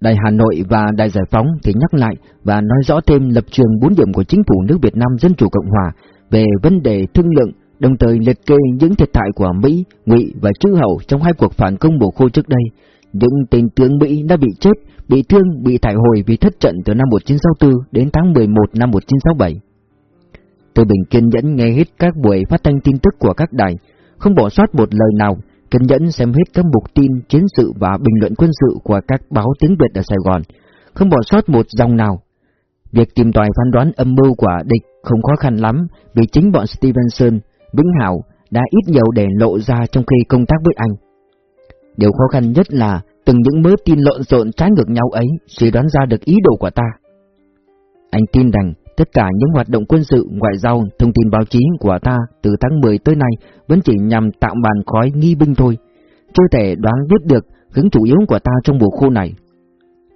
Đài Hà Nội và Đài Giải Phóng thì nhắc lại và nói rõ thêm lập trường bốn điểm của chính phủ nước Việt Nam Dân Chủ Cộng Hòa về vấn đề thương lượng, đồng thời liệt kê những thiệt hại của Mỹ, Ngụy và Chư Hậu trong hai cuộc phản công bổ khô trước đây. Những tên tướng Mỹ đã bị chết, bị thương, bị thải hồi vì thất trận từ năm 1964 đến tháng 11 năm 1967. Từ Bình kiên nhẫn nghe hết các buổi phát thanh tin tức của các đài, không bỏ sót một lời nào, kiên nhẫn xem hết các mục tin, chiến sự và bình luận quân sự của các báo tiếng Việt ở Sài Gòn, không bỏ sót một dòng nào. Việc tìm tòi phán đoán âm mưu của địch không khó khăn lắm vì chính bọn Stevenson, Vĩnh Hảo đã ít nhiều để lộ ra trong khi công tác với anh. Điều khó khăn nhất là từng những mớ tin lộn xộn trái ngược nhau ấy suy đoán ra được ý đồ của ta. Anh tin rằng tất cả những hoạt động quân sự, ngoại giao, thông tin báo chí của ta từ tháng 10 tới nay vẫn chỉ nhằm tạo màn khói nghi binh thôi, chưa thể đoán biết được hướng chủ yếu của ta trong mùa khô này.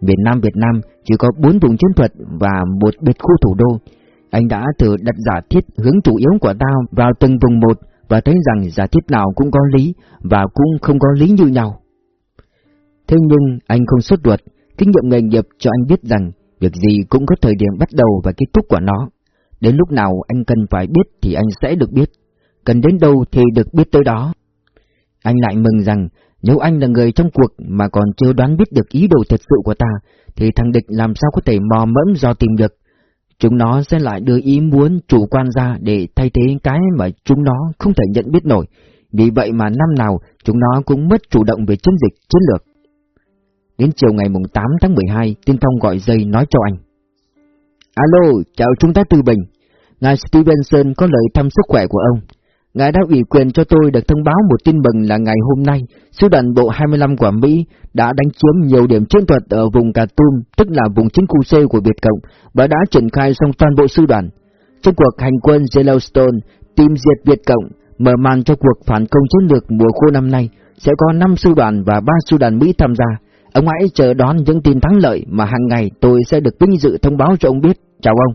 Việt Nam Việt Nam chỉ có bốn vùng chiến thuật và một biệt khu thủ đô. Anh đã thử đặt giả thiết hướng chủ yếu của ta vào từng vùng một và thấy rằng giả thiết nào cũng có lý và cũng không có lý như nhau. Thế nhưng anh không xuất ruột, kinh nghiệm nghề nghiệp cho anh biết rằng việc gì cũng có thời điểm bắt đầu và kết thúc của nó. Đến lúc nào anh cần phải biết thì anh sẽ được biết, cần đến đâu thì được biết tới đó. Anh lại mừng rằng nếu anh là người trong cuộc mà còn chưa đoán biết được ý đồ thật sự của ta, thì thằng địch làm sao có thể mò mẫm do tìm được. Chúng nó sẽ lại đưa ý muốn chủ quan ra để thay thế cái mà chúng nó không thể nhận biết nổi. Vì vậy mà năm nào chúng nó cũng mất chủ động về chiến dịch chiến lược. Đến chiều ngày 8 tháng 12, Tiên Phong gọi dây nói cho anh. Alo, chào Trung tá Tư Bình. Ngài Stevenson có lời thăm sức khỏe của ông. Ngài đã ủy quyền cho tôi được thông báo một tin mừng là ngày hôm nay, sư đoàn bộ 25 của Mỹ đã đánh chiếm nhiều điểm chiến thuật ở vùng Khartoum, tức là vùng chính khu C của Việt Cộng, và đã triển khai xong toàn bộ sư đoàn. Trong cuộc hành quân Yellowstone, tìm diệt Việt Cộng, mở màn cho cuộc phản công chiến lược mùa khô năm nay, sẽ có 5 sư đoàn và 3 sư đoàn Mỹ tham gia. Ông hãy chờ đón những tin thắng lợi mà hàng ngày tôi sẽ được vinh dự thông báo cho ông biết. Chào ông.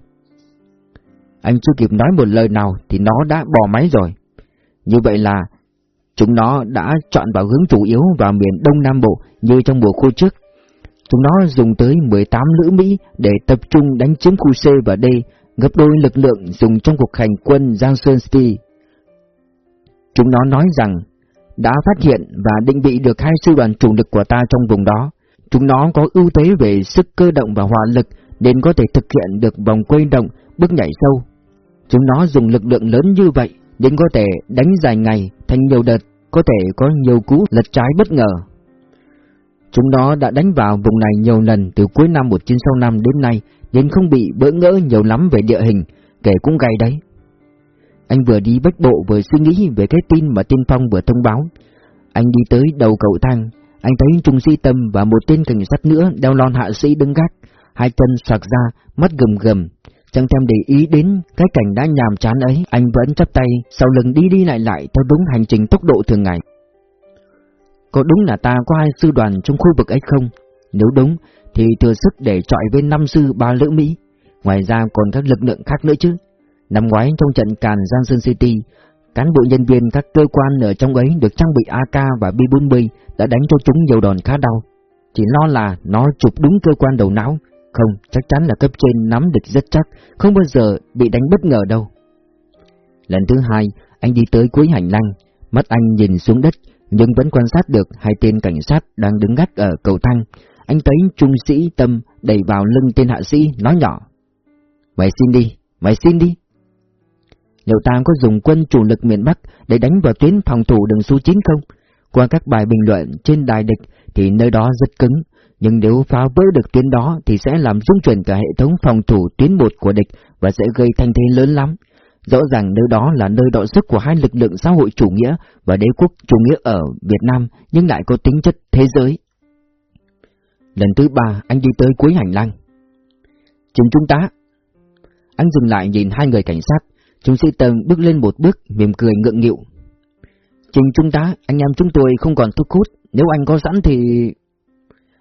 Anh chưa kịp nói một lời nào thì nó đã bỏ máy rồi. Như vậy là chúng nó đã chọn vào hướng chủ yếu vào miền Đông Nam Bộ như trong mùa khô trước. Chúng nó dùng tới 18 lữ Mỹ để tập trung đánh chiếm khu C và D, gấp đôi lực lượng dùng trong cuộc hành quân Johnson City. Chúng nó nói rằng đã phát hiện và định vị được hai sư đoàn chủ lực của ta trong vùng đó. Chúng nó có ưu thế về sức cơ động và hỏa lực nên có thể thực hiện được vòng quay động, bước nhảy sâu. Chúng nó dùng lực lượng lớn như vậy nên có thể đánh dài ngày thành nhiều đợt, có thể có nhiều cú lật trái bất ngờ. Chúng nó đã đánh vào vùng này nhiều lần từ cuối năm 1965 đến nay nên không bị bỡ ngỡ nhiều lắm về địa hình, kể cũng gay đấy. Anh vừa đi bách bộ vừa suy nghĩ về cái tin mà Tiên Phong vừa thông báo. Anh đi tới đầu cầu thang, anh thấy Trung Sĩ Tâm và một tên cảnh sát nữa đeo lon hạ sĩ đứng gác, hai chân sạc ra, mắt gầm gầm. Chẳng thèm để ý đến cái cảnh đã nhàm chán ấy, anh vẫn chắp tay, sau lưng đi đi lại lại theo đúng hành trình tốc độ thường ngày. Có đúng là ta có hai sư đoàn trong khu vực ấy không? Nếu đúng, thì thừa sức để trọi với năm sư ba lữ Mỹ. Ngoài ra còn các lực lượng khác nữa chứ. Năm ngoái trong trận càn Johnson City, cán bộ nhân viên các cơ quan ở trong ấy được trang bị AK và B-40 đã đánh cho chúng nhiều đòn khá đau. Chỉ lo là nó chụp đúng cơ quan đầu não, không, chắc chắn là cấp trên nắm địch rất chắc, không bao giờ bị đánh bất ngờ đâu. Lần thứ hai, anh đi tới cuối hành lang, mắt anh nhìn xuống đất, nhưng vẫn quan sát được hai tên cảnh sát đang đứng gác ở cầu thang. Anh thấy trung sĩ Tâm đẩy vào lưng tên hạ sĩ, nói nhỏ. Mày xin đi, mày xin đi. Liệu ta có dùng quân chủ lực miền Bắc để đánh vào tuyến phòng thủ đường số 9 không? Qua các bài bình luận trên đài địch thì nơi đó rất cứng, nhưng nếu phá vỡ được tuyến đó thì sẽ làm rung chuyển cả hệ thống phòng thủ tuyến một của địch và sẽ gây thanh thế lớn lắm. Rõ ràng nơi đó là nơi đọ sức của hai lực lượng xã hội chủ nghĩa và đế quốc chủ nghĩa ở Việt Nam nhưng lại có tính chất thế giới. Lần thứ ba anh đi tới cuối hành lang. Chúng chúng ta. Anh dừng lại nhìn hai người cảnh sát, chúng sĩ Tần bước lên một bước, mỉm cười ngượng nghịu. Trình chúng ta, anh em chúng tôi không còn thuốc hút, nếu anh có sẵn thì...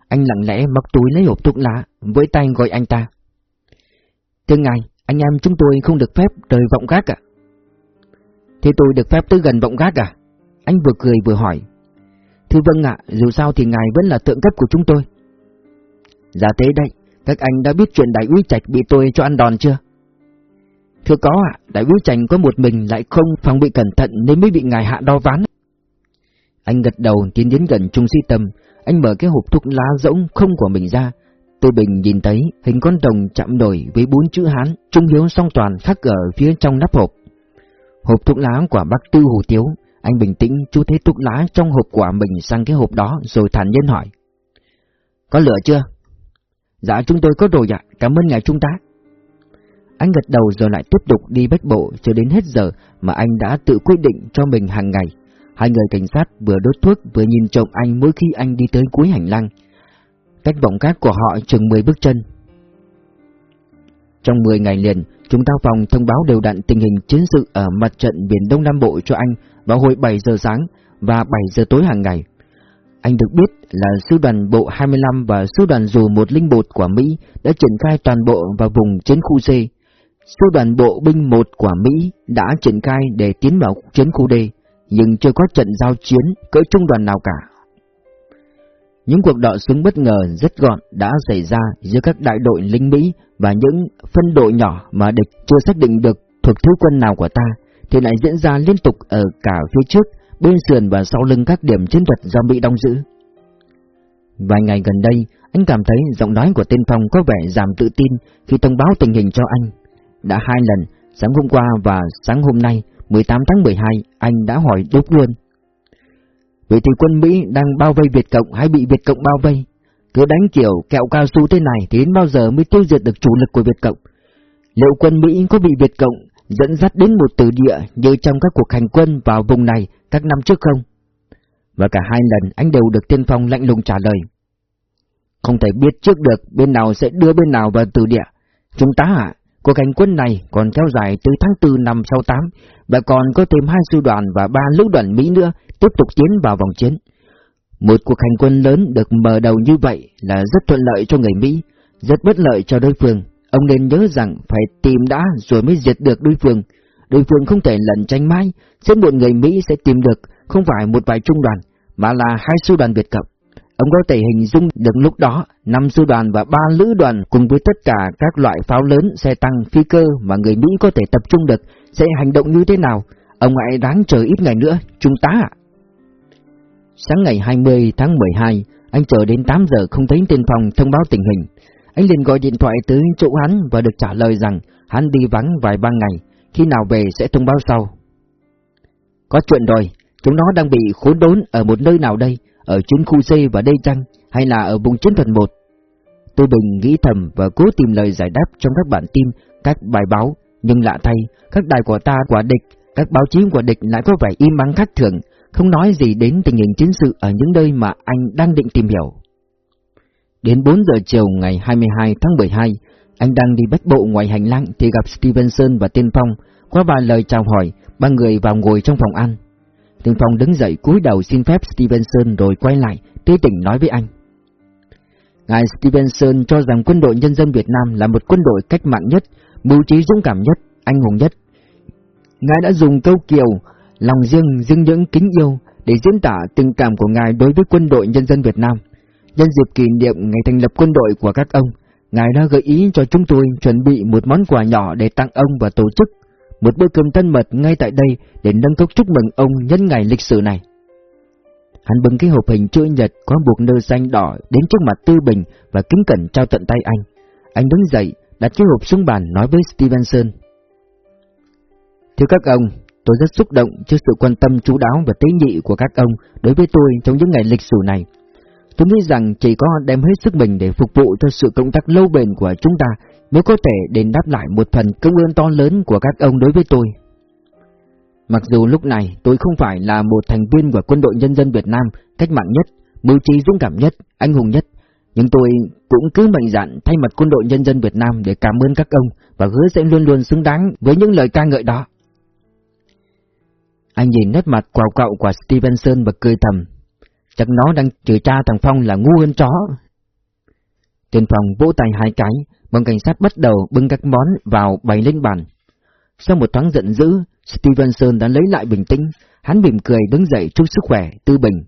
Anh lặng lẽ móc túi lấy hộp thuốc lá, với tay gọi anh ta. Thưa ngài, anh em chúng tôi không được phép rời vọng gác à? Thế tôi được phép tới gần vọng gác à? Anh vừa cười vừa hỏi. Thưa vâng ạ, dù sao thì ngài vẫn là tượng cấp của chúng tôi. Dạ thế đây, các anh đã biết chuyện đại úy Trạch bị tôi cho ăn đòn chưa? Thưa có ạ, đại úy Trành có một mình lại không phòng bị cẩn thận nên mới bị ngài hạ đo ván. Anh gật đầu tiến đến gần Trung Sĩ Tâm, anh mở cái hộp thuốc lá rỗng không của mình ra. Tư Bình nhìn thấy hình con đồng chạm đổi với bốn chữ Hán, Trung Hiếu song toàn khắc ở phía trong nắp hộp. Hộp thuốc lá của bác Tư Hồ Tiếu, anh bình tĩnh chú thấy thuốc lá trong hộp của mình sang cái hộp đó rồi thản nhiên hỏi. Có lửa chưa? Dạ chúng tôi có rồi ạ, cảm ơn ngài trung tá. Anh gật đầu rồi lại tiếp tục đi bách bộ cho đến hết giờ mà anh đã tự quyết định cho mình hàng ngày. Hai người cảnh sát vừa đốt thuốc vừa nhìn trộm anh mỗi khi anh đi tới cuối hành lang. Cách vọng cát của họ chừng 10 bước chân. Trong 10 ngày liền, chúng ta phòng thông báo đều đặn tình hình chiến sự ở mặt trận biển Đông Nam Bộ cho anh vào hồi 7 giờ sáng và 7 giờ tối hàng ngày. Anh được biết là sư đoàn bộ 25 và sư đoàn dù 101 của Mỹ đã triển khai toàn bộ vào vùng chiến khu C. Sư đoàn bộ binh 1 của Mỹ đã triển khai để tiến vào chiến khu D nhưng chưa có trận giao chiến cỡ trung đoàn nào cả. Những cuộc đọ súng bất ngờ rất gọn đã xảy ra giữa các đại đội lính Mỹ và những phân đội nhỏ mà địch chưa xác định được thuộc thứ quân nào của ta, thì lại diễn ra liên tục ở cả phía trước, bên sườn và sau lưng các điểm chiến thuật do Mỹ đóng giữ. Vài ngày gần đây, anh cảm thấy giọng nói của tên phòng có vẻ giảm tự tin khi thông báo tình hình cho anh. Đã hai lần, sáng hôm qua và sáng hôm nay, 18 tháng 12, anh đã hỏi đúc luôn. Vậy thì quân Mỹ đang bao vây Việt Cộng hay bị Việt Cộng bao vây? Cứ đánh kiểu kẹo cao su thế này thì đến bao giờ mới tiêu diệt được chủ lực của Việt Cộng? Liệu quân Mỹ có bị Việt Cộng dẫn dắt đến một từ địa như trong các cuộc hành quân vào vùng này các năm trước không? Và cả hai lần anh đều được tiên phong lạnh lùng trả lời. Không thể biết trước được bên nào sẽ đưa bên nào vào từ địa. Chúng ta à, Cuộc hành quân này còn kéo dài từ tháng 4 năm 68 và còn có thêm hai sư đoàn và ba lữ đoàn Mỹ nữa tiếp tục tiến vào vòng chiến. Một cuộc hành quân lớn được mở đầu như vậy là rất thuận lợi cho người Mỹ, rất bất lợi cho đối phương. Ông nên nhớ rằng phải tìm đã rồi mới diệt được đối phương. Đối phương không thể lẩn tranh mãi, sẽ một người Mỹ sẽ tìm được không phải một vài trung đoàn, mà là hai sư đoàn Việt Cộng. Ông có thể hình dung được lúc đó, năm sư đoàn và ba lữ đoàn cùng với tất cả các loại pháo lớn, xe tăng, phi cơ mà người Mỹ có thể tập trung được sẽ hành động như thế nào. Ông hãy đáng chờ ít ngày nữa, chúng ta ạ. Sáng ngày 20 tháng 12, anh chờ đến 8 giờ không thấy tên phòng thông báo tình hình. Anh liền gọi điện thoại tới chỗ hắn và được trả lời rằng hắn đi vắng vài ba ngày, khi nào về sẽ thông báo sau. Có chuyện rồi, chúng nó đang bị khốn đốn ở một nơi nào đây, ở chiến khu C và đây chăng, hay là ở vùng chiến thuật 1? Tôi Bình nghĩ thầm và cố tìm lời giải đáp trong các bản tin, các bài báo, nhưng lạ thay, các đài của ta quả địch, các báo chí của địch lại có vẻ im ắng khác thường, không nói gì đến tình hình chiến sự ở những nơi mà anh đang định tìm hiểu. Đến 4 giờ chiều ngày 22 tháng 12, anh đang đi bắt bộ ngoài hành lang thì gặp Stevenson và Tiên Phong, qua vài lời chào hỏi, ba người vào ngồi trong phòng ăn. Tiên Phong đứng dậy cúi đầu xin phép Stevenson rồi quay lại, tươi tỉnh nói với anh. Ngài Stevenson cho rằng quân đội nhân dân Việt Nam là một quân đội cách mạng nhất, mưu trí dũng cảm nhất, anh hùng nhất. Ngài đã dùng câu kiều, lòng riêng dưng những kính yêu để diễn tả tình cảm của Ngài đối với quân đội nhân dân Việt Nam. Nhân dịp kỷ niệm ngày thành lập quân đội của các ông, Ngài đã gợi ý cho chúng tôi chuẩn bị một món quà nhỏ để tặng ông và tổ chức một bữa cơm thân mật ngay tại đây để nâng cốc chúc mừng ông nhân ngày lịch sử này. Hắn bưng cái hộp hình chữ nhật có buộc nơ xanh đỏ đến trước mặt Tư Bình và kính cẩn trao tận tay anh. Anh đứng dậy, đặt cái hộp xuống bàn nói với Stevenson. Thưa các ông, tôi rất xúc động trước sự quan tâm chú đáo và tế nhị của các ông đối với tôi trong những ngày lịch sử này. Tôi nghĩ rằng chỉ có đem hết sức mình để phục vụ cho sự công tác lâu bền của chúng ta mới có thể đền đáp lại một phần công ơn to lớn của các ông đối với tôi. Mặc dù lúc này tôi không phải là một thành viên của quân đội nhân dân Việt Nam cách mạng nhất, mưu trí dũng cảm nhất, anh hùng nhất, nhưng tôi cũng cứ mạnh dạn thay mặt quân đội nhân dân Việt Nam để cảm ơn các ông và hứa sẽ luôn luôn xứng đáng với những lời ca ngợi đó. Anh nhìn nét mặt quào cậu của Stevenson và cười thầm. Chắc nó đang chửi cha thằng Phong là ngu hơn chó. Tên Phong vỗ tay hai cái, bọn cảnh sát bắt đầu bưng các món vào bày lên bàn. Sau một thoáng giận dữ, Stevenson đã lấy lại bình tĩnh, hắn mỉm cười đứng dậy chúc sức khỏe, tư bình.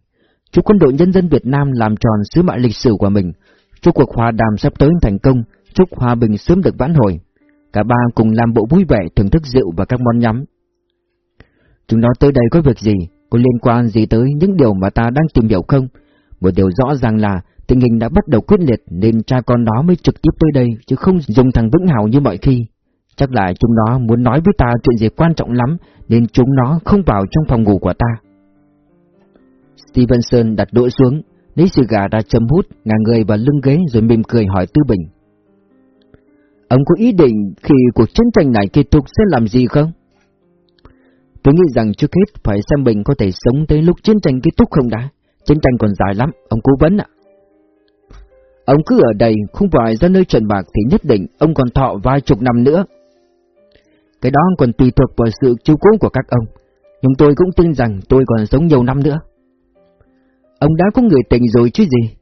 Chúc quân đội nhân dân Việt Nam làm tròn sứ mạng lịch sử của mình, chúc cuộc hòa đàm sắp tới thành công, chúc hòa bình sớm được vãn hồi. Cả ba cùng làm bộ vui vẻ thưởng thức rượu và các món nhắm. Chúng nó tới đây có việc gì, có liên quan gì tới những điều mà ta đang tìm hiểu không? Một điều rõ ràng là tình hình đã bắt đầu quyết liệt nên cha con nó mới trực tiếp tới đây chứ không dùng thằng vững Hào như mọi khi. Chắc là chúng nó muốn nói với ta chuyện gì quan trọng lắm nên chúng nó không vào trong phòng ngủ của ta. Stevenson đặt đũa xuống, lấy xì gà ra châm hút, ngả người vào lưng ghế rồi mỉm cười hỏi Tư Bình. Ông có ý định khi cuộc chiến tranh này kết thúc sẽ làm gì không? Tôi nghĩ rằng trước hết phải xem mình có thể sống tới lúc chiến tranh kết thúc không đã. Chiến tranh còn dài lắm, ông cố vấn ạ. Ông cứ ở đây, không phải ra nơi trần bạc thì nhất định ông còn thọ vài chục năm nữa. Cái đó còn tùy thuộc vào sự chiếu cố của các ông, nhưng tôi cũng tin rằng tôi còn sống nhiều năm nữa. Ông đã có người tình rồi chứ gì?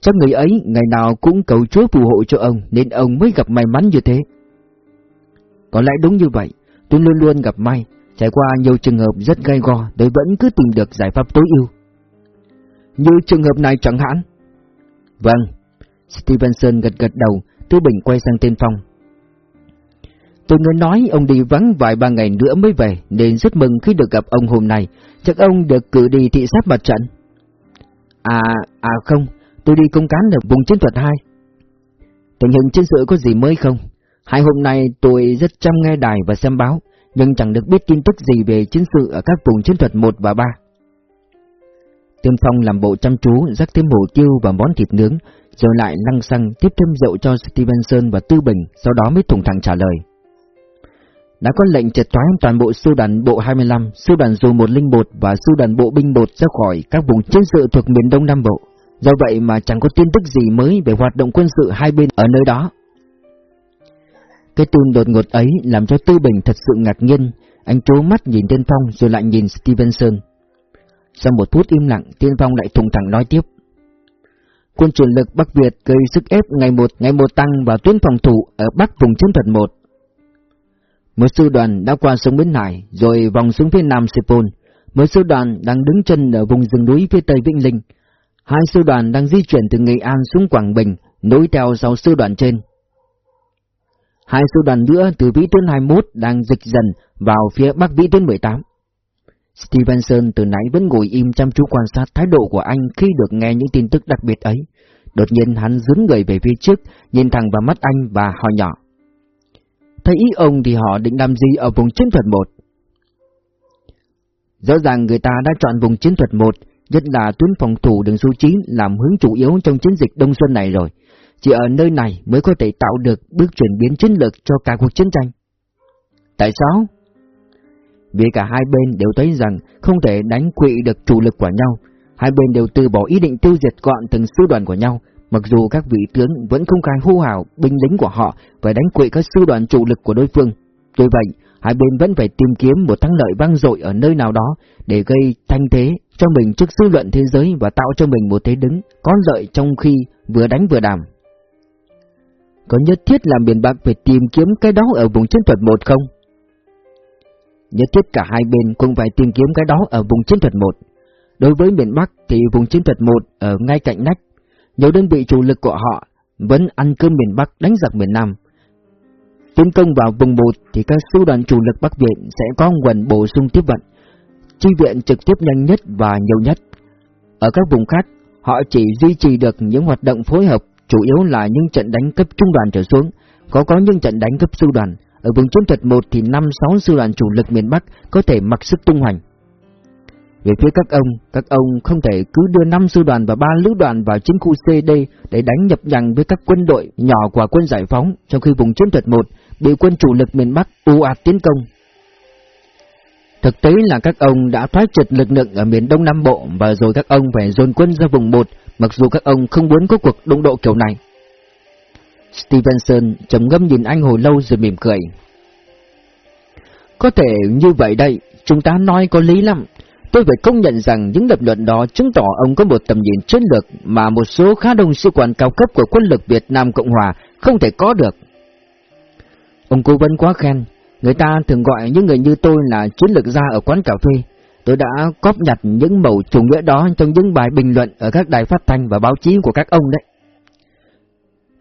Chắc người ấy ngày nào cũng cầu Chúa phù hộ cho ông nên ông mới gặp may mắn như thế. Có lẽ đúng như vậy, tôi luôn luôn gặp may, trải qua nhiều trường hợp rất gai go tôi vẫn cứ tìm được giải pháp tối ưu. Như trường hợp này chẳng hạn. Vâng, Stevenson gật gật đầu, Tư Bình quay sang tên Phong. Tôi nghe nói ông đi vắng vài ba ngày nữa mới về, nên rất mừng khi được gặp ông hôm nay. Chắc ông được cử đi thị sát mặt trận. À, à không, tôi đi công cán ở vùng chiến thuật 2. Tình hình chiến sự có gì mới không? Hai hôm nay tôi rất chăm nghe đài và xem báo, nhưng chẳng được biết tin tức gì về chiến sự ở các vùng chiến thuật 1 và 3. Tiêm Phong làm bộ chăm chú rắc thêm bổ tiêu và món thịt nướng, rồi lại lăng xăng tiếp thêm rượu cho Stevenson và Tư Bình, sau đó mới thủng thẳng trả lời. Đã có lệnh triệt thoái toàn bộ sư đoàn bộ 25, sư đoàn dù 101 và sư đoàn bộ binh 1 ra khỏi các vùng chiến sự thuộc miền Đông Nam Bộ. Do vậy mà chẳng có tin tức gì mới về hoạt động quân sự hai bên ở nơi đó. Cái tin đột ngột ấy làm cho Tư Bình thật sự ngạc nhiên, anh trố mắt nhìn Tiên Phong rồi lại nhìn Stevenson. Sau một phút im lặng, Tiên Phong lại thùng thẳng nói tiếp. Quân chủ lực Bắc Việt gây sức ép ngày một ngày một tăng vào tuyến phòng thủ ở Bắc vùng chiến thuật 1. Một sư đoàn đã qua sông Bến Hải rồi vòng xuống phía nam Sepol. Một sư đoàn đang đứng chân ở vùng rừng núi phía tây Vĩnh Linh. Hai sư đoàn đang di chuyển từ Nghệ An xuống Quảng Bình, nối theo sau sư đoàn trên. Hai sư đoàn nữa từ vĩ tuyến 21 đang dịch dần vào phía bắc vĩ tuyến 18. Stevenson từ nãy vẫn ngồi im chăm chú quan sát thái độ của anh khi được nghe những tin tức đặc biệt ấy. Đột nhiên hắn dướng người về phía trước, nhìn thẳng vào mắt anh và hỏi nhỏ. Thấy ý ông thì họ định làm gì ở vùng chiến thuật 1? Rõ ràng người ta đã chọn vùng chiến thuật 1, nhất là tuyến phòng thủ đường số 9 làm hướng chủ yếu trong chiến dịch Đông Xuân này rồi. Chỉ ở nơi này mới có thể tạo được bước chuyển biến chiến lược cho cả cuộc chiến tranh. Tại sao? Vì cả hai bên đều thấy rằng không thể đánh quỵ được chủ lực của nhau. Hai bên đều từ bỏ ý định tiêu diệt gọn từng sư đoàn của nhau, mặc dù các vị tướng vẫn không khai hô hào binh lính của họ phải đánh quỵ các sư đoàn chủ lực của đối phương. Tuy vậy, hai bên vẫn phải tìm kiếm một thắng lợi vang dội ở nơi nào đó để gây thanh thế cho mình trước dư luận thế giới và tạo cho mình một thế đứng có lợi trong khi vừa đánh vừa đàm. Có nhất thiết làm miền Bắc phải tìm kiếm cái đó ở vùng chiến thuật một không? Nhất thiết cả hai bên cũng phải tìm kiếm cái đó ở vùng chiến thuật 1. Đối với miền Bắc thì vùng chiến thuật 1 ở ngay cạnh nách. Nhiều đơn vị chủ lực của họ vẫn ăn cơm miền Bắc đánh giặc miền Nam. Tiến công vào vùng 1 thì các sư đoàn chủ lực Bắc Viện sẽ có nguồn bổ sung tiếp vận, chi viện trực tiếp nhanh nhất và nhiều nhất. Ở các vùng khác, họ chỉ duy trì được những hoạt động phối hợp, chủ yếu là những trận đánh cấp trung đoàn trở xuống, có có những trận đánh cấp sư đoàn, ở vùng chiến thuật 1 thì 5-6 sư đoàn chủ lực miền Bắc có thể mặc sức tung hoành. Về phía các ông, các ông không thể cứ đưa 5 sư đoàn và 3 lữ đoàn vào chiến khu CD để đánh nhập nhằng với các quân đội nhỏ của quân giải phóng, trong khi vùng chiến thuật 1 bị quân chủ lực miền Bắc ưu ạt tiến công. Thực tế là các ông đã thoái trượt lực lượng ở miền Đông Nam Bộ và rồi các ông phải dồn quân ra vùng 1 mặc dù các ông không muốn có cuộc đụng độ kiểu này. Stevenson trầm ngâm nhìn anh hồi lâu rồi mỉm cười. Có thể như vậy đây, chúng ta nói có lý lắm. Tôi phải công nhận rằng những lập luận đó chứng tỏ ông có một tầm nhìn chiến lược mà một số khá đông sĩ quan cao cấp của quân lực Việt Nam Cộng Hòa không thể có được. Ông cố vấn quá khen, người ta thường gọi những người như tôi là chiến lược gia ở quán cà phê. Tôi đã cóp nhặt những mẫu chủ nghĩa đó trong những bài bình luận ở các đài phát thanh và báo chí của các ông đấy.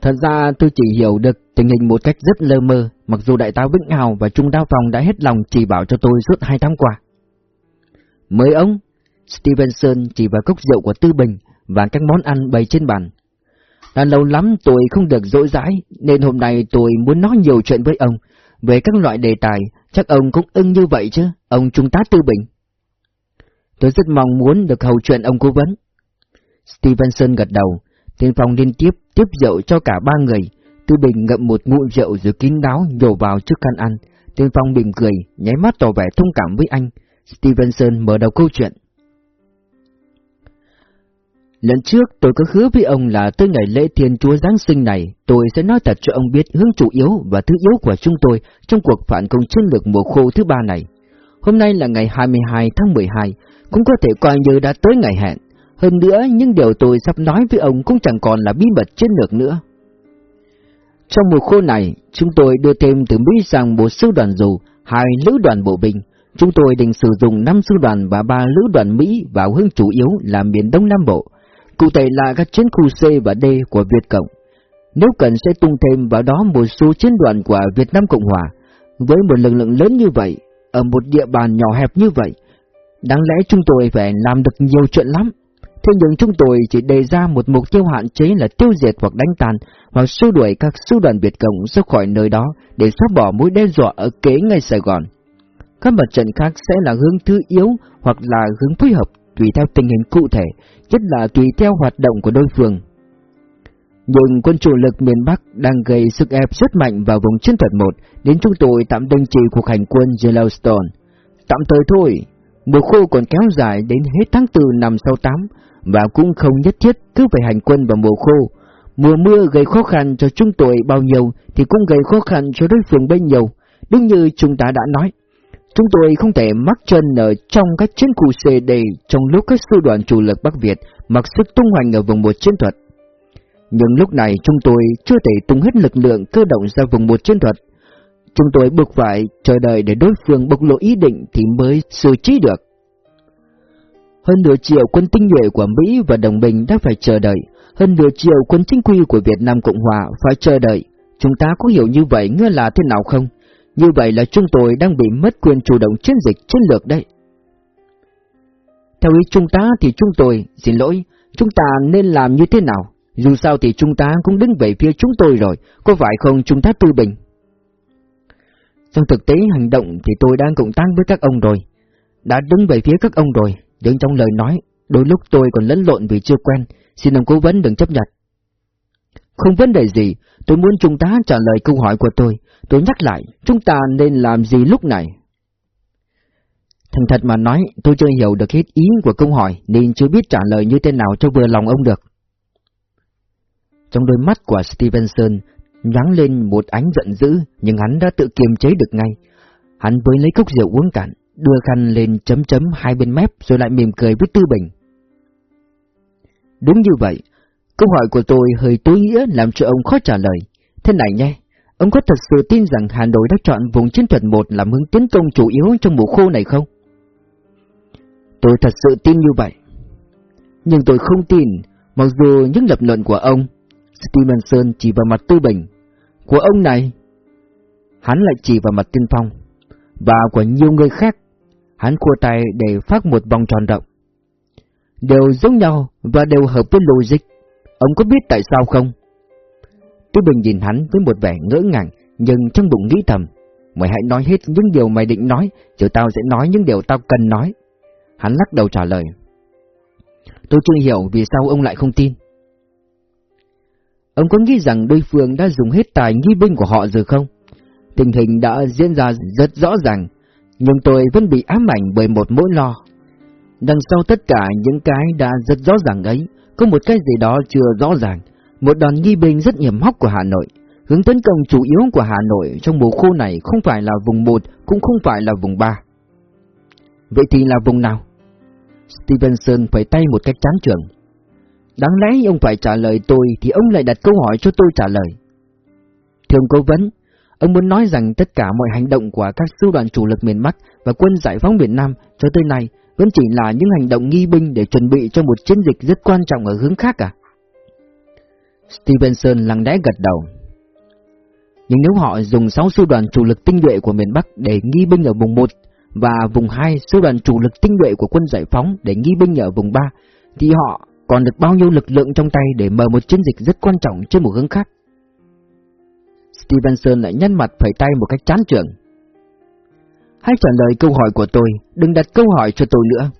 Thật ra tôi chỉ hiểu được tình hình một cách rất lơ mơ, mặc dù đại tá Vĩnh Hào và Trung đao phòng đã hết lòng chỉ bảo cho tôi suốt hai tháng qua. Mới ông, Stevenson chỉ vào cốc rượu của Tư Bình và các món ăn bày trên bàn. Đã lâu lắm tôi không được dỗi dãi, nên hôm nay tôi muốn nói nhiều chuyện với ông. Về các loại đề tài, chắc ông cũng ưng như vậy chứ, ông Trung tá Tư Bình. Tôi rất mong muốn được hầu chuyện ông cố vấn. Stevenson gật đầu, Tiên Phong liên tiếp tiếp rượu cho cả ba người. Tư Bình ngậm một ngụm rượu rồi kín đáo nhổ vào trước khăn ăn. Tiên Phong mỉm cười, nháy mắt tỏ vẻ thông cảm với anh. Stevenson mở đầu câu chuyện. Lần trước tôi có hứa với ông là tới ngày lễ thiên chúa Giáng sinh này, tôi sẽ nói thật cho ông biết hướng chủ yếu và thứ yếu của chúng tôi trong cuộc phản công chiến lược mùa khô thứ ba này. Hôm nay là ngày 22 tháng 12, cũng có thể coi như đã tới ngày hẹn. Hơn nữa, những điều tôi sắp nói với ông cũng chẳng còn là bí mật chiến lược nữa. Trong mùa khô này, chúng tôi đưa thêm từ Mỹ sang một sư đoàn dù, hai lữ đoàn bộ binh. Chúng tôi định sử dụng 5 sư đoàn và 3 lữ đoàn Mỹ vào hướng chủ yếu là miền Đông Nam Bộ, cụ thể là các chiến khu C và D của Việt Cộng. Nếu cần sẽ tung thêm vào đó một số chiến đoàn của Việt Nam Cộng Hòa. Với một lực lượng lớn như vậy, ở một địa bàn nhỏ hẹp như vậy, đáng lẽ chúng tôi phải làm được nhiều chuyện lắm. Thế nhưng chúng tôi chỉ đề ra một mục tiêu hạn chế là tiêu diệt hoặc đánh tàn hoặc xua đuổi các sư đoàn Việt Cộng ra khỏi nơi đó để xóa bỏ mối đe dọa ở kế ngay Sài Gòn. Các mặt trận khác sẽ là hướng thứ yếu hoặc là hướng phối hợp tùy theo tình hình cụ thể, nhất là tùy theo hoạt động của đối phương. Nhưng quân chủ lực miền Bắc đang gây sức ép rất mạnh vào vùng chiến thuật 1, đến chúng tôi tạm đình chỉ cuộc hành quân Yellowstone. Tạm thời thôi, mùa khô còn kéo dài đến hết tháng 4 năm 68, và cũng không nhất thiết cứ phải hành quân vào mùa khô. Mùa mưa gây khó khăn cho chúng tôi bao nhiêu thì cũng gây khó khăn cho đối phương bấy nhiêu, đúng như chúng ta đã nói. Chúng tôi không thể mắc chân ở trong các chiến khu CD trong lúc các sư đoàn chủ lực Bắc Việt mặc sức tung hoành ở vùng một chiến thuật. Nhưng lúc này chúng tôi chưa thể tung hết lực lượng cơ động ra vùng một chiến thuật. Chúng tôi buộc phải chờ đợi để đối phương bộc lộ ý định thì mới xử trí được. Hơn nửa triệu quân tinh nhuệ của Mỹ và đồng minh đã phải chờ đợi, hơn nửa triệu quân chính quy của Việt Nam Cộng Hòa phải chờ đợi. Chúng ta có hiểu như vậy nghĩa là thế nào không? Như vậy là chúng tôi đang bị mất quyền chủ động chiến dịch chiến lược đấy. Theo ý chúng ta thì chúng tôi, xin lỗi, chúng ta nên làm như thế nào? Dù sao thì chúng ta cũng đứng về phía chúng tôi rồi, có phải không chúng ta tư bình? Trong thực tế hành động thì tôi đang cộng tác với các ông rồi, đã đứng về phía các ông rồi, nhưng trong lời nói, đôi lúc tôi còn lẫn lộn vì chưa quen, xin ông cố vấn đừng chấp nhận. Không vấn đề gì, tôi muốn chúng ta trả lời câu hỏi của tôi. Tôi nhắc lại, chúng ta nên làm gì lúc này? Thành thật mà nói, tôi chưa hiểu được hết ý của câu hỏi nên chưa biết trả lời như thế nào cho vừa lòng ông được. Trong đôi mắt của Stevenson nháng lên một ánh giận dữ, nhưng hắn đã tự kiềm chế được ngay. Hắn với lấy cốc rượu uống cạn, đưa khăn lên chấm chấm hai bên mép rồi lại mỉm cười với Tư Bình. Đúng như vậy, câu hỏi của tôi hơi tối nghĩa làm cho ông khó trả lời. Thế này nhé, ông có thật sự tin rằng Hà Nội đã chọn vùng chiến thuật 1 làm hướng tiến công chủ yếu trong mùa khô này không? Tôi thật sự tin như vậy. Nhưng tôi không tin, mặc dù những lập luận của ông, Stevenson chỉ vào mặt Tư Bình, của ông này, hắn lại chỉ vào mặt Tiên Phong, và của nhiều người khác Hắn cua tay để phát một vòng tròn rộng. Đều giống nhau và đều hợp với logic. Ông có biết tại sao không? Tôi bình nhìn hắn với một vẻ ngỡ ngàng, nhưng trong bụng nghĩ thầm. Mày hãy nói hết những điều mày định nói, rồi tao sẽ nói những điều tao cần nói. Hắn lắc đầu trả lời. Tôi chưa hiểu vì sao ông lại không tin. Ông có nghĩ rằng đối phương đã dùng hết tài nghi binh của họ rồi không? Tình hình đã diễn ra rất rõ ràng, nhưng tôi vẫn bị ám ảnh bởi một nỗi lo. Đằng sau tất cả những cái đã rất rõ ràng ấy, có một cái gì đó chưa rõ ràng, một đoàn nghi binh rất hiểm hóc của Hà Nội. Hướng tấn công chủ yếu của Hà Nội trong mùa khô này không phải là vùng 1, cũng không phải là vùng 3. Vậy thì là vùng nào? Stevenson phải tay một cách chán trường. Đáng lẽ ông phải trả lời tôi thì ông lại đặt câu hỏi cho tôi trả lời. Thường cố vấn, Ông muốn nói rằng tất cả mọi hành động của các sư đoàn chủ lực miền Bắc và quân giải phóng miền Nam cho tới nay vẫn chỉ là những hành động nghi binh để chuẩn bị cho một chiến dịch rất quan trọng ở hướng khác à? Stevenson lặng lẽ gật đầu. Nhưng nếu họ dùng 6 sư đoàn chủ lực tinh nhuệ của miền Bắc để nghi binh ở vùng 1 và vùng 2 sư đoàn chủ lực tinh nhuệ của quân giải phóng để nghi binh ở vùng 3, thì họ còn được bao nhiêu lực lượng trong tay để mở một chiến dịch rất quan trọng trên một hướng khác. Stevenson lại nhăn mặt phẩy tay một cách chán trường. Hãy trả lời câu hỏi của tôi, đừng đặt câu hỏi cho tôi nữa.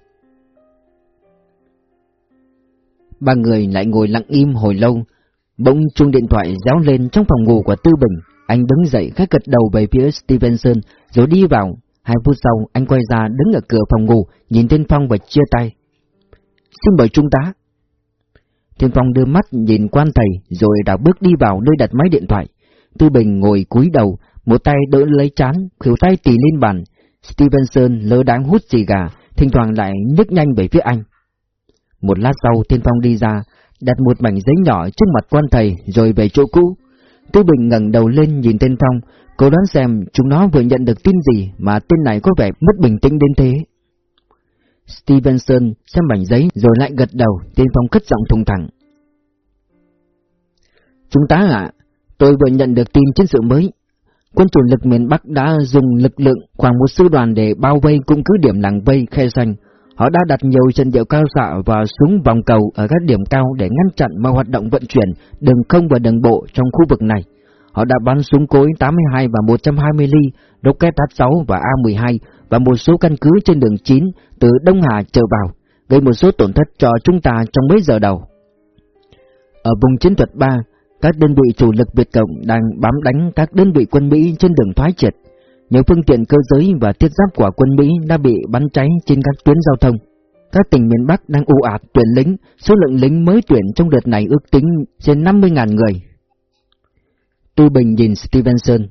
Ba người lại ngồi lặng im hồi lâu, bỗng chuông điện thoại réo lên trong phòng ngủ của Tư Bình. Anh đứng dậy khẽ gật đầu về phía Stevenson, rồi đi vào. Hai phút sau, anh quay ra đứng ở cửa phòng ngủ, nhìn Thiên Phong và chia tay. Xin mời trung tá. Thiên Phong đưa mắt nhìn quan thầy, rồi đảo bước đi vào nơi đặt máy điện thoại. Tư Bình ngồi cúi đầu, một tay đỡ lấy chán, khuỷu tay tì lên bàn. Stevenson lơ đáng hút xì gà, thỉnh thoảng lại nhấc nhanh về phía anh. Một lát sau Thiên Phong đi ra, đặt một mảnh giấy nhỏ trước mặt quan thầy rồi về chỗ cũ. Tư Bình ngẩng đầu lên nhìn Thiên Phong, cố đoán xem chúng nó vừa nhận được tin gì mà tên này có vẻ mất bình tĩnh đến thế. Stevenson xem mảnh giấy rồi lại gật đầu, Thiên Phong cất giọng thùng thẳng. Chúng ta ạ, tôi vừa nhận được tin chiến sự mới. Quân chủ lực miền Bắc đã dùng lực lượng khoảng một sư đoàn để bao vây cung cứ điểm làng vây khe xanh, Họ đã đặt nhiều trận điệu cao xạ và súng vòng cầu ở các điểm cao để ngăn chặn mọi hoạt động vận chuyển đường không và đường bộ trong khu vực này. Họ đã bắn súng cối 82 và 120 ly, rocket H6 và A12 và một số căn cứ trên đường 9 từ Đông Hà trở vào, gây một số tổn thất cho chúng ta trong mấy giờ đầu. Ở vùng chiến thuật 3, các đơn vị chủ lực Việt Cộng đang bám đánh các đơn vị quân Mỹ trên đường thoái triệt. Nhiều phương tiện cơ giới và thiết giáp của quân Mỹ đã bị bắn cháy trên các tuyến giao thông. Các tỉnh miền Bắc đang ưu ạt tuyển lính, số lượng lính mới tuyển trong đợt này ước tính trên 50.000 người. Tư Bình nhìn Stevenson.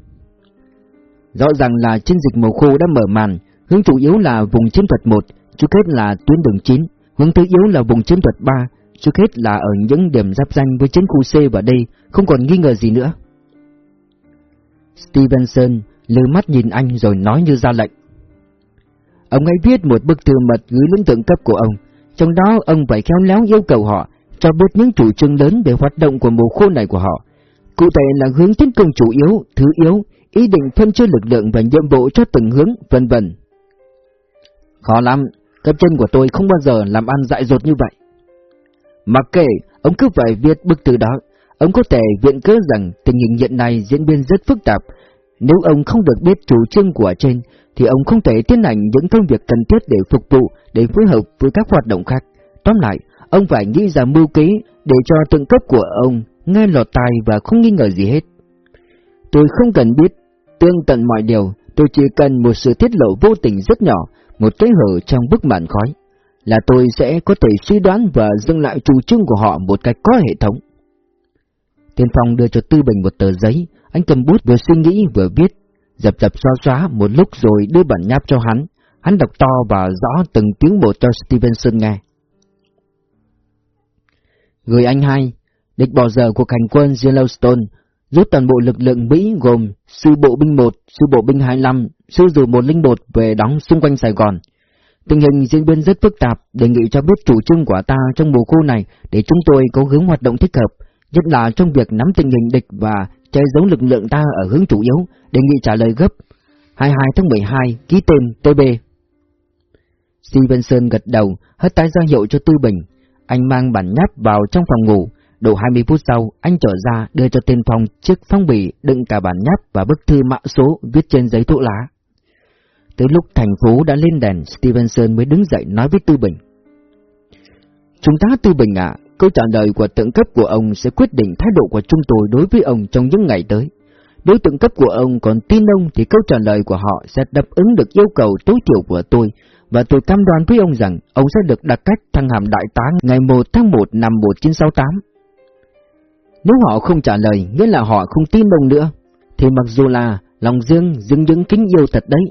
Rõ ràng là chiến dịch mùa khô đã mở màn, hướng chủ yếu là vùng chiến thuật 1, trước hết là tuyến đường 9, hướng thứ yếu là vùng chiến thuật 3, trước hết là ở những điểm giáp danh với chiến khu C và D, không còn nghi ngờ gì nữa. Stevenson lư mắt nhìn anh rồi nói như ra lệnh. Ông ấy viết một bức thư mật gửi lãnh thượng cấp của ông, trong đó ông phải khéo léo yêu cầu họ cho biết những chủ trương lớn về hoạt động của mùa khô này của họ. Cụ thể là hướng tiến công chủ yếu, thứ yếu, ý định phân chia lực lượng và nhiệm vụ cho từng hướng, vân vân. Khó lắm, cấp chân của tôi không bao giờ làm ăn dại dột như vậy. Mặc kệ, ông cứ phải viết bức thư đó, ông có thể viện cớ rằng tình hình hiện nay diễn biến rất phức tạp nếu ông không được biết chủ trương của trên, thì ông không thể tiến hành những công việc cần thiết để phục vụ, để phối hợp với các hoạt động khác. Tóm lại, ông phải nghĩ ra mưu kế để cho từng cấp của ông nghe lọt tai và không nghi ngờ gì hết. Tôi không cần biết tương tận mọi điều, tôi chỉ cần một sự tiết lộ vô tình rất nhỏ, một cái hở trong bức màn khói, là tôi sẽ có thể suy đoán và dừng lại chủ trương của họ một cách có hệ thống. Tiên Phong đưa cho Tư Bình một tờ giấy, anh cầm bút vừa suy nghĩ vừa viết, dập dập xóa xóa một lúc rồi đưa bản nháp cho hắn. Hắn đọc to và rõ từng tiếng một cho Stevenson nghe. Người anh hai, địch bỏ giờ cuộc hành quân Yellowstone, rút toàn bộ lực lượng Mỹ gồm sư bộ binh 1, sư bộ binh 25, sư dù 101 về đóng xung quanh Sài Gòn. Tình hình diễn biến rất phức tạp, đề nghị cho biết chủ trương của ta trong mùa khô này để chúng tôi có hướng hoạt động thích hợp, nhất là trong việc nắm tình hình địch và che giấu lực lượng ta ở hướng chủ yếu, đề nghị trả lời gấp. 22 tháng 12, ký tên TB. Stevenson gật đầu, hất tay ra hiệu cho Tư Bình. Anh mang bản nháp vào trong phòng ngủ. Độ 20 phút sau, anh trở ra đưa cho tên phòng chiếc phong bì đựng cả bản nháp và bức thư mã số viết trên giấy thuốc lá tới lúc thành phố đã lên đèn, Stevenson mới đứng dậy nói với Tư Bình. Chúng ta Tư Bình ạ, Câu trả lời của tượng cấp của ông sẽ quyết định thái độ của chúng tôi đối với ông trong những ngày tới. Nếu tượng cấp của ông còn tin ông thì câu trả lời của họ sẽ đáp ứng được yêu cầu tối thiểu của tôi, và tôi cam đoan với ông rằng ông sẽ được đặt cách thăng hàm đại tá ngày 1 tháng 1 năm 1968. Nếu họ không trả lời, nghĩa là họ không tin ông nữa, thì mặc dù là lòng riêng dưng những kính yêu thật đấy,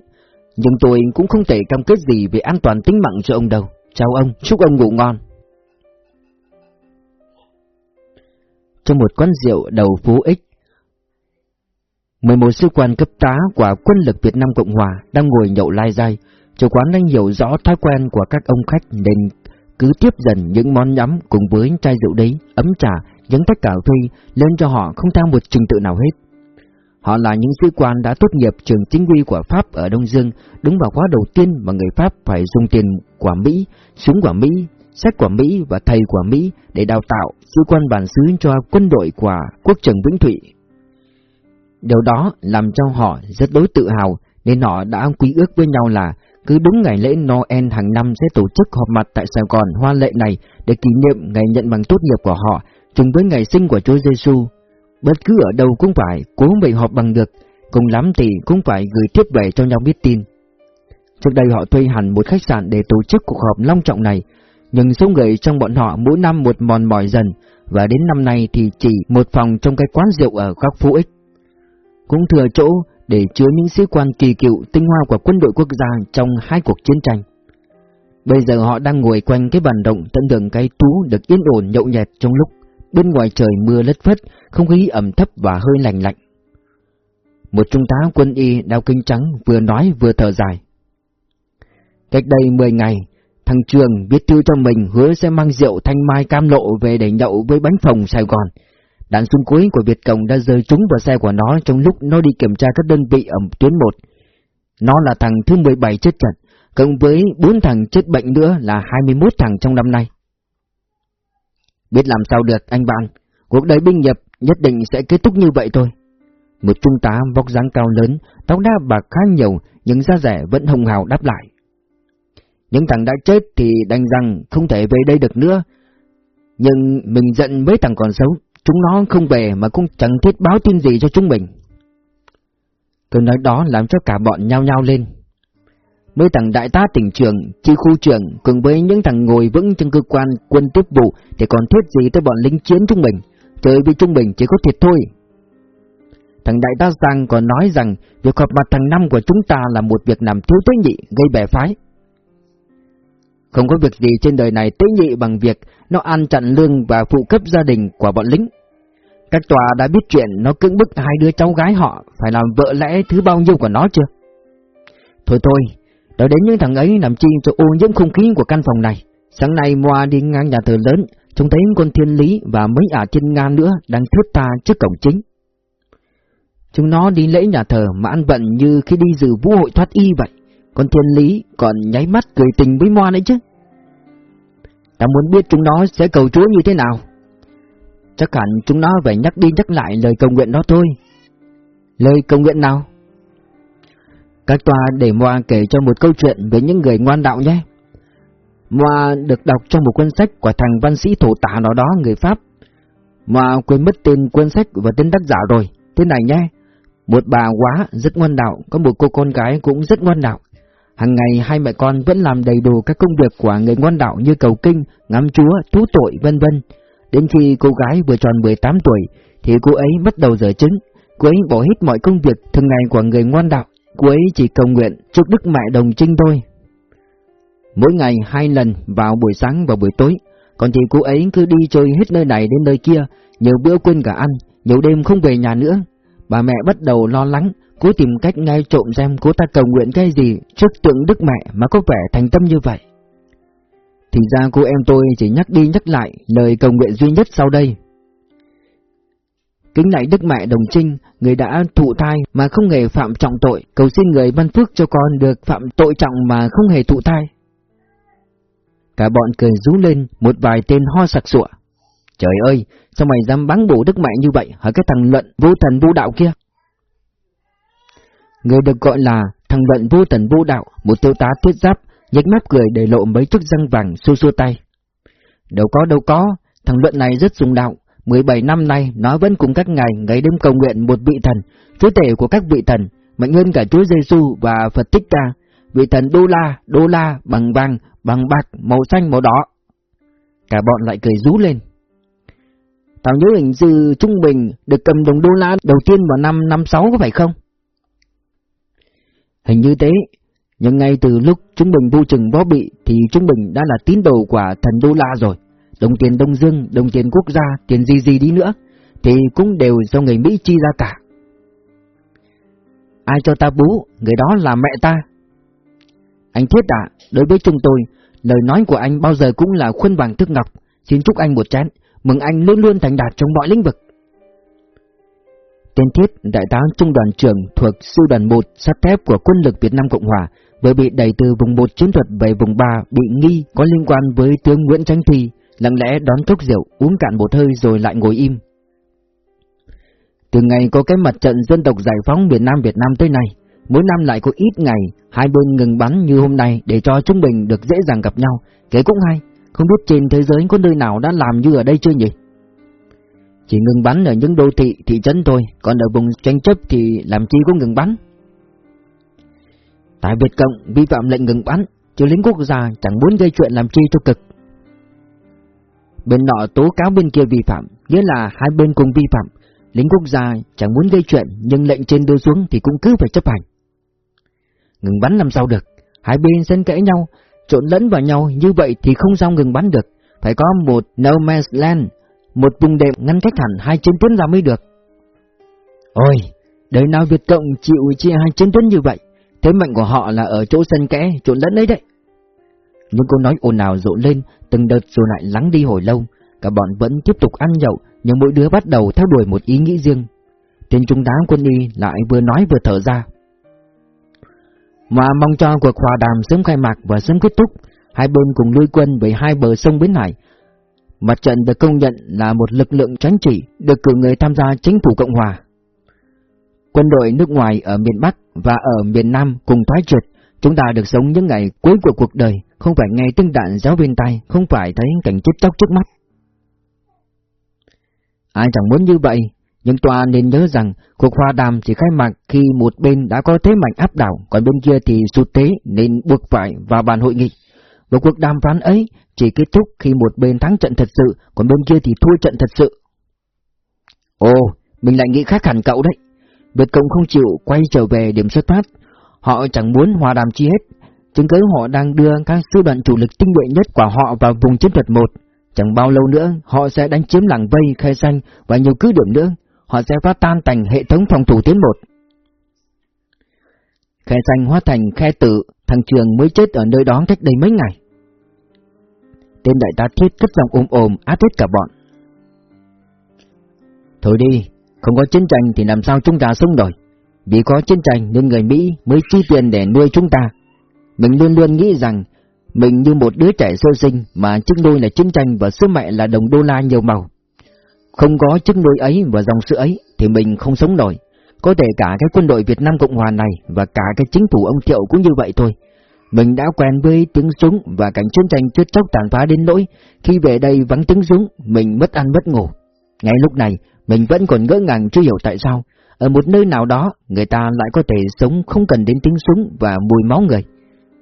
nhưng tôi cũng không thể cam kết gì về an toàn tính mạng cho ông đâu. Chào ông, chúc ông ngủ ngon. trong một quán rượu đầu phố X. 11 sư quan cấp tá của quân lực Việt Nam Cộng Hòa đang ngồi nhậu lai dai, chủ quán đang hiểu rõ thói quen của các ông khách nên cứ tiếp dần những món nhắm cùng với chai rượu đấy, ấm trà, những tách cà phê lên cho họ không theo một trình tự nào hết. Họ là những sĩ quan đã tốt nghiệp trường chính quy của Pháp ở Đông Dương, đứng vào khóa đầu tiên mà người Pháp phải dùng tiền của Mỹ, súng của Mỹ, sách của Mỹ và thầy của Mỹ để đào tạo sĩ quan bản xứ cho quân đội của quốc trưởng Vĩnh Thụy. Điều đó làm cho họ rất đối tự hào nên họ đã quy ước với nhau là cứ đúng ngày lễ Noel hàng năm sẽ tổ chức họp mặt tại Sài Gòn hoa lệ này để kỷ niệm ngày nhận bằng tốt nghiệp của họ, chung với ngày sinh của Chúa Giêsu. Bất cứ ở đâu cũng phải cố vậy họp bằng được, cùng lắm thì cũng phải gửi tiếp về cho nhau biết tin. Trước đây họ thuê hẳn một khách sạn để tổ chức cuộc họp long trọng này, nhưng số người trong bọn họ mỗi năm một mòn mỏi dần, và đến năm nay thì chỉ một phòng trong cái quán rượu ở góc phố Ích. Cũng thừa chỗ để chứa những sĩ quan kỳ cựu tinh hoa của quân đội quốc gia trong hai cuộc chiến tranh. Bây giờ họ đang ngồi quanh cái bàn động tận hưởng cái tú được yên ổn nhậu nhẹt trong lúc bên ngoài trời mưa lất phất, không khí ẩm thấp và hơi lạnh lạnh. Một trung tá quân y đeo kinh trắng vừa nói vừa thở dài. Cách đây 10 ngày, thằng Trường viết thư cho mình hứa sẽ mang rượu thanh mai cam lộ về để nhậu với bánh phồng Sài Gòn. Đạn súng cuối của Việt Cộng đã rơi trúng vào xe của nó trong lúc nó đi kiểm tra các đơn vị ở tuyến 1. Nó là thằng thứ 17 chết trận, cộng với 4 thằng chết bệnh nữa là 21 thằng trong năm nay. Biết làm sao được anh bạn, cuộc đời binh nghiệp nhất định sẽ kết thúc như vậy thôi. Một trung tá vóc dáng cao lớn, tóc đa bạc khá nhiều, nhưng da rẻ vẫn hồng hào đáp lại. Những thằng đã chết thì đành rằng không thể về đây được nữa. Nhưng mình giận mấy thằng còn sống, chúng nó không về mà cũng chẳng thiết báo tin gì cho chúng mình. Câu nói đó làm cho cả bọn nhao nhao lên. Mấy thằng đại tá tỉnh trưởng, chi khu trưởng cùng với những thằng ngồi vững trong cơ quan quân tiếp vụ thì còn thiết gì tới bọn lính chiến trung bình? trời vì trung bình chỉ có thiệt thôi. Thằng đại tá Giang còn nói rằng việc họp mặt thằng năm của chúng ta là một việc làm thiếu tế nhị, gây bè phái. Không có việc gì trên đời này tế nhị bằng việc nó ăn chặn lương và phụ cấp gia đình của bọn lính. Các tòa đã biết chuyện nó cưỡng bức hai đứa cháu gái họ phải làm vợ lẽ thứ bao nhiêu của nó chưa? Thôi thôi, đợi đến những thằng ấy làm chi cho ô nhiễm không khí của căn phòng này. Sáng nay Moa đi ngang nhà thờ lớn, trông thấy con thiên lý và mấy ả trên ngang nữa đang thuyết ta trước cổng chính. Chúng nó đi lễ nhà thờ mà ăn bận như khi đi dự vũ hội thoát y vậy. Con thiên lý còn nháy mắt cười tình với Moa đấy chứ. Ta muốn biết chúng nó sẽ cầu Chúa như thế nào. Chắc hẳn chúng nó phải nhắc đi nhắc lại lời cầu nguyện đó thôi. Lời cầu nguyện nào? Các tòa để Moa kể cho một câu chuyện về những người ngoan đạo nhé. Moa được đọc trong một cuốn sách của thằng văn sĩ thổ tả nào đó người Pháp. Moa quên mất tên cuốn sách và tên tác giả rồi. Thế này nhé. Một bà quá rất ngoan đạo, có một cô con gái cũng rất ngoan đạo. Hàng ngày hai mẹ con vẫn làm đầy đủ các công việc của người ngoan đạo như cầu kinh, ngắm chúa, thú tội vân vân. Đến khi cô gái vừa tròn 18 tuổi thì cô ấy bắt đầu dở chứng. Cô ấy bỏ hết mọi công việc thường ngày của người ngoan đạo. Cô ấy chỉ cầu nguyện chúc Đức Mẹ Đồng Trinh thôi. Mỗi ngày hai lần vào buổi sáng và buổi tối, còn thì cô ấy cứ đi chơi hết nơi này đến nơi kia, nhiều bữa quên cả ăn, nhiều đêm không về nhà nữa. Bà mẹ bắt đầu lo lắng, cố tìm cách ngay trộm xem cô ta cầu nguyện cái gì trước tượng Đức Mẹ mà có vẻ thành tâm như vậy. Thì ra cô em tôi chỉ nhắc đi nhắc lại lời cầu nguyện duy nhất sau đây. Kính lại Đức Mẹ Đồng Trinh, người đã thụ thai mà không hề phạm trọng tội, cầu xin người ban phước cho con được phạm tội trọng mà không hề thụ thai. Cả bọn cười rú lên, một vài tên ho sặc sụa. Trời ơi, sao mày dám bắn bổ Đức Mẹ như vậy hả cái thằng luận vô thần vô đạo kia? Người được gọi là thằng luận vô thần vô đạo, một tiêu tá tuyết giáp, nhếch mép cười để lộ mấy chiếc răng vàng xua xua tay. Đâu có đâu có, thằng luận này rất dùng đạo, 17 năm nay nó vẫn cùng các ngài ngày đêm cầu nguyện một vị thần, chúa tể của các vị thần, mạnh hơn cả Chúa Giêsu và Phật Thích Ca, vị thần đô la, đô la, bằng vàng, bằng bạc, màu xanh, màu đỏ. Cả bọn lại cười rú lên. Tao nhớ hình dư trung bình được cầm đồng đô la đầu tiên vào năm năm sáu có phải không? Hình như thế, nhưng ngay từ lúc chúng bình vô chừng bó bị thì chúng bình đã là tín đồ của thần đô la rồi. Đồng tiền Đông Dương, đồng tiền quốc gia, tiền gì gì đi nữa, thì cũng đều do người Mỹ chi ra cả. Ai cho ta bú, người đó là mẹ ta. Anh Thiết ạ, đối với chúng tôi, lời nói của anh bao giờ cũng là khuôn vàng thức ngọc, xin chúc anh một chén, mừng anh luôn luôn thành đạt trong mọi lĩnh vực. Tên thiết đại tá trung đoàn trưởng thuộc sư đoàn 1 sắt thép của quân lực Việt Nam Cộng Hòa vừa bị đẩy từ vùng 1 chiến thuật về vùng 3 bị nghi có liên quan với tướng Nguyễn Tránh Thi, lặng lẽ đón cốc rượu uống cạn một hơi rồi lại ngồi im. Từ ngày có cái mặt trận dân tộc giải phóng miền Nam Việt Nam tới nay, mỗi năm lại có ít ngày hai bên ngừng bắn như hôm nay để cho chúng mình được dễ dàng gặp nhau, kể cũng hay, không biết trên thế giới có nơi nào đã làm như ở đây chưa nhỉ? Chỉ ngừng bắn ở những đô thị, thị trấn thôi, còn ở vùng tranh chấp thì làm chi có ngừng bắn. Tại Việt Cộng vi phạm lệnh ngừng bắn, chứ lính quốc gia chẳng muốn gây chuyện làm chi cho cực. Bên nọ tố cáo bên kia vi phạm, nghĩa là hai bên cùng vi phạm, lính quốc gia chẳng muốn gây chuyện nhưng lệnh trên đưa xuống thì cũng cứ phải chấp hành. Ngừng bắn làm sao được, hai bên xen kẽ nhau, trộn lẫn vào nhau như vậy thì không sao ngừng bắn được, phải có một no man's land, một vùng đệm ngăn cách hẳn hai chiến tuyến ra mới được. Ôi, đời nào Việt Cộng chịu chia hai chiến tuyến như vậy, thế mạnh của họ là ở chỗ sân kẽ, trộn lẫn đấy đấy những câu nói ồn ào rộ lên, từng đợt rồi lại lắng đi hồi lâu, cả bọn vẫn tiếp tục ăn nhậu, nhưng mỗi đứa bắt đầu theo đuổi một ý nghĩ riêng. Tên trung tá quân y lại vừa nói vừa thở ra. Mà mong cho cuộc hòa đàm sớm khai mạc và sớm kết thúc, hai bên cùng lui quân về hai bờ sông Bến Hải. Mặt trận được công nhận là một lực lượng chính trị, được cử người tham gia chính phủ Cộng Hòa. Quân đội nước ngoài ở miền Bắc và ở miền Nam cùng thoái trượt, chúng ta được sống những ngày cuối của cuộc đời, không phải nghe tiếng đạn giáo bên tay, không phải thấy cảnh chết chóc trước mắt. Ai chẳng muốn như vậy, nhưng tòa nên nhớ rằng cuộc hòa đàm chỉ khai mạc khi một bên đã có thế mạnh áp đảo, còn bên kia thì sụt thế nên buộc phải vào bàn hội nghị. Và cuộc đàm phán ấy chỉ kết thúc khi một bên thắng trận thật sự, còn bên kia thì thua trận thật sự. Ồ, mình lại nghĩ khác hẳn cậu đấy. Việt Cộng không chịu quay trở về điểm xuất phát. Họ chẳng muốn hòa đàm chi hết. Chứng cứ họ đang đưa các sư đoàn chủ lực tinh nhuệ nhất của họ vào vùng chiến thuật 1. Chẳng bao lâu nữa, họ sẽ đánh chiếm làng vây, khe xanh và nhiều cứ điểm nữa. Họ sẽ phá tan thành hệ thống phòng thủ tiến một. Khe xanh hóa thành khe tự, thằng Trường mới chết ở nơi đó cách đây mấy ngày. Tên đại tá thiết cất giọng ôm ôm át hết cả bọn. Thôi đi, không có chiến tranh thì làm sao chúng ta sống nổi. Vì có chiến tranh nên người Mỹ mới chi tiền để nuôi chúng ta. Mình luôn luôn nghĩ rằng mình như một đứa trẻ sơ sinh mà chức nuôi là chiến tranh và sữa mẹ là đồng đô la nhiều màu. Không có chức nuôi ấy và dòng sữa ấy thì mình không sống nổi. Có thể cả cái quân đội Việt Nam Cộng Hòa này và cả cái chính phủ ông Thiệu cũng như vậy thôi. Mình đã quen với tiếng súng và cảnh chiến tranh chết chóc tàn phá đến nỗi khi về đây vắng tiếng súng, mình mất ăn mất ngủ. Ngay lúc này, mình vẫn còn ngỡ ngàng chưa hiểu tại sao, ở một nơi nào đó, người ta lại có thể sống không cần đến tiếng súng và mùi máu người.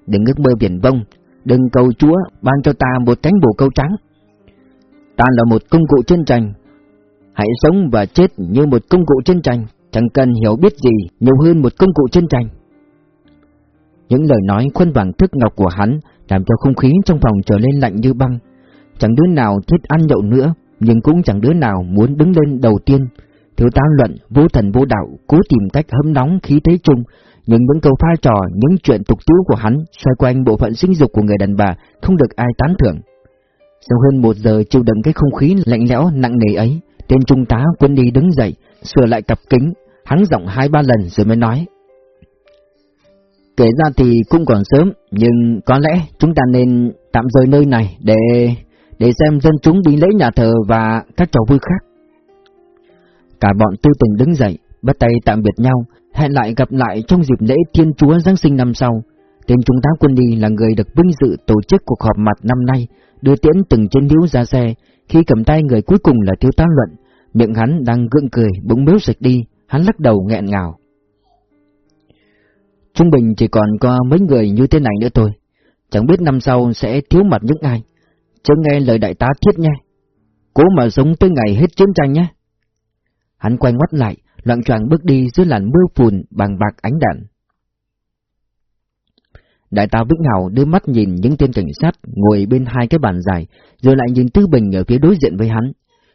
Đừng ước mơ biển vông, đừng cầu Chúa ban cho ta một cánh bồ câu trắng. Ta là một công cụ chiến tranh, hãy sống và chết như một công cụ chiến tranh, chẳng cần hiểu biết gì nhiều hơn một công cụ chiến tranh. Những lời nói khuôn vàng thức ngọc của hắn làm cho không khí trong phòng trở lên lạnh như băng. Chẳng đứa nào thích ăn nhậu nữa, nhưng cũng chẳng đứa nào muốn đứng lên đầu tiên. Thiếu tá luận, vô thần vô đạo, cố tìm cách hâm nóng khí thế chung, nhưng những câu pha trò, những chuyện tục tiếu của hắn xoay quanh bộ phận sinh dục của người đàn bà không được ai tán thưởng. Sau hơn một giờ chịu đựng cái không khí lạnh lẽo nặng nề ấy, tên trung tá quân đi đứng dậy, sửa lại cặp kính, hắn giọng hai ba lần rồi mới nói. Kể ra thì cũng còn sớm, nhưng có lẽ chúng ta nên tạm rời nơi này để để xem dân chúng đi lễ nhà thờ và các trò vui khác. Cả bọn tư tình đứng dậy, bắt tay tạm biệt nhau, hẹn lại gặp lại trong dịp lễ Thiên Chúa Giáng sinh năm sau. Tên Trung tá Quân đi là người được vinh dự tổ chức cuộc họp mặt năm nay, đưa tiễn từng chiến hữu ra xe, khi cầm tay người cuối cùng là thiếu tá luận, miệng hắn đang gượng cười, bỗng mếu dịch đi, hắn lắc đầu nghẹn ngào. Trung bình chỉ còn có mấy người như thế này nữa thôi, chẳng biết năm sau sẽ thiếu mặt những ai. Chớ nghe lời đại tá thiết nha, cố mà sống tới ngày hết chiến tranh nhé. Hắn quay ngoắt lại, loạn choạng bước đi dưới làn mưa phùn bằng bạc ánh đạn. Đại tá Vĩnh Hào đưa mắt nhìn những tên cảnh sát ngồi bên hai cái bàn dài, rồi lại nhìn Tư Bình ở phía đối diện với hắn.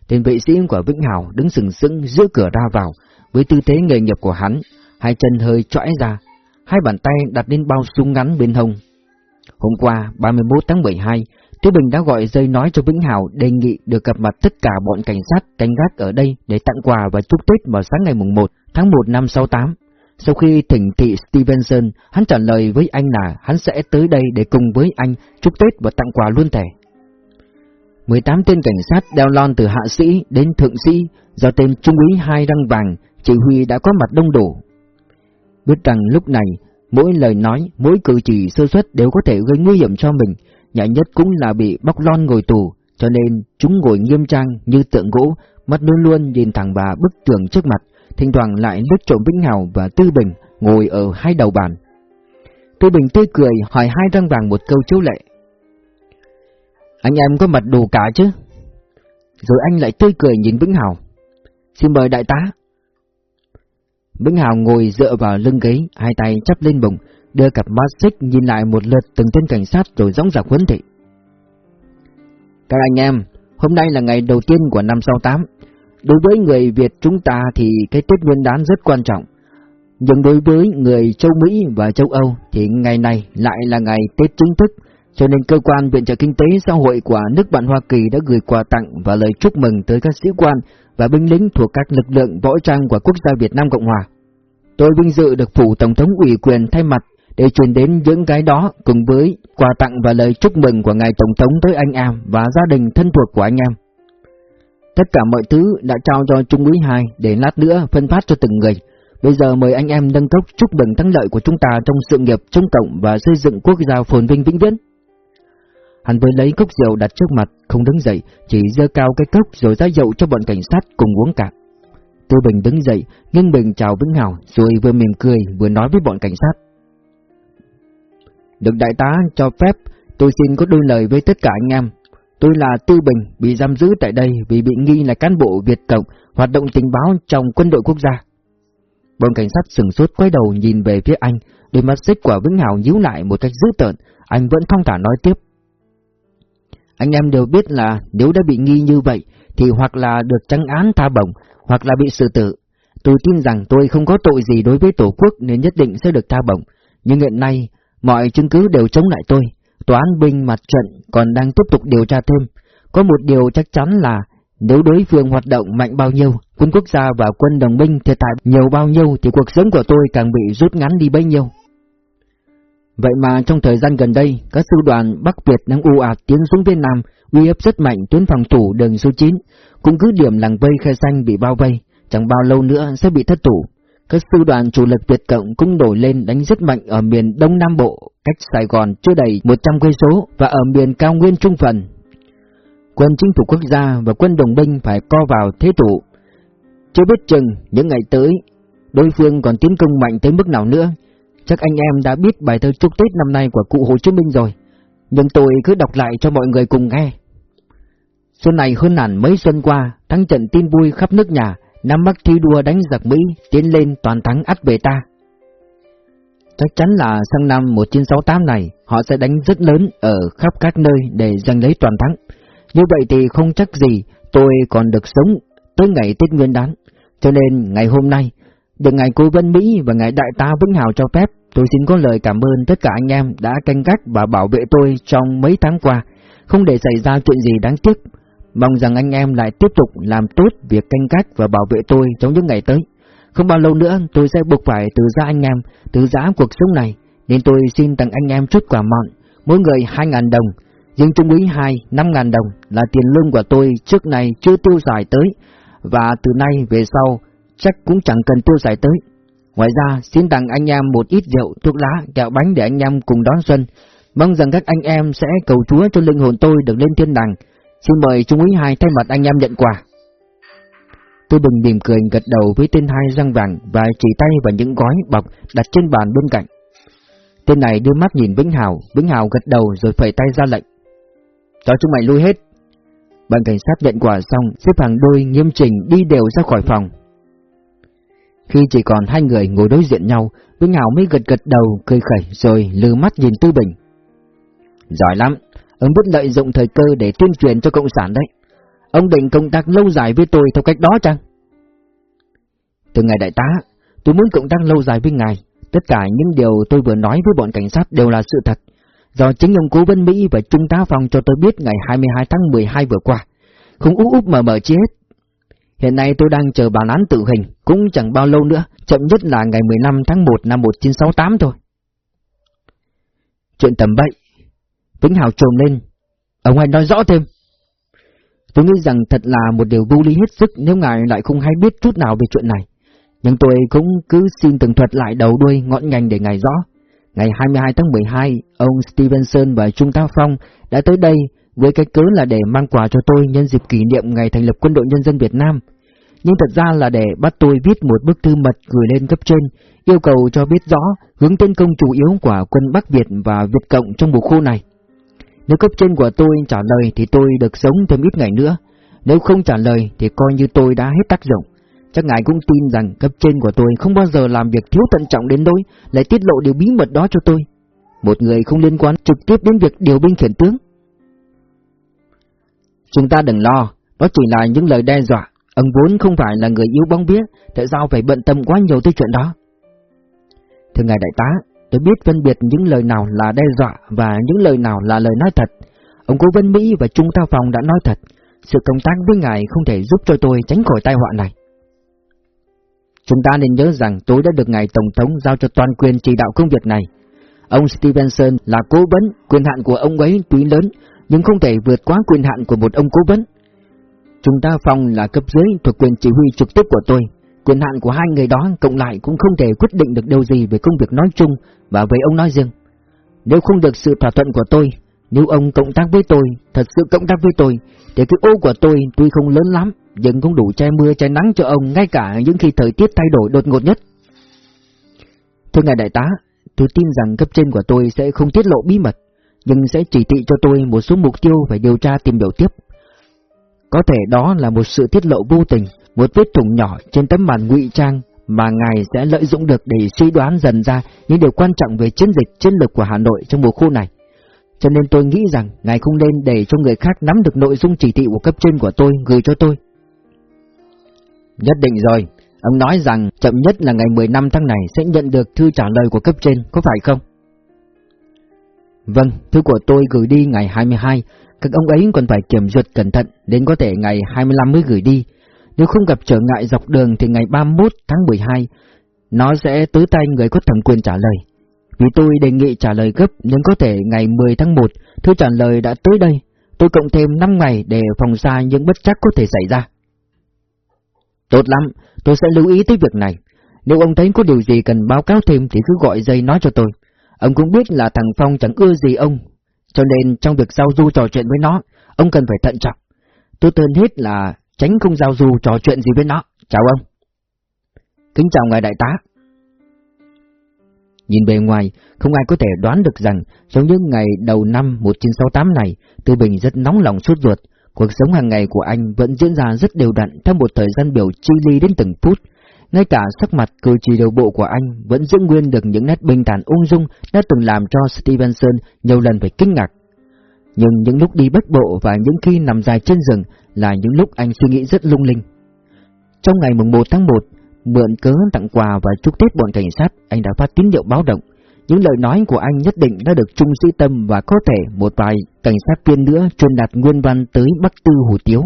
Tên vệ sĩ của Vĩnh Hào đứng sừng sững giữa cửa ra vào, với tư thế nghề nghiệp của hắn, hai chân hơi trõi ra, hai bàn tay đặt lên bao súng ngắn bên hông. Hôm qua, 31 tháng 12, Thế Bình đã gọi dây nói cho Vĩnh Hảo đề nghị được gặp mặt tất cả bọn cảnh sát canh gác ở đây để tặng quà và chúc Tết vào sáng ngày mùng 1 tháng 1 năm 68. Sau khi thỉnh thị Stevenson, hắn trả lời với anh là hắn sẽ tới đây để cùng với anh chúc Tết và tặng quà luôn thể. 18 tên cảnh sát đeo lon từ hạ sĩ đến thượng sĩ, do tên trung úy hai răng vàng, chỉ huy đã có mặt đông đủ. Biết rằng lúc này, mỗi lời nói, mỗi cử chỉ sơ suất đều có thể gây nguy hiểm cho mình, nhạy nhất cũng là bị bóc lon ngồi tù, cho nên chúng ngồi nghiêm trang như tượng gỗ, mắt luôn luôn nhìn thẳng vào bức tường trước mặt, thỉnh thoảng lại lướt trộm Vĩnh Hào và Tư Bình ngồi ở hai đầu bàn. Tư Bình tươi cười hỏi hai răng vàng một câu chú lệ. Anh em có mặt đủ cả chứ? Rồi anh lại tươi cười nhìn Vĩnh Hào. Xin mời đại tá. Vĩnh Hào ngồi dựa vào lưng ghế, hai tay chắp lên bụng, đưa cặp mắt xích nhìn lại một lượt từng tên cảnh sát rồi dõng dạc huấn thị. Các anh em, hôm nay là ngày đầu tiên của năm 68. Đối với người Việt chúng ta thì cái Tết Nguyên đán rất quan trọng. Nhưng đối với người châu Mỹ và châu Âu thì ngày này lại là ngày Tết chính thức, cho nên cơ quan viện trợ kinh tế xã hội của nước bạn Hoa Kỳ đã gửi quà tặng và lời chúc mừng tới các sĩ quan và binh lính thuộc các lực lượng võ trang của quốc gia Việt Nam Cộng Hòa. Tôi vinh dự được phủ Tổng thống ủy quyền thay mặt để truyền đến những cái đó cùng với quà tặng và lời chúc mừng của ngài Tổng thống tới anh em và gia đình thân thuộc của anh em. Tất cả mọi thứ đã trao cho Trung úy hai để lát nữa phân phát cho từng người. Bây giờ mời anh em nâng cốc chúc mừng thắng lợi của chúng ta trong sự nghiệp chống cộng và xây dựng quốc gia phồn vinh vĩnh viễn. Hắn vừa lấy cốc rượu đặt trước mặt, không đứng dậy, chỉ dơ cao cái cốc rồi ra dậu cho bọn cảnh sát cùng uống cạn. Tư Bình đứng dậy, nghiêng mình chào Vĩnh Hào, rồi vừa mỉm cười vừa nói với bọn cảnh sát. Được đại tá cho phép, tôi xin có đôi lời với tất cả anh em. Tôi là Tư Bình, bị giam giữ tại đây vì bị nghi là cán bộ Việt Cộng, hoạt động tình báo trong quân đội quốc gia. Bọn cảnh sát sừng sốt quay đầu nhìn về phía anh, đôi mắt xích của Vĩnh Hào nhíu lại một cách dữ tợn, anh vẫn thong thả nói tiếp. Anh em đều biết là nếu đã bị nghi như vậy, thì hoặc là được trắng án tha bổng, hoặc là bị xử tử. Tôi tin rằng tôi không có tội gì đối với Tổ quốc nên nhất định sẽ được tha bổng. Nhưng hiện nay, mọi chứng cứ đều chống lại tôi. Tòa án binh mặt trận còn đang tiếp tục điều tra thêm. Có một điều chắc chắn là nếu đối phương hoạt động mạnh bao nhiêu, quân quốc gia và quân đồng minh thiệt hại nhiều bao nhiêu thì cuộc sống của tôi càng bị rút ngắn đi bấy nhiêu. Vậy mà trong thời gian gần đây, các sư đoàn Bắc Việt đang u ạt tiến xuống phía Nam, uy hiếp rất mạnh tuyến phòng thủ đường số 9, cũng cứ điểm làng vây khe xanh bị bao vây, chẳng bao lâu nữa sẽ bị thất thủ. Các sư đoàn chủ lực Việt Cộng cũng nổi lên đánh rất mạnh ở miền Đông Nam Bộ, cách Sài Gòn chưa đầy 100 cây số và ở miền cao nguyên trung phần. Quân chính phủ quốc gia và quân đồng binh phải co vào thế tụ. Chưa biết chừng những ngày tới, đối phương còn tiến công mạnh tới mức nào nữa. Chắc anh em đã biết bài thơ chúc Tết năm nay của cụ Hồ Chí Minh rồi, nhưng tôi cứ đọc lại cho mọi người cùng nghe. Xuân này hơn hẳn mấy xuân qua, thắng trận tin vui khắp nước nhà, Nam Bắc thi đua đánh giặc Mỹ, tiến lên toàn thắng ắt về ta. Chắc chắn là sang năm 1968 này, họ sẽ đánh rất lớn ở khắp các nơi để giành lấy toàn thắng. Như vậy thì không chắc gì tôi còn được sống tới ngày Tết Nguyên đán. Cho nên ngày hôm nay, được ngày cố vấn Mỹ và ngày đại tá Vĩnh Hào cho phép, tôi xin có lời cảm ơn tất cả anh em đã canh gác và bảo vệ tôi trong mấy tháng qua, không để xảy ra chuyện gì đáng tiếc. Mong rằng anh em lại tiếp tục làm tốt việc canh gác và bảo vệ tôi trong những ngày tới. Không bao lâu nữa tôi sẽ buộc phải từ giã anh em, từ giã cuộc sống này, nên tôi xin tặng anh em chút quà mọn, mỗi người 2.000 đồng, riêng trung úy 2 5.000 đồng là tiền lương của tôi trước này chưa tiêu xài tới, và từ nay về sau chắc cũng chẳng cần tiêu xài tới. Ngoài ra, xin tặng anh em một ít rượu, thuốc lá, kẹo bánh để anh em cùng đón xuân. Mong rằng các anh em sẽ cầu Chúa cho linh hồn tôi được lên thiên đàng, Xin mời Trung úy hai thay mặt anh em nhận quà. Tôi bình mỉm cười gật đầu với tên hai răng vàng và chỉ tay vào những gói bọc đặt trên bàn bên cạnh. Tên này đưa mắt nhìn Vĩnh Hào, Vĩnh Hào gật đầu rồi phẩy tay ra lệnh. Cho chúng mày lui hết. Bạn cảnh sát nhận quà xong, xếp hàng đôi nghiêm chỉnh đi đều ra khỏi phòng. Khi chỉ còn hai người ngồi đối diện nhau, Vĩnh Hào mới gật gật đầu, cười khẩy rồi lừ mắt nhìn Tư Bình. Giỏi lắm, Ông biết lợi dụng thời cơ để tuyên truyền cho Cộng sản đấy. Ông định công tác lâu dài với tôi theo cách đó chăng? Từ ngày đại tá, tôi muốn cộng tác lâu dài với ngài. Tất cả những điều tôi vừa nói với bọn cảnh sát đều là sự thật. do chính ông cố vấn Mỹ và Trung tá Phong cho tôi biết ngày 22 tháng 12 vừa qua. Không úp úp mà mở chi hết. Hiện nay tôi đang chờ bản án tử hình, cũng chẳng bao lâu nữa, chậm nhất là ngày 15 tháng 1 năm 1968 thôi. Chuyện tầm bậy. Vĩnh Hào trồm lên. Ông hãy nói rõ thêm. Tôi nghĩ rằng thật là một điều vô lý hết sức nếu ngài lại không hay biết chút nào về chuyện này. Nhưng tôi cũng cứ xin tường thuật lại đầu đuôi ngọn ngành để ngài rõ. Ngày 22 tháng 12, ông Stevenson và Trung tá Phong đã tới đây với cái cớ là để mang quà cho tôi nhân dịp kỷ niệm ngày thành lập quân đội nhân dân Việt Nam. Nhưng thật ra là để bắt tôi viết một bức thư mật gửi lên cấp trên, yêu cầu cho biết rõ hướng tấn công chủ yếu của quân Bắc Việt và Việt Cộng trong mùa khô này. Nếu cấp trên của tôi trả lời thì tôi được sống thêm ít ngày nữa, nếu không trả lời thì coi như tôi đã hết tác dụng. Chắc ngài cũng tin rằng cấp trên của tôi không bao giờ làm việc thiếu thận trọng đến nỗi lại tiết lộ điều bí mật đó cho tôi. Một người không liên quan trực tiếp đến việc điều binh khiển tướng. Chúng ta đừng lo, đó chỉ là những lời đe dọa. Ông vốn không phải là người yếu bóng biết, tại sao phải bận tâm quá nhiều tới chuyện đó? Thưa ngài đại tá, tôi biết phân biệt những lời nào là đe dọa và những lời nào là lời nói thật. Ông cố vấn Mỹ và Trung tao phòng đã nói thật. Sự công tác với ngài không thể giúp cho tôi tránh khỏi tai họa này. Chúng ta nên nhớ rằng tôi đã được ngài Tổng thống giao cho toàn quyền chỉ đạo công việc này. Ông Stevenson là cố vấn, quyền hạn của ông ấy tuy lớn, nhưng không thể vượt quá quyền hạn của một ông cố vấn. Chúng ta phòng là cấp dưới thuộc quyền chỉ huy trực tiếp của tôi. Quyền hạn của hai người đó cộng lại cũng không thể quyết định được điều gì về công việc nói chung và về ông nói riêng. Nếu không được sự thỏa thuận của tôi, nếu ông cộng tác với tôi, thật sự cộng tác với tôi, thì cái ô của tôi tuy không lớn lắm, nhưng cũng đủ che mưa che nắng cho ông ngay cả những khi thời tiết thay đổi đột ngột nhất. Thưa ngài đại tá, tôi tin rằng cấp trên của tôi sẽ không tiết lộ bí mật, nhưng sẽ chỉ thị cho tôi một số mục tiêu phải điều tra tìm hiểu tiếp. Có thể đó là một sự tiết lộ vô tình, một vết thủng nhỏ trên tấm màn ngụy trang mà ngài sẽ lợi dụng được để suy đoán dần ra những điều quan trọng về chiến dịch chiến lược của Hà Nội trong mùa khu này. Cho nên tôi nghĩ rằng ngài không nên để cho người khác nắm được nội dung chỉ thị của cấp trên của tôi gửi cho tôi. Nhất định rồi, ông nói rằng chậm nhất là ngày 15 tháng này sẽ nhận được thư trả lời của cấp trên, có phải không? Vâng, thư của tôi gửi đi ngày 22, các ông ấy còn phải kiểm duyệt cẩn thận, đến có thể ngày 25 mới gửi đi. Nếu không gặp trở ngại dọc đường thì ngày 31 tháng 12, nó sẽ tới tay người có thẩm quyền trả lời. Vì tôi đề nghị trả lời gấp nhưng có thể ngày 10 tháng 1, thư trả lời đã tới đây. Tôi cộng thêm 5 ngày để phòng xa những bất chắc có thể xảy ra. Tốt lắm, tôi sẽ lưu ý tới việc này. Nếu ông thấy có điều gì cần báo cáo thêm thì cứ gọi dây nói cho tôi. Ông cũng biết là thằng Phong chẳng ưa gì ông, cho nên trong việc giao du trò chuyện với nó, ông cần phải thận trọng. Tôi tên hết là tránh không giao du trò chuyện gì với nó. Chào ông. Kính chào ngài đại tá. Nhìn bề ngoài, không ai có thể đoán được rằng trong những ngày đầu năm 1968 này, Tư Bình rất nóng lòng suốt ruột, Cuộc sống hàng ngày của anh vẫn diễn ra rất đều đặn theo một thời gian biểu chi ly đến từng phút. Ngay cả sắc mặt cử chỉ điều bộ của anh vẫn giữ nguyên được những nét bình thản ung dung đã từng làm cho Stevenson nhiều lần phải kinh ngạc. Nhưng những lúc đi bất bộ và những khi nằm dài trên rừng là những lúc anh suy nghĩ rất lung linh. Trong ngày mùng 1 tháng 1, mượn cớ tặng quà và chúc Tết bọn cảnh sát, anh đã phát tín hiệu báo động. Những lời nói của anh nhất định đã được trung sĩ tâm và có thể một vài cảnh sát viên nữa truyền đạt nguyên văn tới Bắc Tư Hủ Tiếu.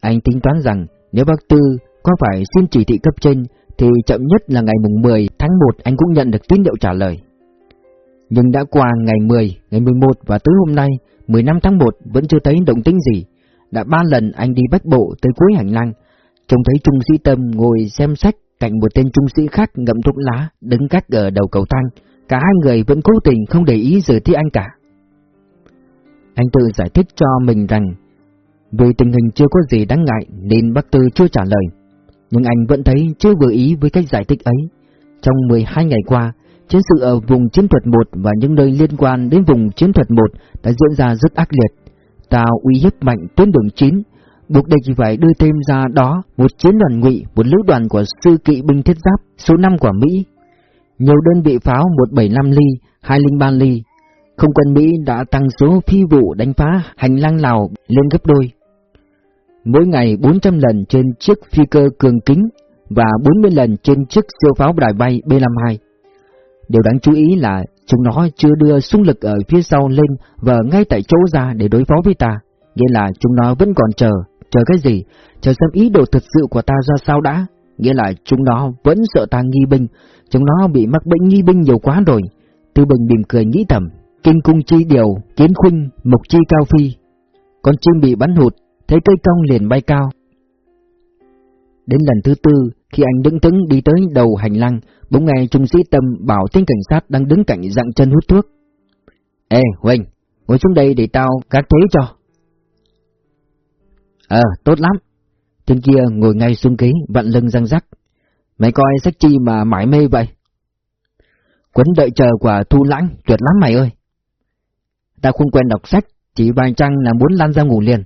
Anh tính toán rằng nếu Bắc Tư có phải xin chỉ thị cấp trên thì chậm nhất là ngày mùng 10 tháng 1 anh cũng nhận được tín hiệu trả lời. Nhưng đã qua ngày 10, ngày 11 và tới hôm nay, 15 tháng 1 vẫn chưa thấy động tĩnh gì. Đã ba lần anh đi bách bộ tới cuối hành lang, trông thấy Trung Sĩ Tâm ngồi xem sách cạnh một tên trung sĩ khác ngậm thuốc lá, đứng cách ở đầu cầu thang. Cả hai người vẫn cố tình không để ý rời thi anh cả. Anh tự giải thích cho mình rằng vì tình hình chưa có gì đáng ngại nên bác Tư chưa trả lời. Nhưng anh vẫn thấy chưa vừa ý với cách giải thích ấy. Trong 12 ngày qua, chiến sự ở vùng chiến thuật 1 và những nơi liên quan đến vùng chiến thuật 1 đã diễn ra rất ác liệt, tạo uy hiếp mạnh tuyến đường 9 buộc địch phải đưa thêm ra đó một chiến đoàn ngụy, một lữ đoàn của sư kỵ binh thiết giáp số 5 của Mỹ. Nhiều đơn vị pháo 175 ly, 203 ly. Không quân Mỹ đã tăng số phi vụ đánh phá hành lang Lào lên gấp đôi. Mỗi ngày 400 lần trên chiếc phi cơ cường kính và 40 lần trên chiếc siêu pháo đài bay B-52. Điều đáng chú ý là Chúng nó chưa đưa xung lực ở phía sau lên và ngay tại chỗ ra để đối phó với ta. Nghĩa là chúng nó vẫn còn chờ, chờ cái gì? Chờ xem ý đồ thật sự của ta ra sao đã. Nghĩa là chúng nó vẫn sợ ta nghi binh, chúng nó bị mắc bệnh nghi binh nhiều quá rồi. Tư Bình mỉm cười nghĩ thầm, kinh cung chi điều, kiến khuynh, mục chi cao phi. Con chim bị bắn hụt, thấy cây cong liền bay cao. Đến lần thứ tư, khi anh đứng đứng đi tới đầu hành lang, bỗng nghe trung sĩ Tâm bảo tên cảnh sát đang đứng cạnh dặn chân hút thuốc. Ê, Huỳnh, ngồi xuống đây để tao cắt thế cho. Ờ, tốt lắm. Tên kia ngồi ngay xuống ghế, vặn lưng răng rắc. Mày coi sách chi mà mãi mê vậy? Quấn đợi chờ quả Thu Lãng, tuyệt lắm mày ơi. Ta không quen đọc sách, chỉ vài trang là muốn lan ra ngủ liền.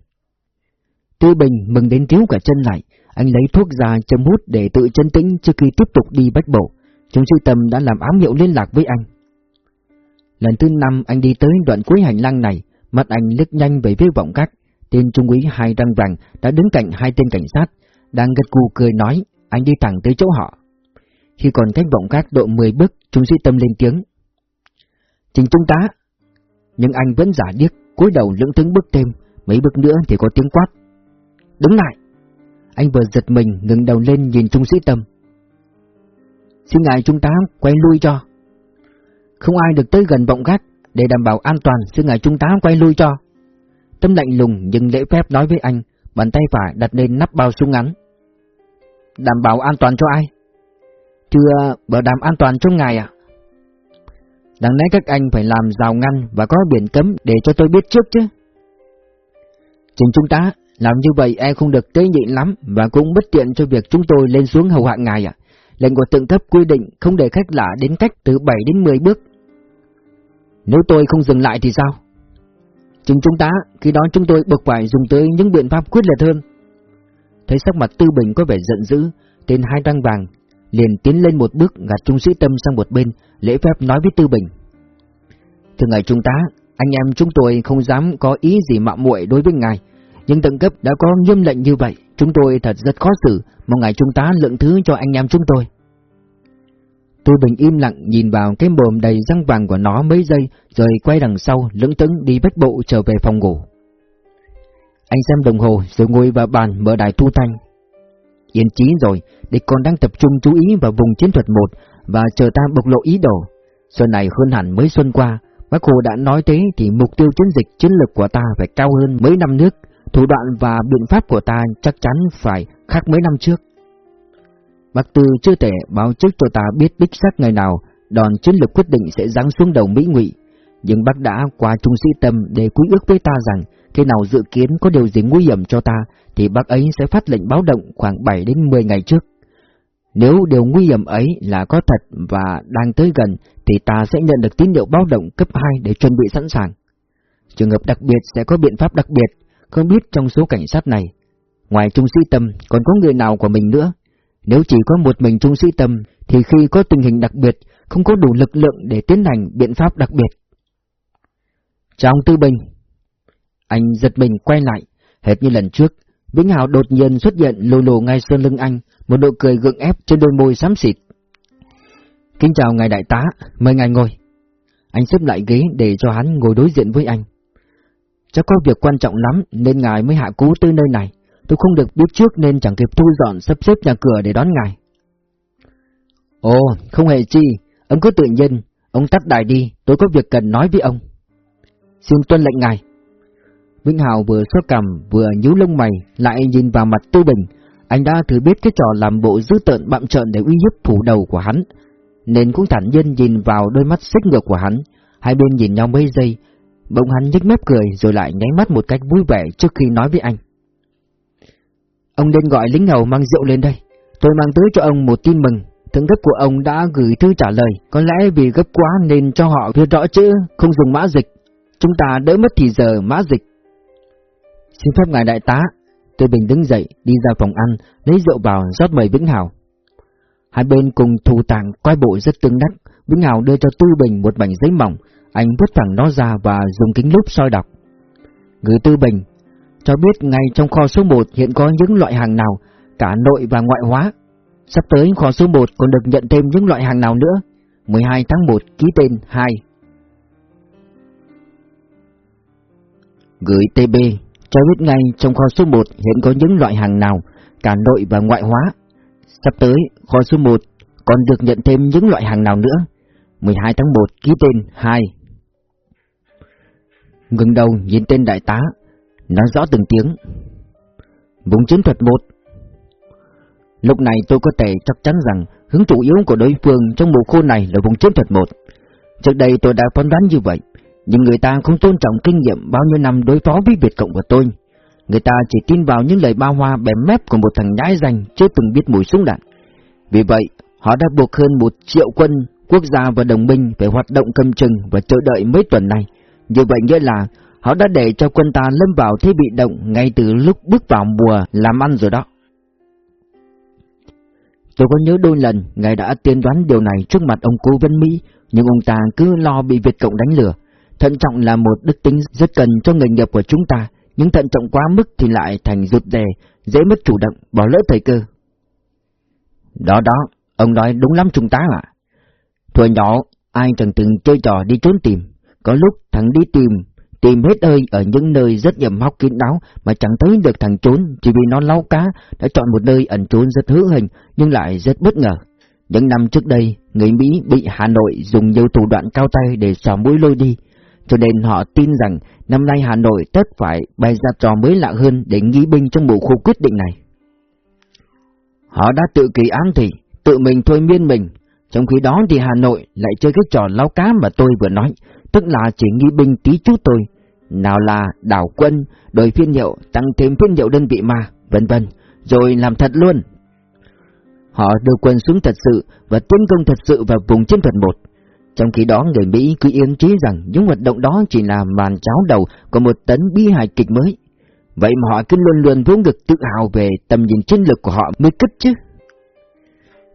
Tư Bình mừng đến thiếu cả chân lại, anh lấy thuốc ra châm hút để tự chân tĩnh trước khi tiếp tục đi bách bộ. Chúng sư tâm đã làm ám hiệu liên lạc với anh. Lần thứ năm anh đi tới đoạn cuối hành lang này, mặt anh lướt nhanh về phía vọng cách. Tên trung úy hai răng vàng đã đứng cạnh hai tên cảnh sát, đang gật cù cười nói, anh đi thẳng tới chỗ họ. Khi còn cách vọng cách độ 10 bước, trung sĩ tâm lên tiếng. Trình trung tá! Nhưng anh vẫn giả điếc, cúi đầu lưỡng tướng bước thêm, mấy bước nữa thì có tiếng quát. Đứng lại! Anh vừa giật mình ngẩng đầu lên nhìn trung sĩ tâm. Xin ngài trung tá quay lui cho. Không ai được tới gần vọng gác, để đảm bảo an toàn xin ngài trung tá quay lui cho. Tâm lạnh lùng nhưng lễ phép nói với anh, bàn tay phải đặt lên nắp bao súng ngắn. Đảm bảo an toàn cho ai? Chưa bảo đảm an toàn cho ngài à? Đáng lẽ các anh phải làm rào ngăn và có biển cấm để cho tôi biết trước chứ. Chính trung tá, làm như vậy e không được tế nhị lắm và cũng bất tiện cho việc chúng tôi lên xuống hầu hạ ngài ạ. Lệnh của tượng cấp quy định không để khách lạ đến cách từ 7 đến 10 bước. Nếu tôi không dừng lại thì sao? Chính chúng ta, khi đó chúng tôi buộc phải dùng tới những biện pháp quyết liệt hơn. Thấy sắc mặt Tư Bình có vẻ giận dữ, tên hai răng vàng liền tiến lên một bước gạt trung sĩ tâm sang một bên, lễ phép nói với Tư Bình. Thưa ngài trung tá, anh em chúng tôi không dám có ý gì mạo muội đối với ngài, nhưng tận cấp đã có nghiêm lệnh như vậy, chúng tôi thật rất khó xử, mong ngài trung tá lượng thứ cho anh em chúng tôi. tôi Bình im lặng nhìn vào cái mồm đầy răng vàng của nó mấy giây, rồi quay đằng sau, lững tững đi bách bộ trở về phòng ngủ. Anh xem đồng hồ rồi ngồi vào bàn mở đài thu thanh. Yên chí rồi, địch còn đang tập trung chú ý vào vùng chiến thuật 1 và chờ ta bộc lộ ý đồ. Xuân này hơn hẳn mới xuân qua, Bác Hồ đã nói thế thì mục tiêu chiến dịch chiến lược của ta phải cao hơn mấy năm nước, thủ đoạn và biện pháp của ta chắc chắn phải khác mấy năm trước. Bác Tư chưa thể báo trước cho ta biết đích xác ngày nào đòn chiến lược quyết định sẽ giáng xuống đầu Mỹ Ngụy, nhưng bác đã qua trung sĩ tâm để quý ước với ta rằng khi nào dự kiến có điều gì nguy hiểm cho ta thì bác ấy sẽ phát lệnh báo động khoảng 7 đến 10 ngày trước. Nếu điều nguy hiểm ấy là có thật và đang tới gần thì ta sẽ nhận được tín hiệu báo động cấp 2 để chuẩn bị sẵn sàng. Trường hợp đặc biệt sẽ có biện pháp đặc biệt, không biết trong số cảnh sát này, ngoài trung sĩ tâm còn có người nào của mình nữa. Nếu chỉ có một mình trung sĩ tâm thì khi có tình hình đặc biệt không có đủ lực lượng để tiến hành biện pháp đặc biệt. Trong tư bình, anh giật mình quay lại, hệt như lần trước, Vĩnh Hào đột nhiên xuất hiện lồ lồ ngay sơn lưng anh, một nụ cười gượng ép trên đôi môi xám xịt. Kính chào ngài đại tá, mời ngài ngồi. Anh xếp lại ghế để cho hắn ngồi đối diện với anh. Chắc có việc quan trọng lắm nên ngài mới hạ cú tới nơi này. Tôi không được biết trước nên chẳng kịp thu dọn sắp xếp nhà cửa để đón ngài. Ồ, không hề chi, ông cứ tự nhiên, ông tắt đài đi, tôi có việc cần nói với ông. Xin tuân lệnh ngài. Vĩnh Hào vừa xót cằm vừa nhíu lông mày lại nhìn vào mặt Tư Bình. Anh đã thử biết cái trò làm bộ dữ tợn bạm trợn để uy hiếp thủ đầu của hắn, nên cũng thản nhiên nhìn vào đôi mắt xích ngược của hắn. Hai bên nhìn nhau mấy giây, bỗng hắn nhếch mép cười rồi lại nháy mắt một cách vui vẻ trước khi nói với anh. Ông nên gọi lính hầu mang rượu lên đây. Tôi mang tới cho ông một tin mừng. Thượng cấp của ông đã gửi thư trả lời. Có lẽ vì gấp quá nên cho họ viết rõ chữ, không dùng mã dịch. Chúng ta đỡ mất thì giờ mã dịch. Xin phép ngài đại tá. Tôi Bình đứng dậy, đi ra phòng ăn, lấy rượu vào, rót mời Vĩnh Hảo. Hai bên cùng thù tàng quay bộ rất tương đắc. Vĩnh Hảo đưa cho Tư Bình một mảnh giấy mỏng, anh vứt thẳng nó ra và dùng kính lúp soi đọc. Người tư bình cho biết ngay trong kho số 1 hiện có những loại hàng nào, cả nội và ngoại hóa. Sắp tới kho số 1 còn được nhận thêm những loại hàng nào nữa. 12 tháng 1 ký tên 2. Gửi TB cho biết ngay trong kho số 1 hiện có những loại hàng nào, cả nội và ngoại hóa. Sắp tới kho số 1 còn được nhận thêm những loại hàng nào nữa. 12 tháng 1 ký tên 2. Ngừng đầu nhìn tên đại tá, nói rõ từng tiếng. Vùng chiến thuật 1 Lúc này tôi có thể chắc chắn rằng hướng chủ yếu của đối phương trong mùa khô này là vùng chiến thuật 1. Trước đây tôi đã phán đoán như vậy, nhưng người ta không tôn trọng kinh nghiệm bao nhiêu năm đối phó với Việt Cộng của tôi. Người ta chỉ tin vào những lời ba hoa bẻ mép của một thằng nhãi danh chưa từng biết mùi súng đạn. Vì vậy, họ đã buộc hơn một triệu quân, quốc gia và đồng minh phải hoạt động cầm chừng và chờ đợi mấy tuần này. Như vậy nghĩa là họ đã để cho quân ta lâm vào thế bị động ngay từ lúc bước vào mùa làm ăn rồi đó. Tôi có nhớ đôi lần ngài đã tiên đoán điều này trước mặt ông cố vấn Mỹ, nhưng ông ta cứ lo bị Việt Cộng đánh lừa. Thận trọng là một đức tính rất cần cho nghề nghiệp của chúng ta, nhưng thận trọng quá mức thì lại thành rụt rè, dễ mất chủ động, bỏ lỡ thời cơ. Đó đó, ông nói đúng lắm chúng ta ạ. À? Thuở nhỏ, ai chẳng từng chơi trò đi trốn tìm, có lúc thằng đi tìm, tìm hết ơi ở những nơi rất nhầm hóc kín đáo mà chẳng thấy được thằng trốn chỉ vì nó lau cá, đã chọn một nơi ẩn trốn rất hữu hình nhưng lại rất bất ngờ. Những năm trước đây, người Mỹ bị Hà Nội dùng nhiều thủ đoạn cao tay để xỏ mũi lôi đi, cho nên họ tin rằng năm nay Hà Nội tất phải bày ra trò mới lạ hơn để nghi binh trong bộ khu quyết định này. Họ đã tự kỳ ám thị, tự mình thôi miên mình, trong khi đó thì Hà Nội lại chơi cái trò lao cá mà tôi vừa nói, tức là chỉ nghi binh tí chút thôi. Nào là đảo quân, đổi phiên hiệu, tăng thêm phiên hiệu đơn vị mà, vân vân, rồi làm thật luôn. Họ đưa quân xuống thật sự và tiến công thật sự vào vùng chiến thuật một. Trong khi đó người Mỹ cứ yên trí rằng những hoạt động đó chỉ là màn cháo đầu của một tấn bi hài kịch mới. Vậy mà họ cứ luôn luôn vốn được tự hào về tầm nhìn chiến lược của họ mới kích chứ.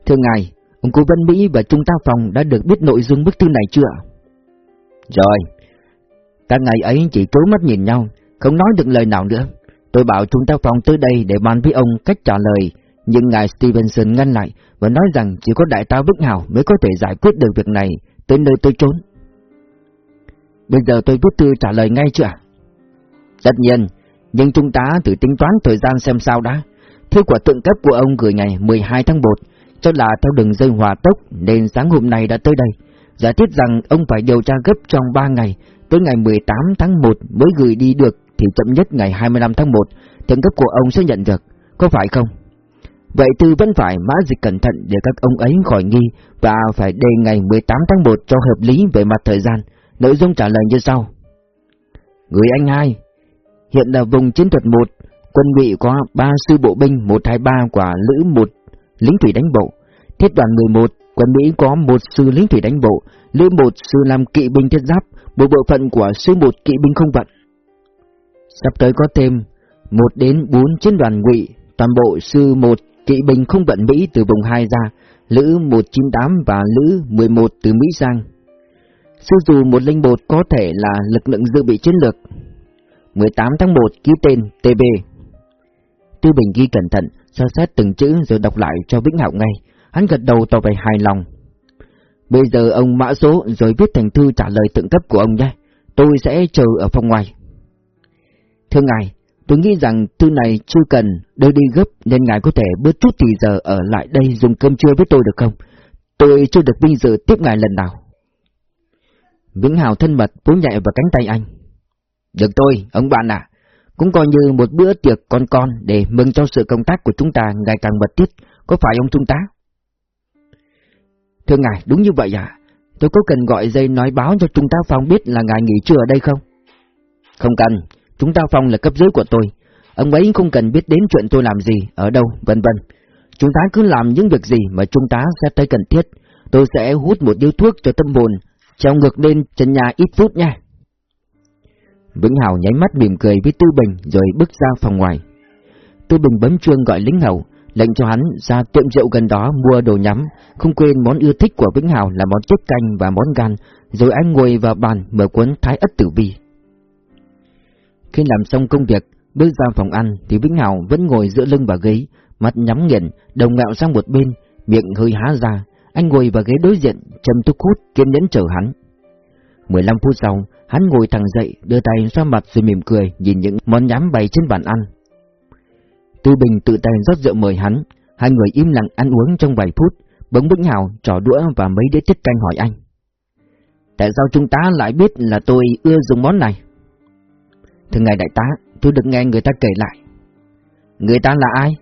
Thưa ngài, ông cố vấn Mỹ và Trung ta phòng đã được biết nội dung bức thư này chưa? Rồi, cả ngày ấy chỉ trố mắt nhìn nhau, không nói được lời nào nữa. Tôi bảo chúng ta phòng tới đây để bàn với ông cách trả lời, nhưng ngài Stevenson ngăn lại và nói rằng chỉ có đại tá Bức Hào mới có thể giải quyết được việc này tới nơi tôi trốn. Bây giờ tôi viết thư trả lời ngay chưa? Tất nhiên, nhưng chúng ta thử tính toán thời gian xem sao đã. Thư của tượng cấp của ông gửi ngày 12 tháng 1, cho là theo đường dây hòa tốc nên sáng hôm nay đã tới đây. Giả thiết rằng ông phải điều tra gấp trong 3 ngày, tới ngày 18 tháng 1 mới gửi đi được thì chậm nhất ngày 25 tháng 1, thượng cấp của ông sẽ nhận được, có phải không? Vậy Tư vẫn phải mã dịch cẩn thận để các ông ấy khỏi nghi và phải đề ngày 18 tháng 1 cho hợp lý về mặt thời gian. Nội dung trả lời như sau. Người anh hai, hiện là vùng chiến thuật 1, quân bị có 3 sư bộ binh 123 quả lữ 1 lính thủy đánh bộ, thiết đoàn 11, quân Mỹ có một sư lính thủy đánh bộ, lữ một sư làm kỵ binh thiết giáp, một bộ phận của sư một kỵ binh không vận. Sắp tới có thêm một đến 4 chiến đoàn ngụy, toàn bộ sư một kỵ binh không vận Mỹ từ vùng 2 ra, Lữ 198 và Lữ 11 từ Mỹ sang. Sư dù một linh bột có thể là lực lượng dự bị chiến lược. 18 tháng 1 ký tên TB. Tư Bình ghi cẩn thận, so xét từng chữ rồi đọc lại cho Vĩnh Hạo ngay. Hắn gật đầu tỏ vẻ hài lòng. Bây giờ ông mã số rồi viết thành thư trả lời tượng cấp của ông nhé. Tôi sẽ chờ ở phòng ngoài. Thưa ngài, Tôi nghĩ rằng thư này chưa cần đưa đi gấp nên ngài có thể bớt chút thì giờ ở lại đây dùng cơm trưa với tôi được không? Tôi chưa được vinh dự tiếp ngài lần nào. Vĩnh Hào thân mật vỗ nhẹ vào cánh tay anh. Được tôi, ông bạn ạ. Cũng coi như một bữa tiệc con con để mừng cho sự công tác của chúng ta ngày càng mật thiết, có phải ông Trung tá? Thưa ngài, đúng như vậy à? Tôi có cần gọi dây nói báo cho Trung tá Phong biết là ngài nghỉ trưa ở đây không? Không cần, Chúng ta Phong là cấp dưới của tôi, ông ấy không cần biết đến chuyện tôi làm gì, ở đâu, vân vân. Chúng ta cứ làm những việc gì mà chúng ta sẽ thấy cần thiết. Tôi sẽ hút một điếu thuốc cho tâm hồn, treo ngược lên chân nhà ít phút nha. Vĩnh Hào nháy mắt mỉm cười với Tư Bình rồi bước ra phòng ngoài. Tư Bình bấm chuông gọi lính hầu, lệnh cho hắn ra tiệm rượu gần đó mua đồ nhắm, không quên món ưa thích của Vĩnh Hào là món tiết canh và món gan, rồi anh ngồi vào bàn mở cuốn Thái Ất Tử Vi. Khi làm xong công việc, bước ra phòng ăn thì Vĩnh Hào vẫn ngồi giữa lưng và ghế, mặt nhắm nghiền, đầu ngạo sang một bên, miệng hơi há ra. Anh ngồi vào ghế đối diện, châm thuốc hút, kiên nhẫn chờ hắn. 15 phút sau, hắn ngồi thẳng dậy, đưa tay xoa mặt rồi mỉm cười, nhìn những món nhắm bày trên bàn ăn. Tư Bình tự tay rót rượu mời hắn, hai người im lặng ăn uống trong vài phút, bỗng Vĩnh Hào trò đũa và mấy đĩa tiết canh hỏi anh. Tại sao chúng ta lại biết là tôi ưa dùng món này? Thưa ngài đại tá, tôi được nghe người ta kể lại. Người ta là ai?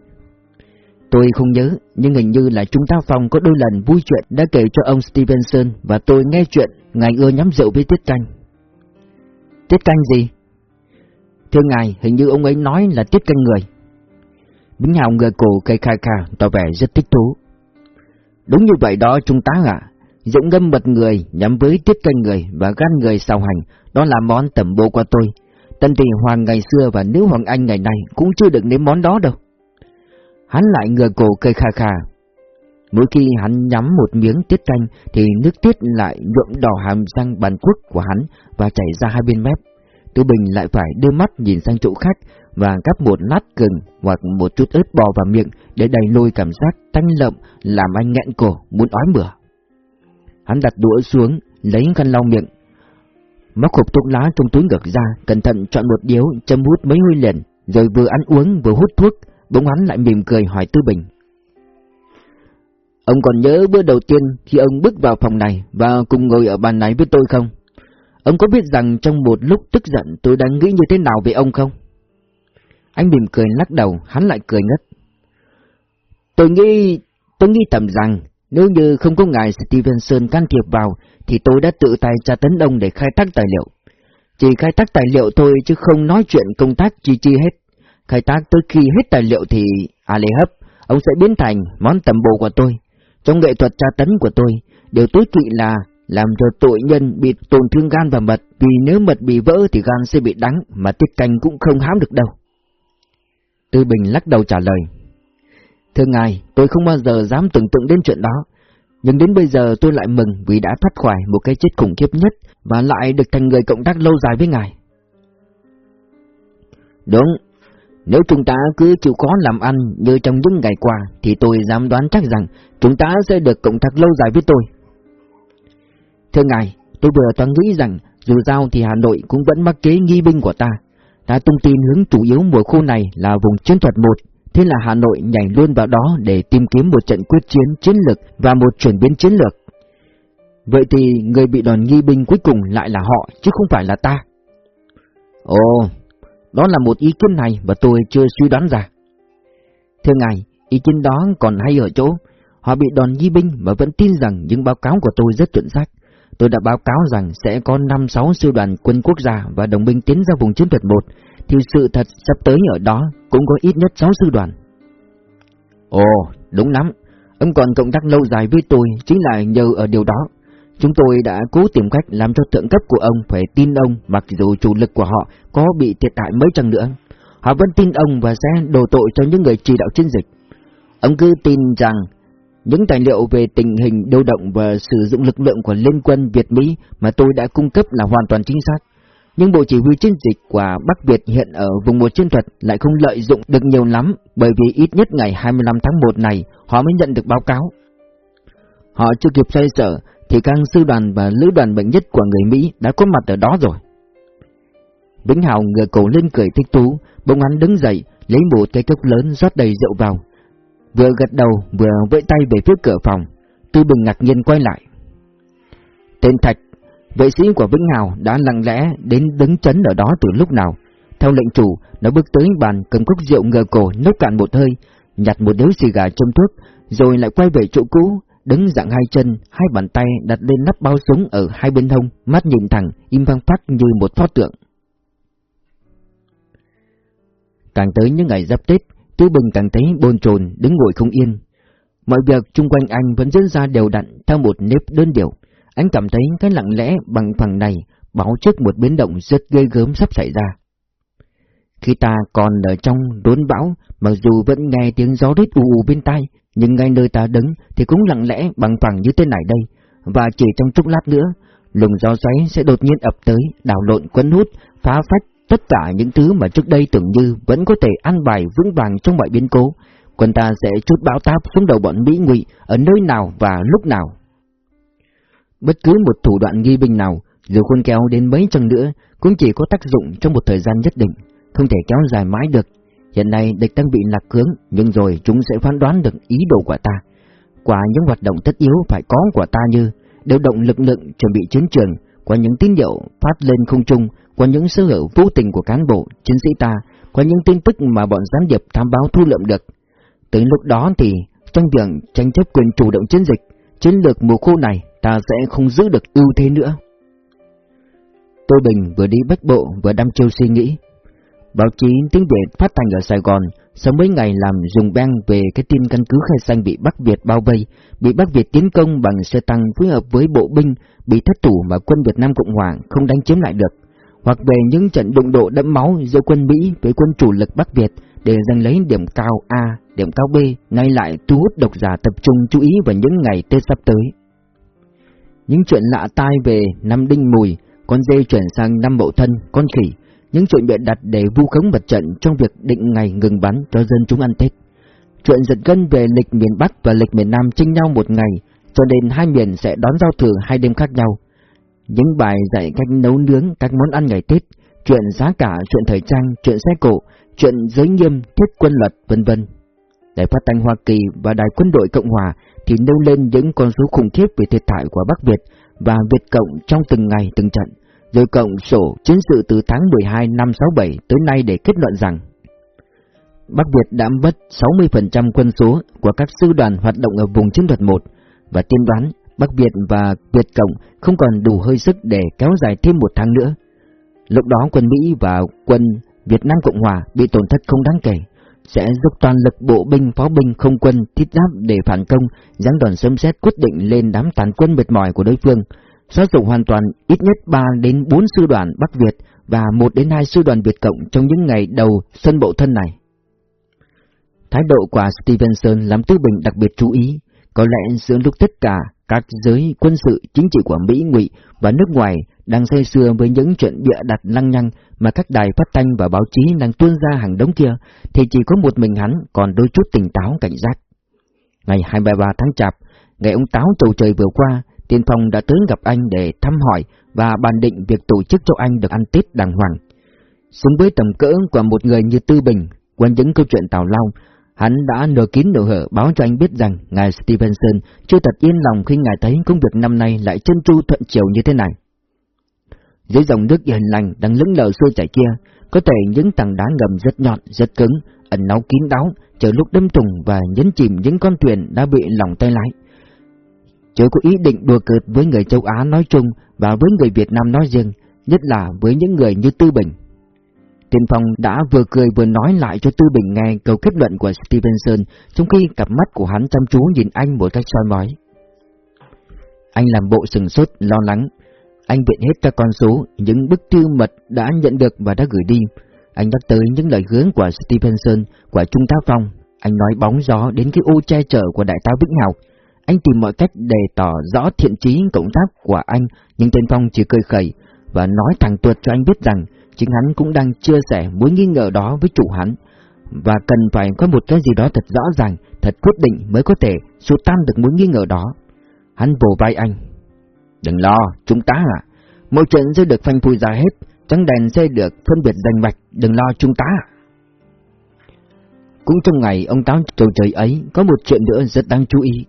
Tôi không nhớ, nhưng hình như là chúng ta phòng có đôi lần vui chuyện đã kể cho ông Stevenson và tôi nghe chuyện ngài ưa nhắm rượu với tiết canh. Tiết canh gì? Thưa ngài, hình như ông ấy nói là tiết canh người. Bính Hào ngờ cổ cây khai kha, tỏ vẻ rất thích thú. Đúng như vậy đó chúng ta ạ. À. Dũng ngâm bật người nhắm với tiết canh người và gan người sao hành, đó là món tẩm bô qua tôi. Tân tỷ hoàng ngày xưa và nữ hoàng anh ngày nay cũng chưa được nếm món đó đâu. Hắn lại ngừa cổ cây kha kha. Mỗi khi hắn nhắm một miếng tiết canh thì nước tiết lại nhuộm đỏ hàm răng bàn quốc của hắn và chảy ra hai bên mép. Tư Bình lại phải đưa mắt nhìn sang chỗ khác và gắp một lát gừng hoặc một chút ớt bò vào miệng để đầy lôi cảm giác tanh lợm làm anh nghẹn cổ muốn ói mửa. Hắn đặt đũa xuống, lấy khăn lau miệng, móc hộp thuốc lá trong túi ngược ra, cẩn thận chọn một điếu, châm hút mấy hơi liền, rồi vừa ăn uống vừa hút thuốc, bỗng hắn lại mỉm cười hỏi Tư Bình. Ông còn nhớ bữa đầu tiên khi ông bước vào phòng này và cùng ngồi ở bàn này với tôi không? Ông có biết rằng trong một lúc tức giận tôi đang nghĩ như thế nào về ông không? Anh mỉm cười lắc đầu, hắn lại cười ngất. Tôi nghĩ, tôi nghĩ tầm rằng, nếu như không có ngài Stevenson can thiệp vào, thì tôi đã tự tay tra tấn ông để khai thác tài liệu. Chỉ khai thác tài liệu thôi chứ không nói chuyện công tác chi chi hết. Khai thác tới khi hết tài liệu thì, à lê hấp, ông sẽ biến thành món tầm bổ của tôi. Trong nghệ thuật tra tấn của tôi, điều tối kỵ là làm cho tội nhân bị tổn thương gan và mật, vì nếu mật bị vỡ thì gan sẽ bị đắng, mà tiết canh cũng không hám được đâu. Tư Bình lắc đầu trả lời. Thưa ngài, tôi không bao giờ dám tưởng tượng đến chuyện đó, nhưng đến bây giờ tôi lại mừng vì đã thoát khỏi một cái chết khủng khiếp nhất và lại được thành người cộng tác lâu dài với ngài. Đúng, nếu chúng ta cứ chịu khó làm ăn như trong những ngày qua thì tôi dám đoán chắc rằng chúng ta sẽ được cộng tác lâu dài với tôi. Thưa ngài, tôi vừa toán nghĩ rằng dù sao thì Hà Nội cũng vẫn mắc kế nghi binh của ta. Ta tung tin hướng chủ yếu mùa khu này là vùng chiến thuật 1, thế là Hà Nội nhảy luôn vào đó để tìm kiếm một trận quyết chiến chiến lược và một chuyển biến chiến lược. Vậy thì người bị đòn nghi binh cuối cùng lại là họ, chứ không phải là ta. Ồ, đó là một ý kiến này và tôi chưa suy đoán ra. Thưa ngài, ý kiến đó còn hay ở chỗ, họ bị đòn nghi binh mà vẫn tin rằng những báo cáo của tôi rất chuẩn xác. Tôi đã báo cáo rằng sẽ có 5-6 sư đoàn quân quốc gia và đồng minh tiến ra vùng chiến thuật 1, thì sự thật sắp tới ở đó cũng có ít nhất 6 sư đoàn. Ồ, đúng lắm, ông còn cộng tác lâu dài với tôi chính là nhờ ở điều đó. Chúng tôi đã cố tìm cách làm cho thượng cấp của ông phải tin ông mặc dù chủ lực của họ có bị thiệt hại mấy chăng nữa. Họ vẫn tin ông và sẽ đổ tội cho những người chỉ đạo chiến dịch. Ông cứ tin rằng những tài liệu về tình hình điều động và sử dụng lực lượng của Liên quân Việt-Mỹ mà tôi đã cung cấp là hoàn toàn chính xác. Nhưng Bộ Chỉ huy chiến dịch của Bắc Việt hiện ở vùng một chiến thuật lại không lợi dụng được nhiều lắm bởi vì ít nhất ngày 25 tháng 1 này họ mới nhận được báo cáo. Họ chưa kịp xoay sở thì các sư đoàn và lữ đoàn bệnh nhất của người Mỹ đã có mặt ở đó rồi. Vĩnh Hào ngửa cổ lên cười thích thú, bỗng hắn đứng dậy, lấy một cái cốc lớn rót đầy rượu vào, vừa gật đầu vừa vẫy tay về phía cửa phòng. Tư Bình ngạc nhiên quay lại. Tên Thạch, vệ sĩ của Vĩnh Hào đã lặng lẽ đến đứng chấn ở đó từ lúc nào. Theo lệnh chủ, nó bước tới bàn cầm cốc rượu ngờ cổ nốc cạn một hơi, nhặt một điếu xì gà châm thuốc, rồi lại quay về chỗ cũ, đứng dạng hai chân, hai bàn tay đặt lên nắp bao súng ở hai bên hông, mắt nhìn thẳng, im phăng phát như một pho tượng. Càng tới những ngày giáp Tết, Tư Bình càng thấy bồn chồn đứng ngồi không yên. Mọi việc chung quanh anh vẫn diễn ra đều đặn theo một nếp đơn điệu. Anh cảm thấy cái lặng lẽ bằng phẳng này báo trước một biến động rất ghê gớm sắp xảy ra. Khi ta còn ở trong đốn bão, mặc dù vẫn nghe tiếng gió rít ù ù bên tai, nhưng ngay nơi ta đứng thì cũng lặng lẽ bằng phẳng như thế này đây, và chỉ trong chốc lát nữa, lùng gió xoáy sẽ đột nhiên ập tới, đảo lộn quấn hút, phá phách Tất cả những thứ mà trước đây tưởng như vẫn có thể ăn bài vững vàng trong mọi biến cố, quân ta sẽ chút báo táp xuống đầu bọn Mỹ ngụy ở nơi nào và lúc nào. Bất cứ một thủ đoạn nghi binh nào, Dù khôn kéo đến mấy chăng nữa, cũng chỉ có tác dụng trong một thời gian nhất định, không thể kéo dài mãi được. Hiện nay địch đang bị lạc hướng, nhưng rồi chúng sẽ phán đoán được ý đồ của ta. Qua những hoạt động tất yếu phải có của ta như điều động lực lượng chuẩn bị chiến trường, qua những tín hiệu phát lên không trung, qua những sơ hở vô tình của cán bộ, chiến sĩ ta, qua những tin tức mà bọn gián điệp tham báo thu lượm được. Tới lúc đó thì, trong việc tranh chấp quyền chủ động chiến dịch, chiến lược mùa khô này ta sẽ không giữ được ưu thế nữa. Tô Bình vừa đi bách bộ vừa đăm chiêu suy nghĩ. Báo chí tiếng Việt phát thanh ở Sài Gòn sau mấy ngày làm dùng băng về cái tin căn cứ khai xanh bị Bắc Việt bao vây, bị Bắc Việt tiến công bằng xe tăng phối hợp với bộ binh, bị thất thủ mà quân Việt Nam Cộng Hòa không đánh chiếm lại được, hoặc về những trận đụng độ đẫm máu giữa quân Mỹ với quân chủ lực Bắc Việt để giành lấy điểm cao A, điểm cao B, nay lại thu hút độc giả tập trung chú ý vào những ngày Tết sắp tới. Những chuyện lạ tai về năm đinh mùi, con dê chuyển sang năm mậu thân, con khỉ, những chuyện bịa đặt để vu khống mặt trận trong việc định ngày ngừng bắn cho dân chúng ăn Tết. Chuyện giật gân về lịch miền Bắc và lịch miền Nam tranh nhau một ngày, cho nên hai miền sẽ đón giao thừa hai đêm khác nhau. Những bài dạy cách nấu nướng các món ăn ngày Tết, chuyện giá cả, chuyện thời trang, chuyện xe cổ, chuyện giới nghiêm, thiết quân luật, vân vân. Đài phát thanh Hoa Kỳ và đài quân đội Cộng Hòa thì nêu lên những con số khủng khiếp về thiệt hại của Bắc Việt và Việt Cộng trong từng ngày từng trận, rồi cộng sổ chiến sự từ tháng 12 năm 67 tới nay để kết luận rằng Bắc Việt đã mất 60% quân số của các sư đoàn hoạt động ở vùng chiến thuật 1 và tiên đoán Bắc Việt và Việt Cộng không còn đủ hơi sức để kéo dài thêm một tháng nữa. Lúc đó quân Mỹ và quân Việt Nam Cộng Hòa bị tổn thất không đáng kể, sẽ giúp toàn lực bộ binh, pháo binh, không quân, thiết giáp để phản công, giáng đòn sớm xét quyết định lên đám tàn quân mệt mỏi của đối phương, sát dụng hoàn toàn ít nhất 3 đến 4 sư đoàn Bắc Việt và 1 đến 2 sư đoàn Việt Cộng trong những ngày đầu sân bộ thân này. Thái độ của Stevenson làm Tư Bình đặc biệt chú ý, có lẽ giữa lúc tất cả các giới quân sự chính trị của Mỹ ngụy và nước ngoài đang say sưa với những chuyện bịa đặt lăng nhăng mà các đài phát thanh và báo chí đang tuôn ra hàng đống kia, thì chỉ có một mình hắn còn đôi chút tỉnh táo cảnh giác. Ngày 23 tháng Chạp, ngày ông Táo trầu trời vừa qua, Tiên Phong đã tới gặp anh để thăm hỏi và bàn định việc tổ chức cho anh được ăn Tết đàng hoàng. Xứng với tầm cỡ của một người như Tư Bình, qua những câu chuyện tào Long, hắn đã nở kín nở hở báo cho anh biết rằng ngài Stevenson chưa thật yên lòng khi ngài thấy công việc năm nay lại chân tru thuận chiều như thế này. Dưới dòng nước hiền lành đang lững lờ xuôi chảy kia, có thể những tảng đá ngầm rất nhọn, rất cứng, ẩn náu kín đáo, chờ lúc đâm trùng và nhấn chìm những con thuyền đã bị lỏng tay lái. Chớ có ý định đùa cợt với người châu Á nói chung và với người Việt Nam nói riêng, nhất là với những người như Tư Bình. Tiên Phong đã vừa cười vừa nói lại cho Tư Bình nghe câu kết luận của Stevenson, trong khi cặp mắt của hắn chăm chú nhìn anh một cách soi mói. Anh làm bộ sừng sốt, lo lắng, anh viện hết các con số, những bức thư mật đã nhận được và đã gửi đi. Anh nhắc tới những lời hướng của Stevenson, của Trung tá Phong. Anh nói bóng gió đến cái ô che chở của đại tá Vĩnh Hào. Anh tìm mọi cách để tỏ rõ thiện trí cộng tác của anh, nhưng tên Phong chỉ cười khẩy và nói thẳng tuột cho anh biết rằng chính hắn cũng đang chia sẻ mối nghi ngờ đó với chủ hắn, và cần phải có một cái gì đó thật rõ ràng, thật quyết định mới có thể xua tan được mối nghi ngờ đó. Hắn vỗ vai anh, Đừng lo, chúng ta à. Mọi chuyện sẽ được phanh phui ra hết, trắng đèn sẽ được phân biệt danh mạch, đừng lo chúng ta. Cũng trong ngày ông Táo trầu trời ấy, có một chuyện nữa rất đáng chú ý.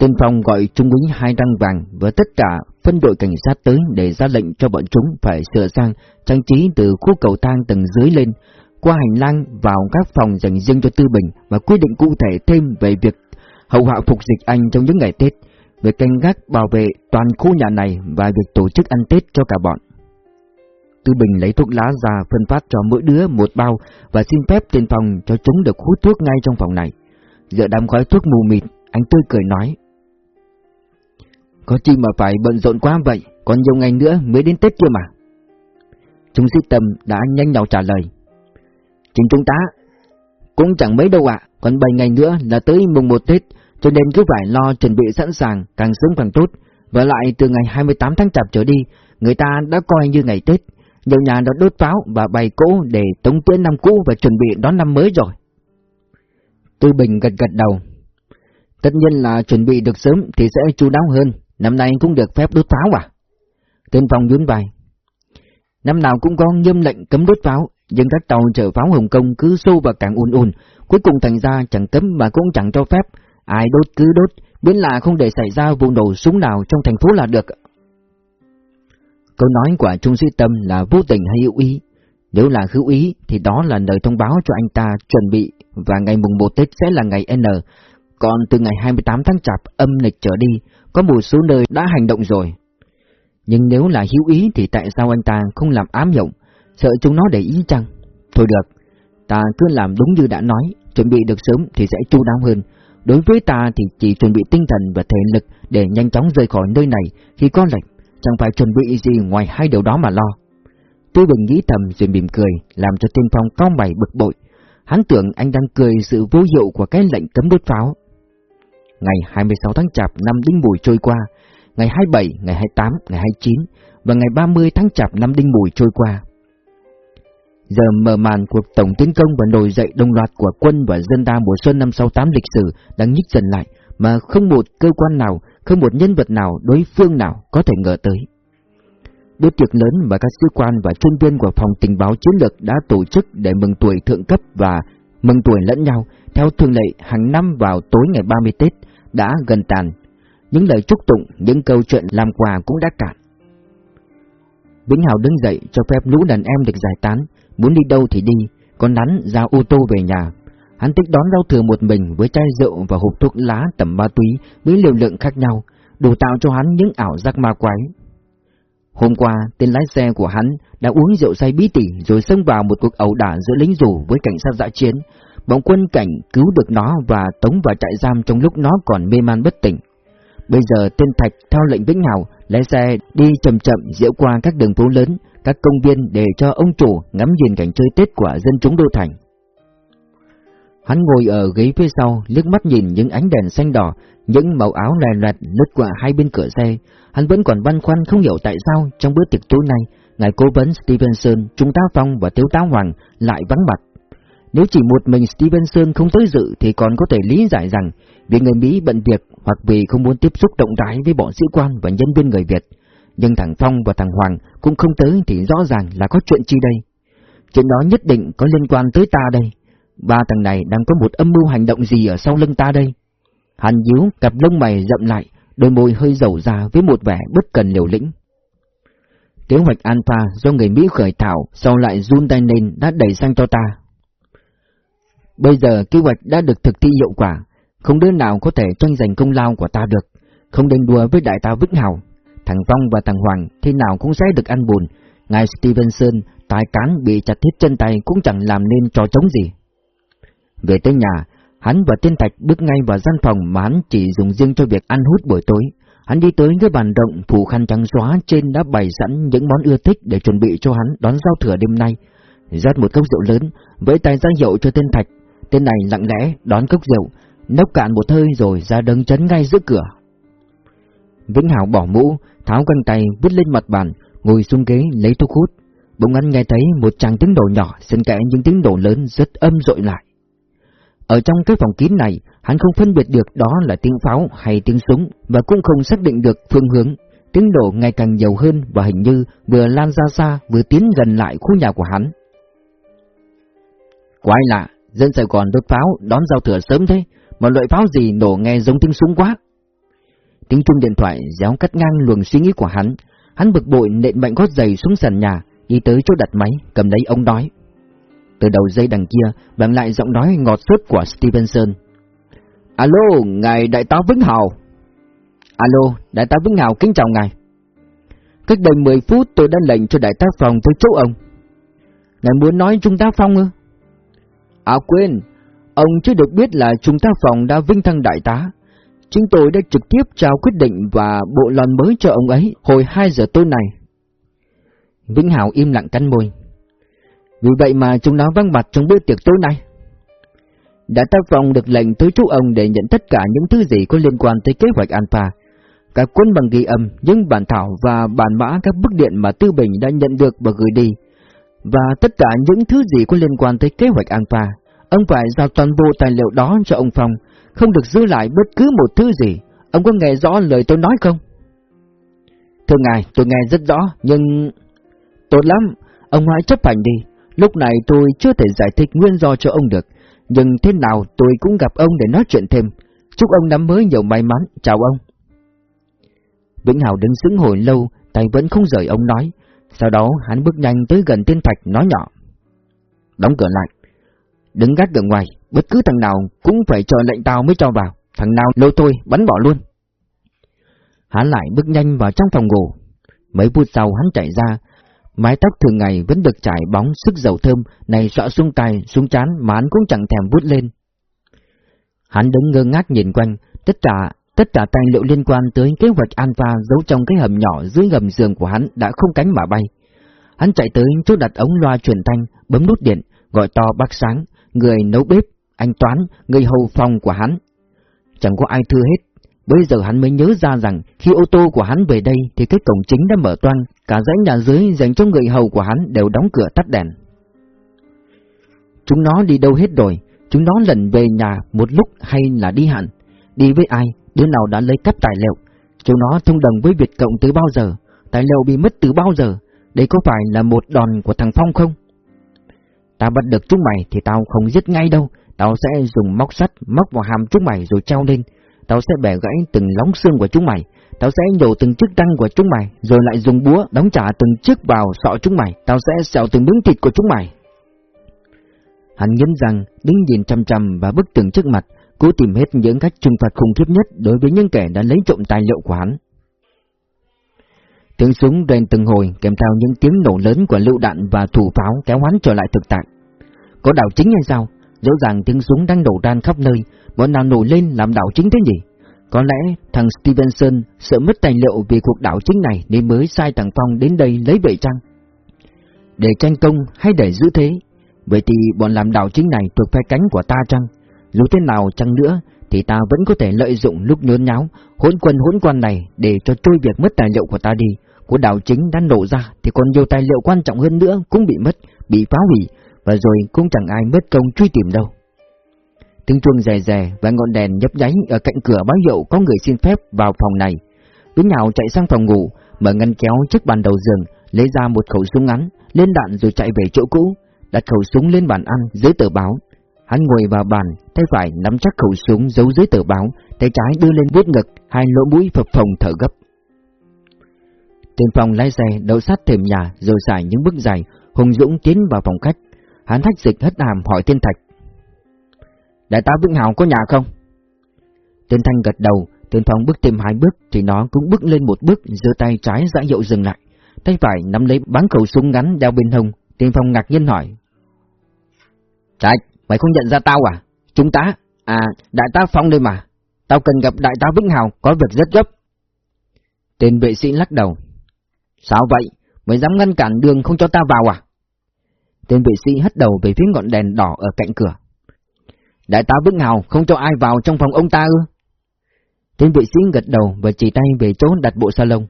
Tên phòng gọi trung úy hai răng vàng và tất cả phân đội cảnh sát tới để ra lệnh cho bọn chúng phải sửa sang, trang trí từ khu cầu thang tầng dưới lên, qua hành lang vào các phòng dành riêng cho Tư Bình và quy định cụ thể thêm về việc hậu hạ phục dịch anh trong những ngày Tết về canh gác bảo vệ toàn khu nhà này và việc tổ chức ăn Tết cho cả bọn. Tư Bình lấy thuốc lá ra phân phát cho mỗi đứa một bao và xin phép tên phòng cho chúng được hút thuốc ngay trong phòng này. Giờ đám khói thuốc mù mịt, anh tươi cười nói. Có chi mà phải bận rộn quá vậy, còn nhiều ngày nữa mới đến Tết kia mà. Trung sĩ tâm đã nhanh nhào trả lời. Chính chúng ta, cũng chẳng mấy đâu ạ, còn 7 ngày nữa là tới mùng 1 Tết, cho nên cứ phải lo chuẩn bị sẵn sàng, càng sớm càng tốt. Và lại từ ngày 28 tháng chạp trở đi, người ta đã coi như ngày Tết, nhiều nhà đã đốt pháo và bày cỗ để tống tiễn năm cũ và chuẩn bị đón năm mới rồi. Tư Bình gật gật đầu. Tất nhiên là chuẩn bị được sớm thì sẽ chú đáo hơn, năm nay cũng được phép đốt pháo à? Tên Phong nhún vai. Năm nào cũng có nghiêm lệnh cấm đốt pháo, nhưng các tàu chở pháo Hồng Kông cứ xô vào cảng ùn ùn, cuối cùng thành ra chẳng cấm mà cũng chẳng cho phép, ai đốt cứ đốt, biến là không để xảy ra vụ nổ súng nào trong thành phố là được. Câu nói của Trung Sĩ Tâm là vô tình hay hữu ý. Nếu là hữu ý thì đó là lời thông báo cho anh ta chuẩn bị và ngày mùng 1 Tết sẽ là ngày N. Còn từ ngày 28 tháng Chạp âm lịch trở đi, có một số nơi đã hành động rồi. Nhưng nếu là hữu ý thì tại sao anh ta không làm ám hiệu, sợ chúng nó để ý chăng? Thôi được, ta cứ làm đúng như đã nói, chuẩn bị được sớm thì sẽ chu đáo hơn. Đối với ta thì chỉ chuẩn bị tinh thần và thể lực để nhanh chóng rời khỏi nơi này khi có lệnh, chẳng phải chuẩn bị gì ngoài hai điều đó mà lo. Tư Bình nghĩ thầm rồi mỉm cười, làm cho Tiên Phong cao mày bực bội. Hắn tưởng anh đang cười sự vô hiệu của cái lệnh cấm đốt pháo. Ngày 26 tháng Chạp năm Đinh Mùi trôi qua, ngày 27, ngày 28, ngày 29 và ngày 30 tháng Chạp năm Đinh Mùi trôi qua. Giờ mở màn cuộc tổng tiến công và nổi dậy đồng loạt của quân và dân ta mùa xuân năm 68 lịch sử đang nhích dần lại, mà không một cơ quan nào, không một nhân vật nào, đối phương nào có thể ngờ tới. Bữa tiệc lớn mà các sĩ quan và chuyên viên của phòng tình báo chiến lược đã tổ chức để mừng tuổi thượng cấp và mừng tuổi lẫn nhau theo thường lệ hàng năm vào tối ngày 30 Tết đã gần tàn. Những lời chúc tụng, những câu chuyện làm quà cũng đã cạn. Vĩnh Hào đứng dậy cho phép lũ đàn em được giải tán, muốn đi đâu thì đi, còn hắn ra ô tô về nhà. Hắn thích đón rau thừa một mình với chai rượu và hộp thuốc lá tầm ma túy với liều lượng khác nhau, đủ tạo cho hắn những ảo giác ma quái. Hôm qua, tên lái xe của hắn đã uống rượu say bí tỉ rồi xông vào một cuộc ẩu đả giữa lính rủ với cảnh sát dã chiến. Bọn quân cảnh cứu được nó và tống vào trại giam trong lúc nó còn mê man bất tỉnh. Bây giờ tên Thạch theo lệnh Vĩnh Hào lái xe đi chậm chậm diễu qua các đường phố lớn, các công viên để cho ông chủ ngắm nhìn cảnh chơi Tết của dân chúng đô thành. Hắn ngồi ở ghế phía sau, liếc mắt nhìn những ánh đèn xanh đỏ, những màu áo lè loẹt lướt qua hai bên cửa xe. Hắn vẫn còn băn khoăn không hiểu tại sao trong bữa tiệc tối nay, ngài cố vấn Stevenson, Trung tá Phong và Thiếu tá Hoàng lại vắng mặt. Nếu chỉ một mình Stevenson không tới dự thì còn có thể lý giải rằng vì người Mỹ bận việc hoặc vì không muốn tiếp xúc động đái với bọn sĩ quan và nhân viên người Việt. Nhưng thằng Phong và thằng Hoàng cũng không tới thì rõ ràng là có chuyện chi đây. Chuyện đó nhất định có liên quan tới ta đây. Ba thằng này đang có một âm mưu hành động gì ở sau lưng ta đây? Hàn díu cặp lông mày rậm lại, đôi môi hơi dầu ra với một vẻ bất cần liều lĩnh. Kế hoạch Alpha do người Mỹ khởi thảo sau lại run tay nên đã đẩy sang cho ta. Bây giờ kế hoạch đã được thực thi hiệu quả, không đứa nào có thể tranh giành công lao của ta được, không nên đùa với đại ta Vĩnh Hào. Thằng Phong và thằng Hoàng thế nào cũng sẽ được ăn buồn, ngài Stevenson tài cán bị chặt hết chân tay cũng chẳng làm nên trò chống gì. Về tới nhà, hắn và Tiên Thạch bước ngay vào gian phòng mà hắn chỉ dùng riêng cho việc ăn hút buổi tối. Hắn đi tới cái bàn rộng phủ khăn trắng xóa trên đã bày sẵn những món ưa thích để chuẩn bị cho hắn đón giao thừa đêm nay. Rót một cốc rượu lớn, với tay ra hiệu cho Tiên Thạch. Tên này lặng lẽ đón cốc rượu, nốc cạn một hơi rồi ra đấng chấn ngay giữa cửa. Vĩnh Hảo bỏ mũ, tháo găng tay vứt lên mặt bàn, ngồi xuống ghế lấy thuốc hút. Bỗng anh nghe thấy một tràng tiếng đổ nhỏ xen kẽ những tiếng đổ lớn rất âm dội lại. Ở trong cái phòng kín này, hắn không phân biệt được đó là tiếng pháo hay tiếng súng và cũng không xác định được phương hướng. Tiếng đổ ngày càng nhiều hơn và hình như vừa lan ra xa vừa tiến gần lại khu nhà của hắn. Quái lạ, dân Sài Gòn đốt pháo đón giao thừa sớm thế, mà loại pháo gì nổ nghe giống tiếng súng quá. Tiếng chuông điện thoại réo cắt ngang luồng suy nghĩ của hắn, hắn bực bội nện mạnh gót giày xuống sàn nhà, đi tới chỗ đặt máy, cầm lấy ông nói. Từ đầu dây đằng kia vang lại giọng nói ngọt suốt của Stevenson. Alo, ngài đại tá Vĩnh Hào. Alo, đại tá Vĩnh Hào kính chào ngài. Cách đây 10 phút tôi đã lệnh cho đại tá Phong tới chỗ ông. Ngài muốn nói chúng tá Phong ư? À quên, ông chưa được biết là chúng ta phòng đã vinh thăng đại tá. Chúng tôi đã trực tiếp trao quyết định và bộ lòn mới cho ông ấy hồi 2 giờ tối nay. Vĩnh Hảo im lặng cắn môi. Vì vậy mà chúng nó vắng mặt trong bữa tiệc tối nay. Đã tác phòng được lệnh tới chú ông để nhận tất cả những thứ gì có liên quan tới kế hoạch Alpha. Cả quân bằng ghi âm, những bản thảo và bản mã các bức điện mà Tư Bình đã nhận được và gửi đi. Và tất cả những thứ gì có liên quan tới kế hoạch Alpha. Ông phải giao toàn bộ tài liệu đó cho ông Phong, không được giữ lại bất cứ một thứ gì. Ông có nghe rõ lời tôi nói không? Thưa ngài, tôi nghe rất rõ, nhưng... Tốt lắm, ông hãy chấp hành đi. Lúc này tôi chưa thể giải thích nguyên do cho ông được, nhưng thế nào tôi cũng gặp ông để nói chuyện thêm. Chúc ông năm mới nhiều may mắn, chào ông. Vĩnh Hảo đứng sững hồi lâu, tay vẫn không rời ông nói. Sau đó hắn bước nhanh tới gần tên Thạch nói nhỏ. Đóng cửa lại. Đứng gác ở ngoài, bất cứ thằng nào cũng phải chờ lệnh tao mới cho vào. Thằng nào lôi tôi, bắn bỏ luôn. Hắn lại bước nhanh vào trong phòng ngủ. Mấy phút sau hắn chạy ra, mái tóc thường ngày vẫn được trải bóng sức dầu thơm, này xõa xuống tay, xuống chán mà hắn cũng chẳng thèm vút lên. Hắn đứng ngơ ngác nhìn quanh, tất cả tất cả tài liệu liên quan tới kế hoạch Alpha giấu trong cái hầm nhỏ dưới gầm giường của hắn đã không cánh mà bay. Hắn chạy tới chỗ đặt ống loa truyền thanh, bấm nút điện, gọi to bác sáng, người nấu bếp, anh Toán, người hầu phòng của hắn. Chẳng có ai thưa hết, bây giờ hắn mới nhớ ra rằng khi ô tô của hắn về đây thì cái cổng chính đã mở toang, cả dãy nhà dưới dành cho người hầu của hắn đều đóng cửa tắt đèn. Chúng nó đi đâu hết rồi, chúng nó lần về nhà một lúc hay là đi hẳn, đi với ai, đứa nào đã lấy cắp tài liệu, chúng nó thông đồng với Việt Cộng từ bao giờ, tài liệu bị mất từ bao giờ, đây có phải là một đòn của thằng Phong không? Ta bắt được chúng mày thì tao không giết ngay đâu, tao sẽ dùng móc sắt móc vào hàm chúng mày rồi treo lên, tao sẽ bẻ gãy từng lóng xương của chúng mày, tao sẽ nhổ từng chiếc răng của chúng mày, rồi lại dùng búa đóng trả từng chiếc vào sọ chúng mày, tao sẽ xẻo từng miếng thịt của chúng mày. Hắn nhấn rằng, đứng nhìn chăm chăm và bức tường trước mặt, cố tìm hết những cách trừng phạt khủng khiếp nhất đối với những kẻ đã lấy trộm tài liệu của hắn. Tiếng súng rèn từng hồi kèm theo những tiếng nổ lớn của lựu đạn và thủ pháo kéo hắn trở lại thực tại. Có đảo chính hay sao? Rõ ràng tiếng súng đang nổ đan khắp nơi, bọn nào nổi lên làm đảo chính thế nhỉ? Có lẽ thằng Stevenson sợ mất tài liệu vì cuộc đảo chính này nên mới sai thằng Phong đến đây lấy vệ trăng. Để tranh công hay để giữ thế? Vậy thì bọn làm đảo chính này thuộc phe cánh của ta chăng? Dù thế nào chăng nữa thì ta vẫn có thể lợi dụng lúc nhốn nháo hỗn quân hỗn quan này để cho trôi việc mất tài liệu của ta đi. Của đảo chính đã nổ ra thì còn nhiều tài liệu quan trọng hơn nữa cũng bị mất, bị phá hủy và rồi cũng chẳng ai mất công truy tìm đâu. Tiếng chuông rè rè và ngọn đèn nhấp nháy ở cạnh cửa báo hiệu có người xin phép vào phòng này. Đứa nhào chạy sang phòng ngủ, mở ngăn kéo trước bàn đầu giường, lấy ra một khẩu súng ngắn, lên đạn rồi chạy về chỗ cũ, đặt khẩu súng lên bàn ăn dưới tờ báo. Hắn ngồi vào bàn, tay phải nắm chắc khẩu súng giấu dưới tờ báo, tay trái đưa lên vuốt ngực, hai lỗ mũi phập phồng thở gấp. Tên phòng lái xe đậu sát thềm nhà rồi xài những bước dài, hùng dũng tiến vào phòng khách. Hắn thách dịch hất hàm hỏi tên Thạch. Đại tá Vĩnh Hào có nhà không? Tên Thanh gật đầu, tên Phong bước thêm hai bước thì nó cũng bước lên một bước, giơ tay trái dã hiệu dừng lại. Tay phải nắm lấy bắn khẩu súng ngắn đeo bên hông, tên Phong ngạc nhiên hỏi. Trạch, mày không nhận ra tao à? Chúng ta, à, đại tá Phong đây mà. Tao cần gặp đại tá Vĩnh Hào, có việc rất gấp. Tên vệ sĩ lắc đầu. Sao vậy? Mày dám ngăn cản đường không cho ta vào à? Tên vệ sĩ hất đầu về phía ngọn đèn đỏ ở cạnh cửa. Đại tá Vĩnh Hào không cho ai vào trong phòng ông ta ư? Tên vệ sĩ gật đầu và chỉ tay về chỗ đặt bộ salon.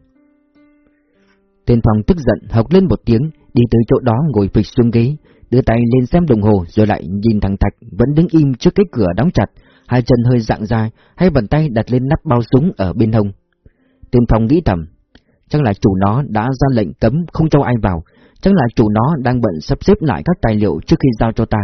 Tên phòng tức giận học lên một tiếng, đi tới chỗ đó ngồi phịch xuống ghế, đưa tay lên xem đồng hồ rồi lại nhìn thằng Thạch vẫn đứng im trước cái cửa đóng chặt, hai chân hơi dạng ra, hai bàn tay đặt lên nắp bao súng ở bên hông. Tiên phòng nghĩ thầm, chắc là chủ nó đã ra lệnh cấm không cho ai vào, chắc là chủ nó đang bận sắp xếp lại các tài liệu trước khi giao cho ta.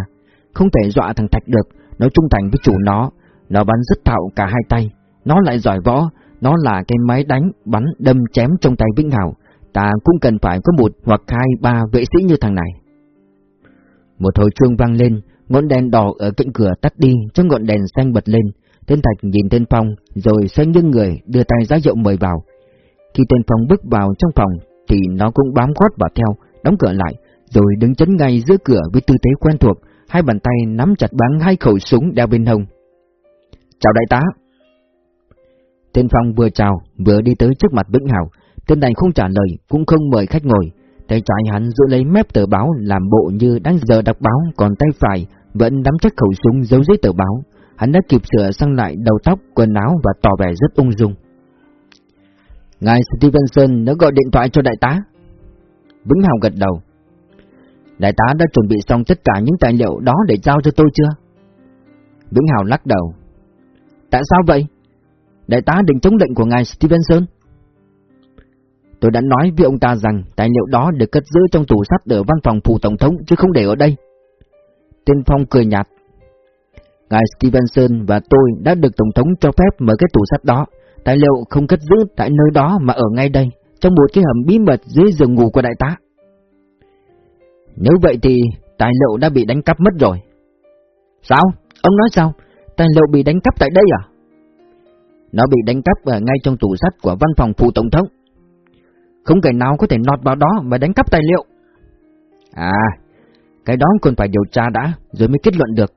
Không thể dọa thằng Thạch được, nó trung thành với chủ nó, nó bắn rất thạo cả hai tay, nó lại giỏi võ, nó là cái máy đánh, bắn, đâm chém trong tay Vĩnh Hảo, ta cũng cần phải có một hoặc hai ba vệ sĩ như thằng này. Một hồi chuông vang lên, ngọn đèn đỏ ở cạnh cửa tắt đi, cho ngọn đèn xanh bật lên, tên Thạch nhìn tên Phong, rồi xoay những người, đưa tay ra hiệu mời vào. Khi tên Phong bước vào trong phòng, thì nó cũng bám gót vào theo, đóng cửa lại, rồi đứng chấn ngay giữa cửa với tư thế quen thuộc, hai bàn tay nắm chặt bắn hai khẩu súng đeo bên hông. Chào đại tá. Tên Phong vừa chào, vừa đi tới trước mặt Vĩnh Hảo, tên này không trả lời, cũng không mời khách ngồi. Tay trái hắn giữ lấy mép tờ báo làm bộ như đang giờ đọc báo, còn tay phải vẫn nắm chắc khẩu súng giấu dưới tờ báo. Hắn đã kịp sửa sang lại đầu tóc, quần áo và tỏ vẻ rất ung dung. Ngài Stevenson đã gọi điện thoại cho đại tá. Vĩnh Hào gật đầu. Đại tá đã chuẩn bị xong tất cả những tài liệu đó để giao cho tôi chưa? Vĩnh Hào lắc đầu. Tại sao vậy? Đại tá định chống lệnh của ngài Stevenson? Tôi đã nói với ông ta rằng tài liệu đó được cất giữ trong tủ sắt ở văn phòng phủ tổng thống chứ không để ở đây. Tiên Phong cười nhạt. Ngài Stevenson và tôi đã được tổng thống cho phép mở cái tủ sắt đó. Tài liệu không cất giữ tại nơi đó mà ở ngay đây, trong một cái hầm bí mật dưới giường ngủ của đại tá. Nếu vậy thì tài liệu đã bị đánh cắp mất rồi. Sao? Ông nói sao? Tài liệu bị đánh cắp tại đây à? Nó bị đánh cắp ở ngay trong tủ sắt của văn phòng phủ tổng thống. Không kẻ nào có thể nọt vào đó và đánh cắp tài liệu. À, cái đó còn phải điều tra đã, rồi mới kết luận được.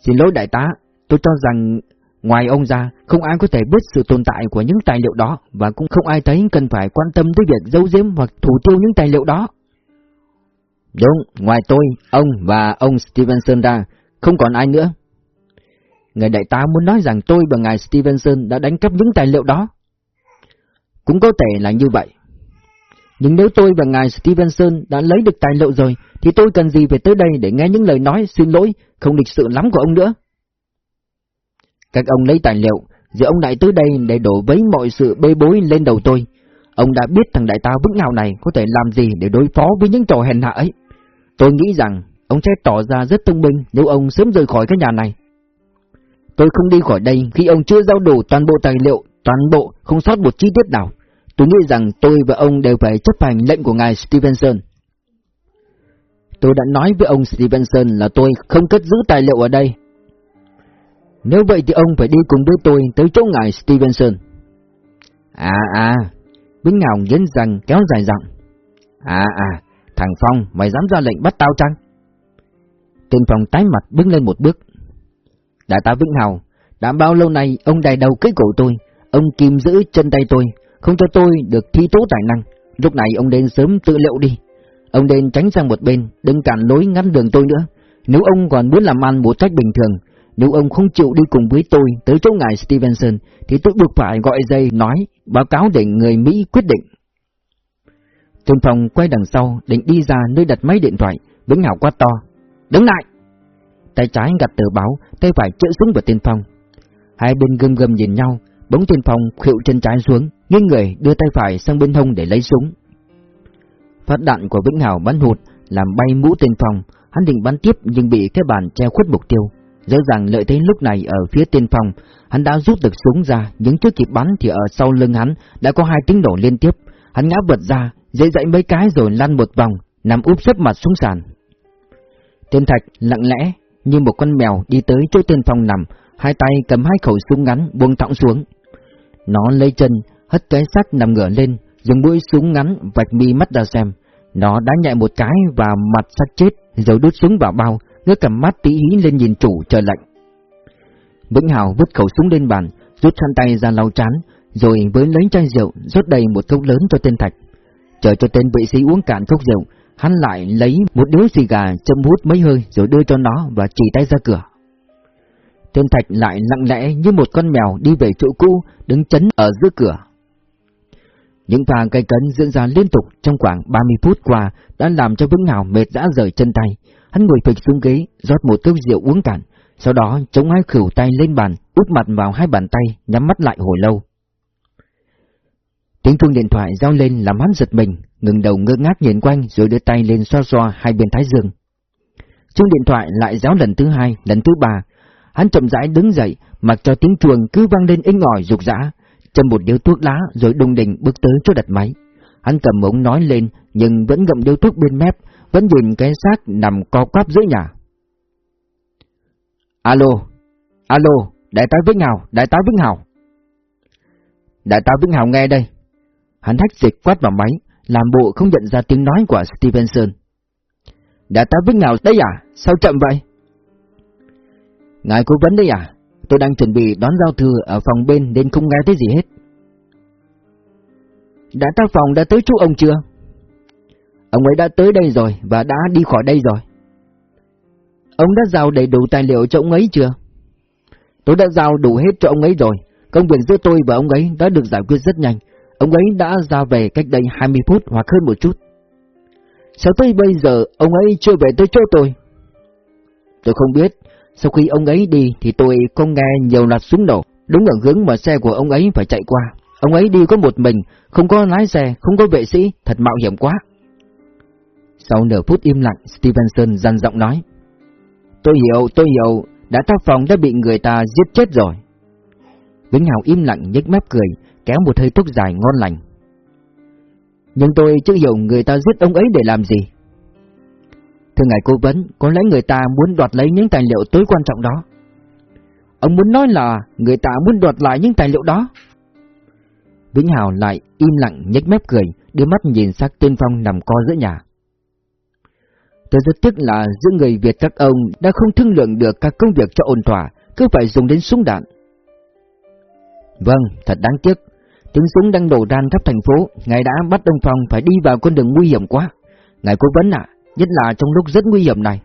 Xin lỗi đại tá, tôi cho rằng ngoài ông ra, không ai có thể biết sự tồn tại của những tài liệu đó, và cũng không ai thấy cần phải quan tâm tới việc giấu giếm hoặc thủ tiêu những tài liệu đó. Đúng, ngoài tôi, ông và ông Stevenson ra, không còn ai nữa. Người đại tá muốn nói rằng tôi và ngài Stevenson đã đánh cắp những tài liệu đó. Cũng có thể là như vậy. Nhưng nếu tôi và ngài Stevenson đã lấy được tài liệu rồi, thì tôi cần gì phải tới đây để nghe những lời nói xin lỗi, không lịch sự lắm của ông nữa. Các ông lấy tài liệu, giờ ông lại tới đây để đổ vấy mọi sự bê bối lên đầu tôi. Ông đã biết thằng đại tao vững nào này có thể làm gì để đối phó với những trò hèn hạ ấy. Tôi nghĩ rằng ông sẽ tỏ ra rất thông minh nếu ông sớm rời khỏi cái nhà này. Tôi không đi khỏi đây khi ông chưa giao đủ toàn bộ tài liệu, toàn bộ, không sót một chi tiết nào. Tôi nghĩ rằng tôi và ông đều phải chấp hành lệnh của ngài Stevenson. Tôi đã nói với ông Stevenson là tôi không cất giữ tài liệu ở đây. Nếu vậy thì ông phải đi cùng với tôi tới chỗ ngài Stevenson. À à, Bính Ngào nghiến rằng kéo dài giọng. À à, thằng Phong, mày dám ra lệnh bắt tao chăng? Tên Phong tái mặt bước lên một bước. Đại tá Vĩnh Hào, đã bao lâu nay ông đài đầu cưới cổ tôi, ông kìm giữ chân tay tôi, không cho tôi được thi tố tài năng. Lúc này ông nên sớm tự liệu đi. Ông nên tránh sang một bên, đừng cản lối ngăn đường tôi nữa. Nếu ông còn muốn làm ăn một cách bình thường, nếu ông không chịu đi cùng với tôi tới chỗ ngài Stevenson, thì tôi buộc phải gọi dây nói, báo cáo để người Mỹ quyết định. Trương Phong quay đằng sau, định đi ra nơi đặt máy điện thoại, Vĩnh Hảo quát to. Đứng lại! Tay trái gặt tờ báo, tay phải chữa súng vào tiên phong. Hai bên gầm gầm nhìn nhau, bỗng tiền phòng khuỵu chân trái xuống, nghiêng người đưa tay phải sang bên hông để lấy súng. Phát đạn của Vĩnh Hảo bắn hụt, làm bay mũ tiền phòng, hắn định bắn tiếp nhưng bị cái bàn che khuất mục tiêu. rõ ràng lợi thế lúc này ở phía tiền phòng, hắn đã rút được súng ra, nhưng trước kịp bắn thì ở sau lưng hắn đã có hai tiếng nổ liên tiếp. Hắn ngã vật ra, dậy dậy mấy cái rồi lăn một vòng, nằm úp sấp mặt xuống sàn. Tiên Thạch lặng lẽ như một con mèo đi tới chỗ tên phòng nằm, hai tay cầm hai khẩu súng ngắn buông thõng xuống. Nó lấy chân, hất cái xác nằm ngửa lên, dùng mũi súng ngắn vạch mi mắt ra xem. Nó đã nhẹ một cái và mặt xác chết, rồi đút súng vào bao, ngước cầm mắt tí hí lên nhìn chủ chờ lệnh. Vĩnh Hào vứt khẩu súng lên bàn, rút khăn tay ra lau chán, rồi với lấy chai rượu rót đầy một cốc lớn cho tên Thạch. Chờ cho tên vệ sĩ uống cạn cốc rượu, hắn lại lấy một điếu xì gà châm hút mấy hơi rồi đưa cho nó và chỉ tay ra cửa. Tên Thạch lại lặng lẽ như một con mèo đi về chỗ cũ, đứng chấn ở giữa cửa. Những pha cây cấn diễn ra liên tục trong khoảng 30 phút qua đã làm cho Vững Hào mệt đã rời chân tay. Hắn ngồi phịch xuống ghế, rót một cốc rượu uống cạn, sau đó chống hai khửu tay lên bàn, úp mặt vào hai bàn tay, nhắm mắt lại hồi lâu. Tiếng chuông điện thoại reo lên làm hắn giật mình, ngừng đầu ngơ ngác nhìn quanh rồi đưa tay lên xoa xoa hai bên thái dương. Chuông điện thoại lại réo lần thứ hai, lần thứ ba. Hắn chậm rãi đứng dậy, mặc cho tiếng chuông cứ vang lên inh ỏi rục rã, châm một điếu thuốc lá rồi đùng đỉnh bước tới chỗ đặt máy. Hắn cầm ống nói lên nhưng vẫn ngậm điếu thuốc bên mép, vẫn nhìn cái xác nằm co quắp giữa nhà. Alo, alo, đại tá Vĩnh Hào, đại tá Vĩnh Hào. Đại tá Vĩnh Hào nghe đây. Hắn hách dịch quát vào máy, làm bộ không nhận ra tiếng nói của Stevenson. Đại tá Vĩnh Hào đấy à? Sao chậm vậy? Ngài cố vấn đấy à? Tôi đang chuẩn bị đón giao thừa ở phòng bên nên không nghe thấy gì hết. Đã tác phòng đã tới chú ông chưa? Ông ấy đã tới đây rồi và đã đi khỏi đây rồi. Ông đã giao đầy đủ tài liệu cho ông ấy chưa? Tôi đã giao đủ hết cho ông ấy rồi. Công việc giữa tôi và ông ấy đã được giải quyết rất nhanh. Ông ấy đã ra về cách đây 20 phút hoặc hơn một chút. Sao tới bây giờ ông ấy chưa về tới chỗ tôi? Tôi không biết. Sau khi ông ấy đi thì tôi có nghe nhiều loạt súng nổ, đúng ở hướng mà xe của ông ấy phải chạy qua. Ông ấy đi có một mình, không có lái xe, không có vệ sĩ, thật mạo hiểm quá. Sau nửa phút im lặng, Stevenson dằn giọng nói. Tôi hiểu, tôi hiểu, đã tác phòng đã bị người ta giết chết rồi. Vĩnh Hào im lặng nhếch mép cười, kéo một hơi thuốc dài ngon lành. Nhưng tôi chưa hiểu người ta giết ông ấy để làm gì. Thưa ngài cố vấn, có lẽ người ta muốn đoạt lấy những tài liệu tối quan trọng đó. Ông muốn nói là người ta muốn đoạt lại những tài liệu đó. Vĩnh Hào lại im lặng nhếch mép cười, đưa mắt nhìn sắc Tiên Phong nằm co giữa nhà. Tôi rất tiếc là giữa người Việt các ông đã không thương lượng được các công việc cho ổn thỏa, cứ phải dùng đến súng đạn. Vâng, thật đáng tiếc. Tiếng súng đang đổ đan khắp thành phố, ngài đã bắt ông Phong phải đi vào con đường nguy hiểm quá. Ngài cố vấn ạ, nhất là trong lúc rất nguy hiểm này.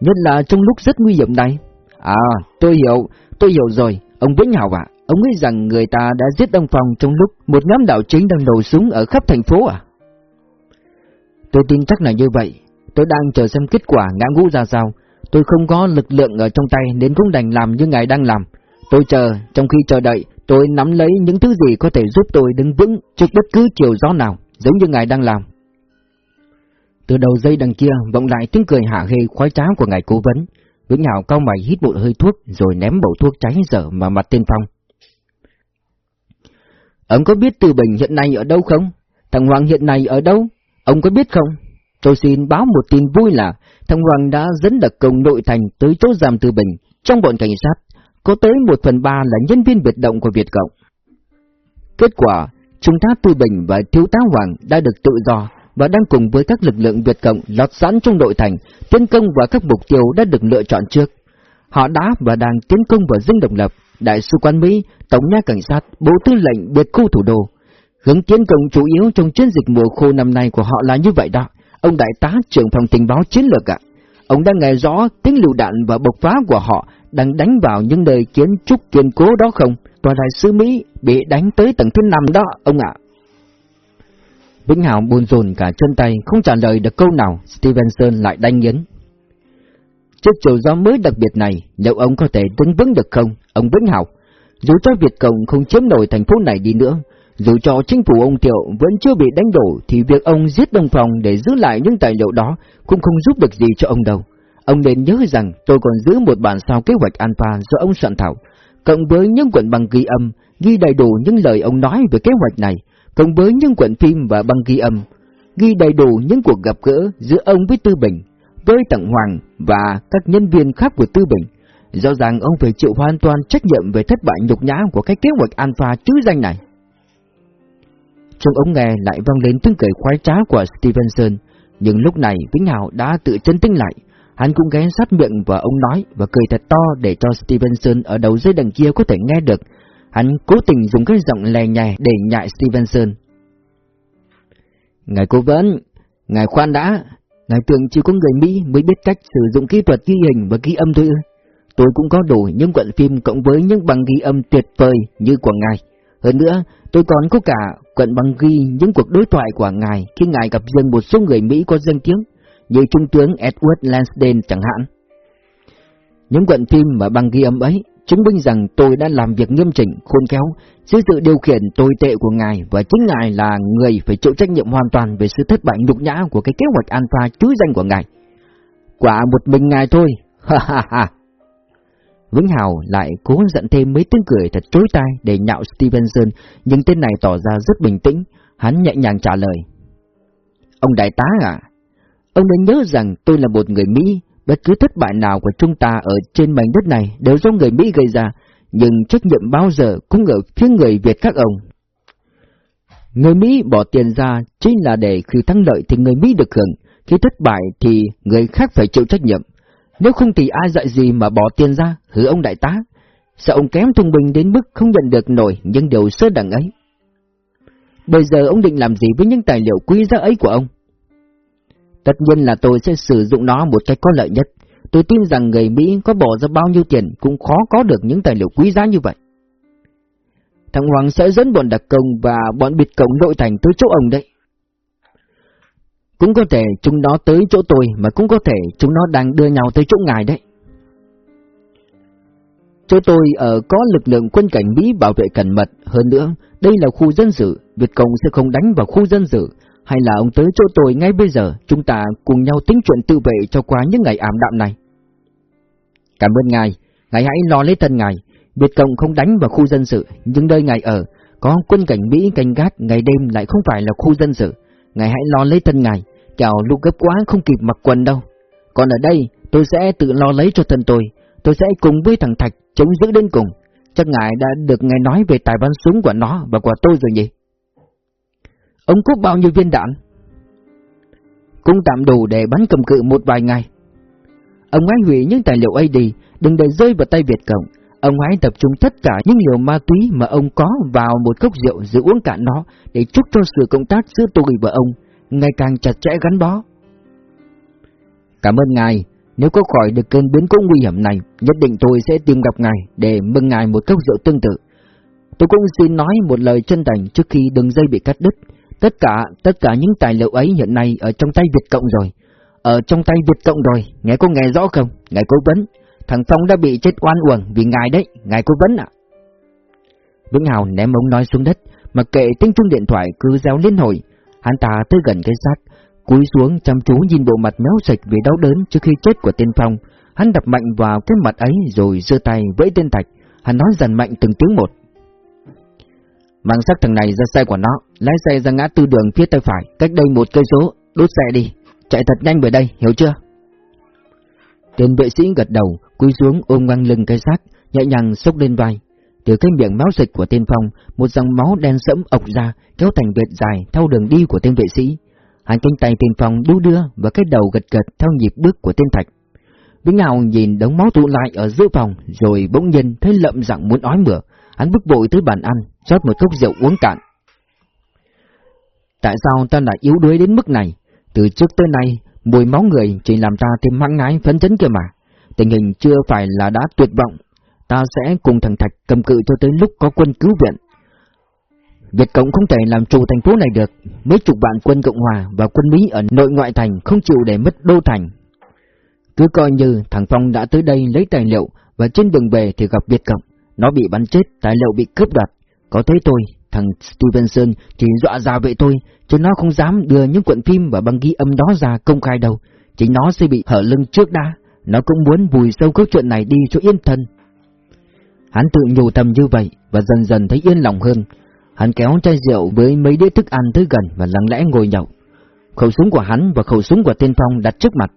Nhất là trong lúc rất nguy hiểm này. À, tôi hiểu, tôi hiểu rồi, ông Vĩnh Hảo ạ, ông nghĩ rằng người ta đã giết Đông Phong trong lúc một nhóm đạo chính đang nổ súng ở khắp thành phố à? Tôi tin chắc là như vậy, tôi đang chờ xem kết quả ngã ngũ ra sao. Tôi không có lực lượng ở trong tay nên cũng đành làm như ngài đang làm. Tôi chờ, trong khi chờ đợi, tôi nắm lấy những thứ gì có thể giúp tôi đứng vững trước bất cứ chiều gió nào, giống như ngài đang làm. Từ đầu dây đằng kia vọng lại tiếng cười hạ hê khoái trá của ngài cố vấn. Vĩnh Hảo cao mày hít một hơi thuốc rồi ném bầu thuốc cháy dở vào mặt tên Phong. Ông có biết Từ Bình hiện nay ở đâu không? Thằng Hoàng hiện nay ở đâu? Ông có biết không? Tôi xin báo một tin vui là thằng Hoàng đã dẫn đặc công nội thành tới chỗ giam Từ Bình. Trong bọn cảnh sát, có tới một phần ba là nhân viên biệt động của Việt Cộng. Kết quả, Trung tá Tư Bình và Thiếu tá Hoàng đã được tự do và đang cùng với các lực lượng Việt Cộng lọt sẵn trong nội thành, tiến công vào các mục tiêu đã được lựa chọn trước. Họ đã và đang tiến công vào dinh độc lập, Đại sứ quán Mỹ, Tổng nha Cảnh sát, Bộ Tư lệnh biệt khu thủ đô. Hướng tiến công chủ yếu trong chiến dịch mùa khô năm nay của họ là như vậy đó. Ông Đại tá trưởng phòng tình báo chiến lược ạ. Ông đang nghe rõ tiếng lựu đạn và bộc phá của họ đang đánh vào những nơi kiến trúc kiên cố đó không? Tòa đại sứ Mỹ bị đánh tới tầng thứ năm đó, ông ạ. Vĩnh Hảo buồn rồn cả chân tay, không trả lời được câu nào, Stevenson lại đanh nhấn. Trước chiều gió mới đặc biệt này, liệu ông có thể đứng vững được không, ông Vĩnh Hảo? Dù cho Việt Cộng không chiếm nổi thành phố này đi nữa, dù cho chính phủ ông Thiệu vẫn chưa bị đánh đổ, thì việc ông giết Đông Phòng để giữ lại những tài liệu đó cũng không giúp được gì cho ông đâu. Ông nên nhớ rằng tôi còn giữ một bản sao kế hoạch Alpha do ông soạn thảo, cộng với những quyển bằng ghi âm, ghi đầy đủ những lời ông nói về kế hoạch này, cùng với những quyển phim và băng ghi âm, ghi đầy đủ những cuộc gặp gỡ giữa ông với Tư Bình, với Tặng Hoàng và các nhân viên khác của Tư Bình. Rõ ràng ông phải chịu hoàn toàn trách nhiệm về thất bại nhục nhã của cái kế hoạch Alpha chứ danh này. Trong ống nghe lại vang lên tiếng cười khoái trá của Stevenson, nhưng lúc này Vĩnh Hảo đã tự chân tinh lại, Hắn cũng ghé sát miệng và ông nói và cười thật to để cho Stevenson ở đầu dây đằng kia có thể nghe được. Hắn cố tình dùng cái giọng lè nhè để nhại Stevenson. Ngài cố vấn, ngài khoan đã, ngài tưởng chỉ có người Mỹ mới biết cách sử dụng kỹ thuật ghi hình và ghi âm thôi ư. Tôi cũng có đủ những quận phim cộng với những băng ghi âm tuyệt vời như của ngài. Hơn nữa, tôi còn có cả quận băng ghi những cuộc đối thoại của ngài khi ngài gặp dân một số người Mỹ có danh tiếng như Trung tướng Edward Lansdale chẳng hạn. Những quận phim và băng ghi âm ấy chứng minh rằng tôi đã làm việc nghiêm chỉnh, khôn khéo, dưới sự điều khiển tồi tệ của ngài và chính ngài là người phải chịu trách nhiệm hoàn toàn về sự thất bại nhục nhã của cái kế hoạch alpha chứ danh của ngài. Quả một mình ngài thôi, ha ha ha. Vĩnh Hào lại cố giận thêm mấy tiếng cười thật chối tai để nhạo Stevenson, nhưng tên này tỏ ra rất bình tĩnh, hắn nhẹ nhàng trả lời. Ông đại tá à, Ông nên nhớ rằng tôi là một người Mỹ, bất cứ thất bại nào của chúng ta ở trên mảnh đất này đều do người Mỹ gây ra, nhưng trách nhiệm bao giờ cũng ở phía người Việt các ông. Người Mỹ bỏ tiền ra chính là để khi thắng lợi thì người Mỹ được hưởng, khi thất bại thì người khác phải chịu trách nhiệm. Nếu không thì ai dạy gì mà bỏ tiền ra, hứa ông đại tá. sợ ông kém thông minh đến mức không nhận được nổi những điều sơ đẳng ấy? Bây giờ ông định làm gì với những tài liệu quý giá ấy của ông? Tất nhiên là tôi sẽ sử dụng nó một cách có lợi nhất. Tôi tin rằng người Mỹ có bỏ ra bao nhiêu tiền cũng khó có được những tài liệu quý giá như vậy. Thằng Hoàng sẽ dẫn bọn đặc công và bọn biệt cộng nội thành tới chỗ ông đấy. Cũng có thể chúng nó tới chỗ tôi mà cũng có thể chúng nó đang đưa nhau tới chỗ ngài đấy. Chỗ tôi ở có lực lượng quân cảnh Mỹ bảo vệ cẩn mật, hơn nữa, đây là khu dân sự, Việt Cộng sẽ không đánh vào khu dân sự, hay là ông tới chỗ tôi ngay bây giờ, chúng ta cùng nhau tính chuyện tự vệ cho qua những ngày ảm đạm này. Cảm ơn ngài, ngài hãy lo lấy thân ngài, Việt Cộng không đánh vào khu dân sự, nhưng nơi ngài ở, có quân cảnh Mỹ canh gác ngày đêm lại không phải là khu dân sự, ngài hãy lo lấy thân ngài, kẻo lúc gấp quá không kịp mặc quần đâu. Còn ở đây, tôi sẽ tự lo lấy cho thân tôi, tôi sẽ cùng với thằng Thạch chống giữ đến cùng. Chắc ngài đã được ngài nói về tài bắn súng của nó và của tôi rồi nhỉ? Ông có bao nhiêu viên đạn? Cũng tạm đủ để bắn cầm cự một vài ngày. Ông hãy hủy những tài liệu ấy đi, đừng để rơi vào tay Việt Cộng. Ông hãy tập trung tất cả những liều ma túy mà ông có vào một cốc rượu rồi uống cạn nó để chúc cho sự công tác giữa tôi và ông ngày càng chặt chẽ gắn bó. Cảm ơn ngài, nếu có khỏi được cơn biến cố nguy hiểm này, nhất định tôi sẽ tìm gặp ngài để mừng ngài một cốc rượu tương tự. Tôi cũng xin nói một lời chân thành trước khi đường dây bị cắt đứt. Tất cả, tất cả những tài liệu ấy hiện nay ở trong tay Việt Cộng rồi. Ở trong tay Việt Cộng rồi, ngài có nghe rõ không? Ngài cố vấn, thằng Phong đã bị chết oan uổng vì ngài đấy, ngài cố vấn ạ. Vĩnh Hào ném ống nói xuống đất, mặc kệ tiếng chuông điện thoại cứ réo liên hồi. Hắn ta tới gần cái xác, cúi xuống chăm chú nhìn bộ mặt méo sạch vì đau đớn trước khi chết của tiên phong. Hắn đập mạnh vào cái mặt ấy rồi giơ tay vẫy tên thạch. Hắn nói dần mạnh từng tiếng một. Mang sắc thằng này ra xe của nó, lái xe ra ngã tư đường phía tay phải, cách đây một cây số, đốt xe đi, chạy thật nhanh về đây, hiểu chưa? Tên vệ sĩ gật đầu, cúi xuống ôm ngang lưng cái xác, nhẹ nhàng xốc lên vai. Từ cái miệng máu dịch của tên phong, một dòng máu đen sẫm ọc ra, kéo thành vệt dài theo đường đi của tên vệ sĩ. Hai cánh tay tên phong đu đưa và cái đầu gật gật theo nhịp bước của tên thạch. Vĩnh Hào nhìn đống máu tụ lại ở giữa phòng, rồi bỗng nhiên thấy lậm giọng muốn ói mửa. Hắn bước vội tới bàn ăn, rót một cốc rượu uống cạn. Tại sao ta lại yếu đuối đến mức này? Từ trước tới nay, mùi máu người chỉ làm ta thêm hăng ngái phấn chấn kia mà. Tình hình chưa phải là đã tuyệt vọng. Ta sẽ cùng thằng Thạch cầm cự cho tới lúc có quân cứu viện. Việt Cộng không thể làm chủ thành phố này được. Mấy chục vạn quân Cộng Hòa và quân Mỹ ở nội ngoại thành không chịu để mất đô thành. Cứ coi như thằng Phong đã tới đây lấy tài liệu và trên đường về thì gặp Việt Cộng. Nó bị bắn chết, tài liệu bị cướp đoạt. Có thấy tôi, thằng Stevenson chỉ dọa ra vậy tôi, chứ nó không dám đưa những cuộn phim và băng ghi âm đó ra công khai đâu. Chính nó sẽ bị hở lưng trước đã. Nó cũng muốn vùi sâu câu chuyện này đi cho yên thân. Hắn tự nhủ tầm như vậy và dần dần thấy yên lòng hơn. Hắn kéo chai rượu với mấy đĩa thức ăn tới gần và lặng lẽ ngồi nhậu. Khẩu súng của hắn và khẩu súng của tên Phong đặt trước mặt.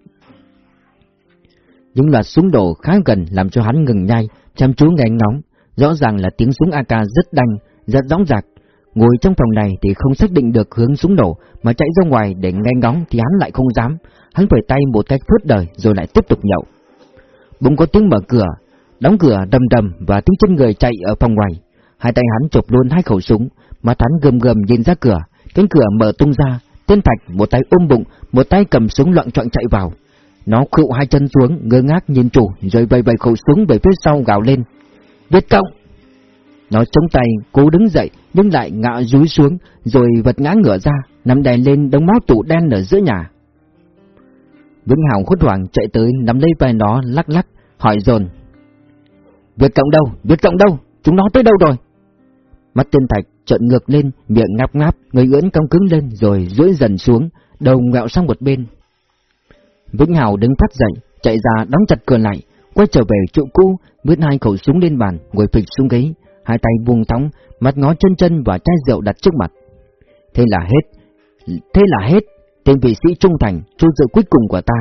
Những loạt súng đổ khá gần làm cho hắn ngừng nhai, chăm chú nghe ngóng. Rõ ràng là tiếng súng AK rất đanh, rất rõ rạc. Ngồi trong phòng này thì không xác định được hướng súng nổ, mà chạy ra ngoài để nghe ngóng thì hắn lại không dám. Hắn phải tay một cách phớt đời rồi lại tiếp tục nhậu. Bỗng có tiếng mở cửa, đóng cửa đầm đầm và tiếng chân người chạy ở phòng ngoài. Hai tay hắn chụp luôn hai khẩu súng, mà hắn gầm gầm nhìn ra cửa, cánh cửa mở tung ra, tên Thạch một tay ôm bụng, một tay cầm súng loạn trọng chạy vào. Nó khuỵu hai chân xuống, ngơ ngác nhìn chủ, rồi bày bày khẩu súng về phía sau gào lên. Việt Cộng! Nó chống tay, cố đứng dậy, nhưng lại ngã rúi xuống, rồi vật ngã ngửa ra, nằm đè lên đống máu tủ đen ở giữa nhà. Vĩnh Hào hốt hoảng chạy tới nắm lấy vai nó lắc lắc, hỏi dồn. Việt Cộng đâu? Việt Cộng đâu? Chúng nó tới đâu rồi? Mắt tên Thạch trợn ngược lên, miệng ngáp ngáp, người ưỡn cong cứng lên rồi duỗi dần xuống, đầu ngạo sang một bên. Vĩnh Hào đứng phát dậy, chạy ra đóng chặt cửa lại, quay trở về chỗ cũ, vứt hai khẩu súng lên bàn, ngồi phịch xuống ghế, hai tay buông thõng, mắt ngó chân chân và chai rượu đặt trước mặt. Thế là hết, thế là hết, tên vị sĩ trung thành, chu dự cuối cùng của ta,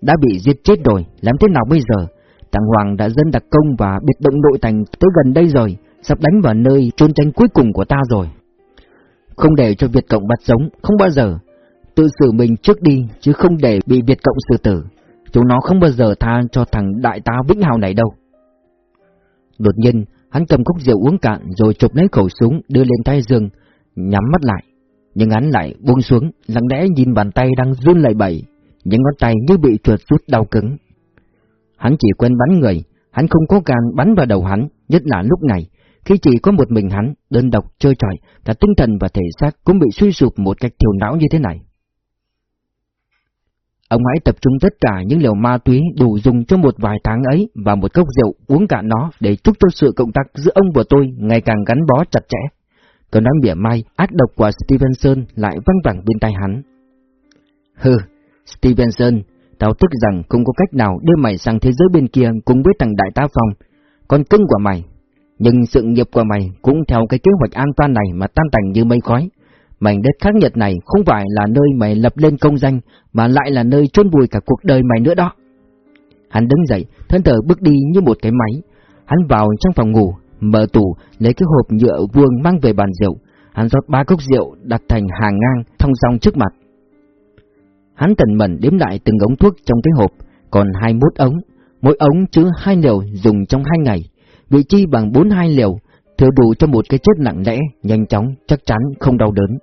đã bị giết chết rồi, làm thế nào bây giờ? Tàng Hoàng đã dân đặc công và biệt động nội thành tới gần đây rồi, sắp đánh vào nơi trôn tranh cuối cùng của ta rồi. Không để cho Việt Cộng bắt giống, không bao giờ. Tự xử mình trước đi, chứ không để bị Việt Cộng xử tử. Chúng nó không bao giờ tha cho thằng đại tá Vĩnh Hào này đâu. Đột nhiên, hắn cầm cốc rượu uống cạn rồi chụp lấy khẩu súng đưa lên tay giường, nhắm mắt lại. Nhưng hắn lại buông xuống, lặng lẽ nhìn bàn tay đang run lẩy bẩy, những ngón tay như bị trượt rút đau cứng. Hắn chỉ quen bắn người, hắn không có gan bắn vào đầu hắn, nhất là lúc này, khi chỉ có một mình hắn, đơn độc chơi trọi, cả tinh thần và thể xác cũng bị suy sụp một cách thiểu não như thế này. Ông hãy tập trung tất cả những liều ma túy đủ dùng cho một vài tháng ấy và một cốc rượu uống cạn nó để chúc cho sự cộng tác giữa ông và tôi ngày càng gắn bó chặt chẽ. Câu nói mỉa mai, ác độc của Stevenson lại văng vẳng bên tai hắn. Hừ, Stevenson, tao tức rằng không có cách nào đưa mày sang thế giới bên kia cùng với thằng đại tá phòng. con cưng của mày. Nhưng sự nghiệp của mày cũng theo cái kế hoạch an toàn này mà tan tành như mây khói. Mảnh đất khắc nhật này không phải là nơi mày lập lên công danh, mà lại là nơi chôn vùi cả cuộc đời mày nữa đó. Hắn đứng dậy, thân thờ bước đi như một cái máy. Hắn vào trong phòng ngủ, mở tủ, lấy cái hộp nhựa vuông mang về bàn rượu. Hắn rót ba cốc rượu đặt thành hàng ngang, thong song trước mặt. Hắn tần mẩn đếm lại từng ống thuốc trong cái hộp, còn 21 ống. Mỗi ống chứa hai liều dùng trong hai ngày. Vị chi bằng 42 liều, thừa đủ cho một cái chết nặng lẽ, nhanh chóng, chắc chắn không đau đớn.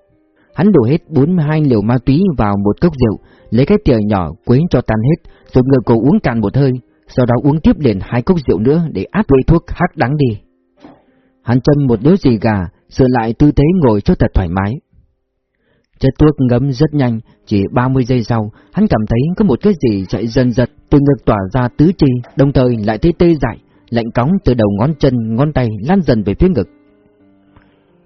Hắn đổ hết 42 liều ma túy vào một cốc rượu, lấy cái thìa nhỏ quấy cho tan hết, rồi ngựa cổ uống cạn một hơi, sau đó uống tiếp liền hai cốc rượu nữa để áp lấy thuốc hắc đắng đi. Hắn châm một điếu xì gà, sửa lại tư thế ngồi cho thật thoải mái. Chất thuốc ngấm rất nhanh, chỉ 30 giây sau, hắn cảm thấy có một cái gì chạy dần dật từ ngực tỏa ra tứ chi, đồng thời lại thấy tê dại, lạnh cóng từ đầu ngón chân, ngón tay lan dần về phía ngực.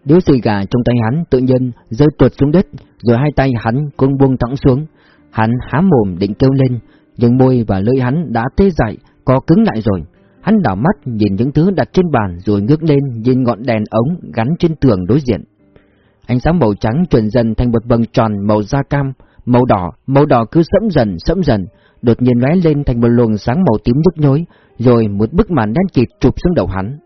Điếu xì gà trong tay hắn tự nhiên rơi tuột xuống đất, rồi hai tay hắn cũng buông thẳng xuống. Hắn há mồm định kêu lên, nhưng môi và lưỡi hắn đã tê dại, co cứng lại rồi. Hắn đảo mắt nhìn những thứ đặt trên bàn rồi ngước lên nhìn ngọn đèn ống gắn trên tường đối diện. Ánh sáng màu trắng chuyển dần thành một vầng tròn màu da cam, màu đỏ, màu đỏ cứ sẫm dần sẫm dần, đột nhiên lóe lên thành một luồng sáng màu tím nhức nhối, rồi một bức màn đen kịt chụp xuống đầu hắn.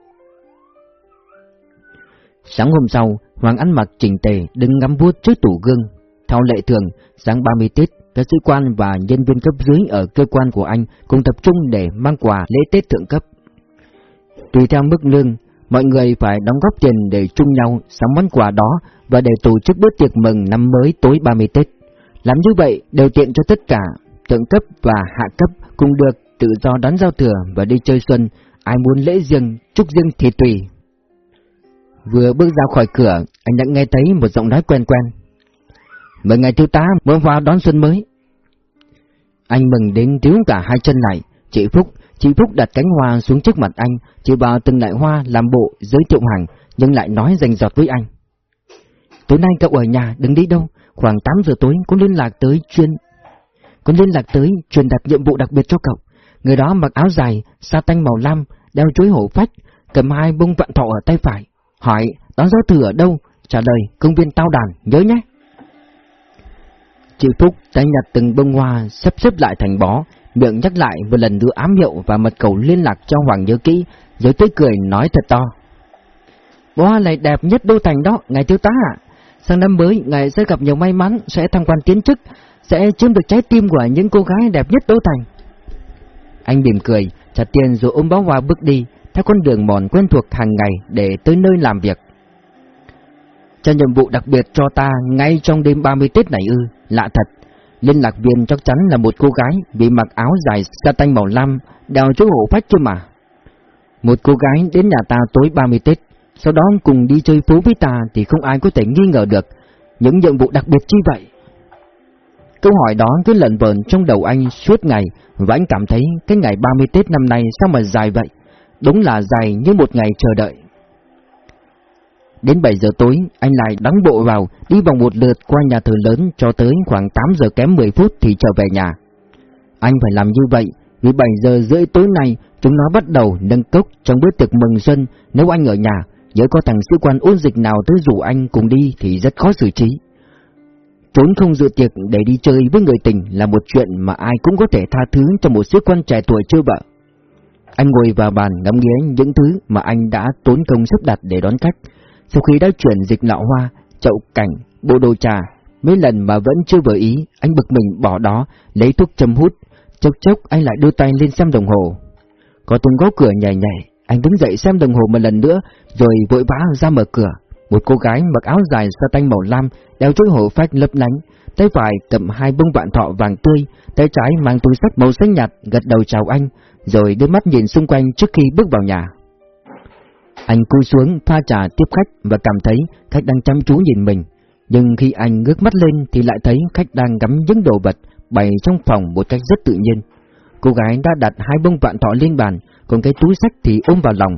Sáng hôm sau, Hoàng ăn mặc chỉnh tề đứng ngắm vuốt trước tủ gương. Theo lệ thường, sáng 30 Tết, các sĩ quan và nhân viên cấp dưới ở cơ quan của anh cùng tập trung để mang quà lễ Tết thượng cấp. Tùy theo mức lương, mọi người phải đóng góp tiền để chung nhau sắm món quà đó và để tổ chức bữa tiệc mừng năm mới tối 30 Tết. Làm như vậy đều tiện cho tất cả, thượng cấp và hạ cấp cùng được tự do đón giao thừa và đi chơi xuân, ai muốn lễ riêng, chúc riêng thì tùy. Vừa bước ra khỏi cửa, anh đã nghe thấy một giọng nói quen quen. Mời ngày thiếu tá muốn vào đón xuân mới. Anh mừng đến thiếu cả hai chân này. chị Phúc, chị Phúc đặt cánh hoa xuống trước mặt anh, chị vào từng loại hoa làm bộ giới thiệu hàng, nhưng lại nói rành giọt với anh. Tối nay cậu ở nhà, đừng đi đâu, khoảng 8 giờ tối có liên lạc tới chuyên... Có liên lạc tới truyền đặt nhiệm vụ đặc biệt cho cậu. Người đó mặc áo dài, sa tanh màu lam, đeo chuối hổ phách, cầm hai bông vạn thọ ở tay phải. Hỏi, đón gió từ ở đâu? Trả lời, công viên tao đàn, nhớ nhé. Chị Phúc tay nhặt từng bông hoa, sắp xếp lại thành bó, miệng nhắc lại một lần nữa ám hiệu và mật khẩu liên lạc cho Hoàng nhớ kỹ, rồi tươi cười nói thật to. Bó hoa này đẹp nhất đô thành đó, ngài thiếu tá ạ. Sang năm mới, ngài sẽ gặp nhiều may mắn, sẽ thăng quan tiến chức, sẽ chiếm được trái tim của những cô gái đẹp nhất đô thành. Anh mỉm cười, trả tiền rồi ôm bó hoa bước đi, theo con đường mòn quen thuộc hàng ngày để tới nơi làm việc. Cho nhiệm vụ đặc biệt cho ta ngay trong đêm 30 Tết này ư, lạ thật. Liên lạc viên chắc chắn là một cô gái bị mặc áo dài sa tanh màu lam, đeo chú hổ phách chứ mà. Một cô gái đến nhà ta tối 30 Tết, sau đó cùng đi chơi phố với ta thì không ai có thể nghi ngờ được những nhiệm vụ đặc biệt chi vậy. Câu hỏi đó cứ lẩn vờn trong đầu anh suốt ngày và anh cảm thấy cái ngày 30 Tết năm nay sao mà dài vậy, đúng là dài như một ngày chờ đợi. Đến 7 giờ tối, anh lại đắng bộ vào, đi vòng một lượt qua nhà thờ lớn cho tới khoảng 8 giờ kém 10 phút thì trở về nhà. Anh phải làm như vậy, vì 7 giờ rưỡi tối nay chúng nó bắt đầu nâng cốc trong bữa tiệc mừng xuân nếu anh ở nhà, nhớ có thằng sĩ quan ôn dịch nào tới rủ anh cùng đi thì rất khó xử trí. Trốn không dự tiệc để đi chơi với người tình là một chuyện mà ai cũng có thể tha thứ cho một sĩ quan trẻ tuổi chưa vợ. Anh ngồi vào bàn ngắm nghía những thứ mà anh đã tốn công sắp đặt để đón khách. Sau khi đã chuyển dịch lọ hoa, chậu cảnh, bộ đồ trà, mấy lần mà vẫn chưa vừa ý, anh bực mình bỏ đó, lấy thuốc châm hút. Chốc chốc anh lại đưa tay lên xem đồng hồ. Có tiếng gõ cửa nhảy nhảy, anh đứng dậy xem đồng hồ một lần nữa, rồi vội vã ra mở cửa. Một cô gái mặc áo dài sa tanh màu lam, đeo chuỗi hổ phách lấp lánh, tay phải cầm hai bông vạn thọ vàng tươi, tay trái mang túi sách màu xanh nhạt, gật đầu chào anh, rồi đưa mắt nhìn xung quanh trước khi bước vào nhà. Anh cúi xuống pha trà tiếp khách và cảm thấy khách đang chăm chú nhìn mình, nhưng khi anh ngước mắt lên thì lại thấy khách đang gắm những đồ vật bày trong phòng một cách rất tự nhiên. Cô gái đã đặt hai bông vạn thọ lên bàn, còn cái túi sách thì ôm vào lòng.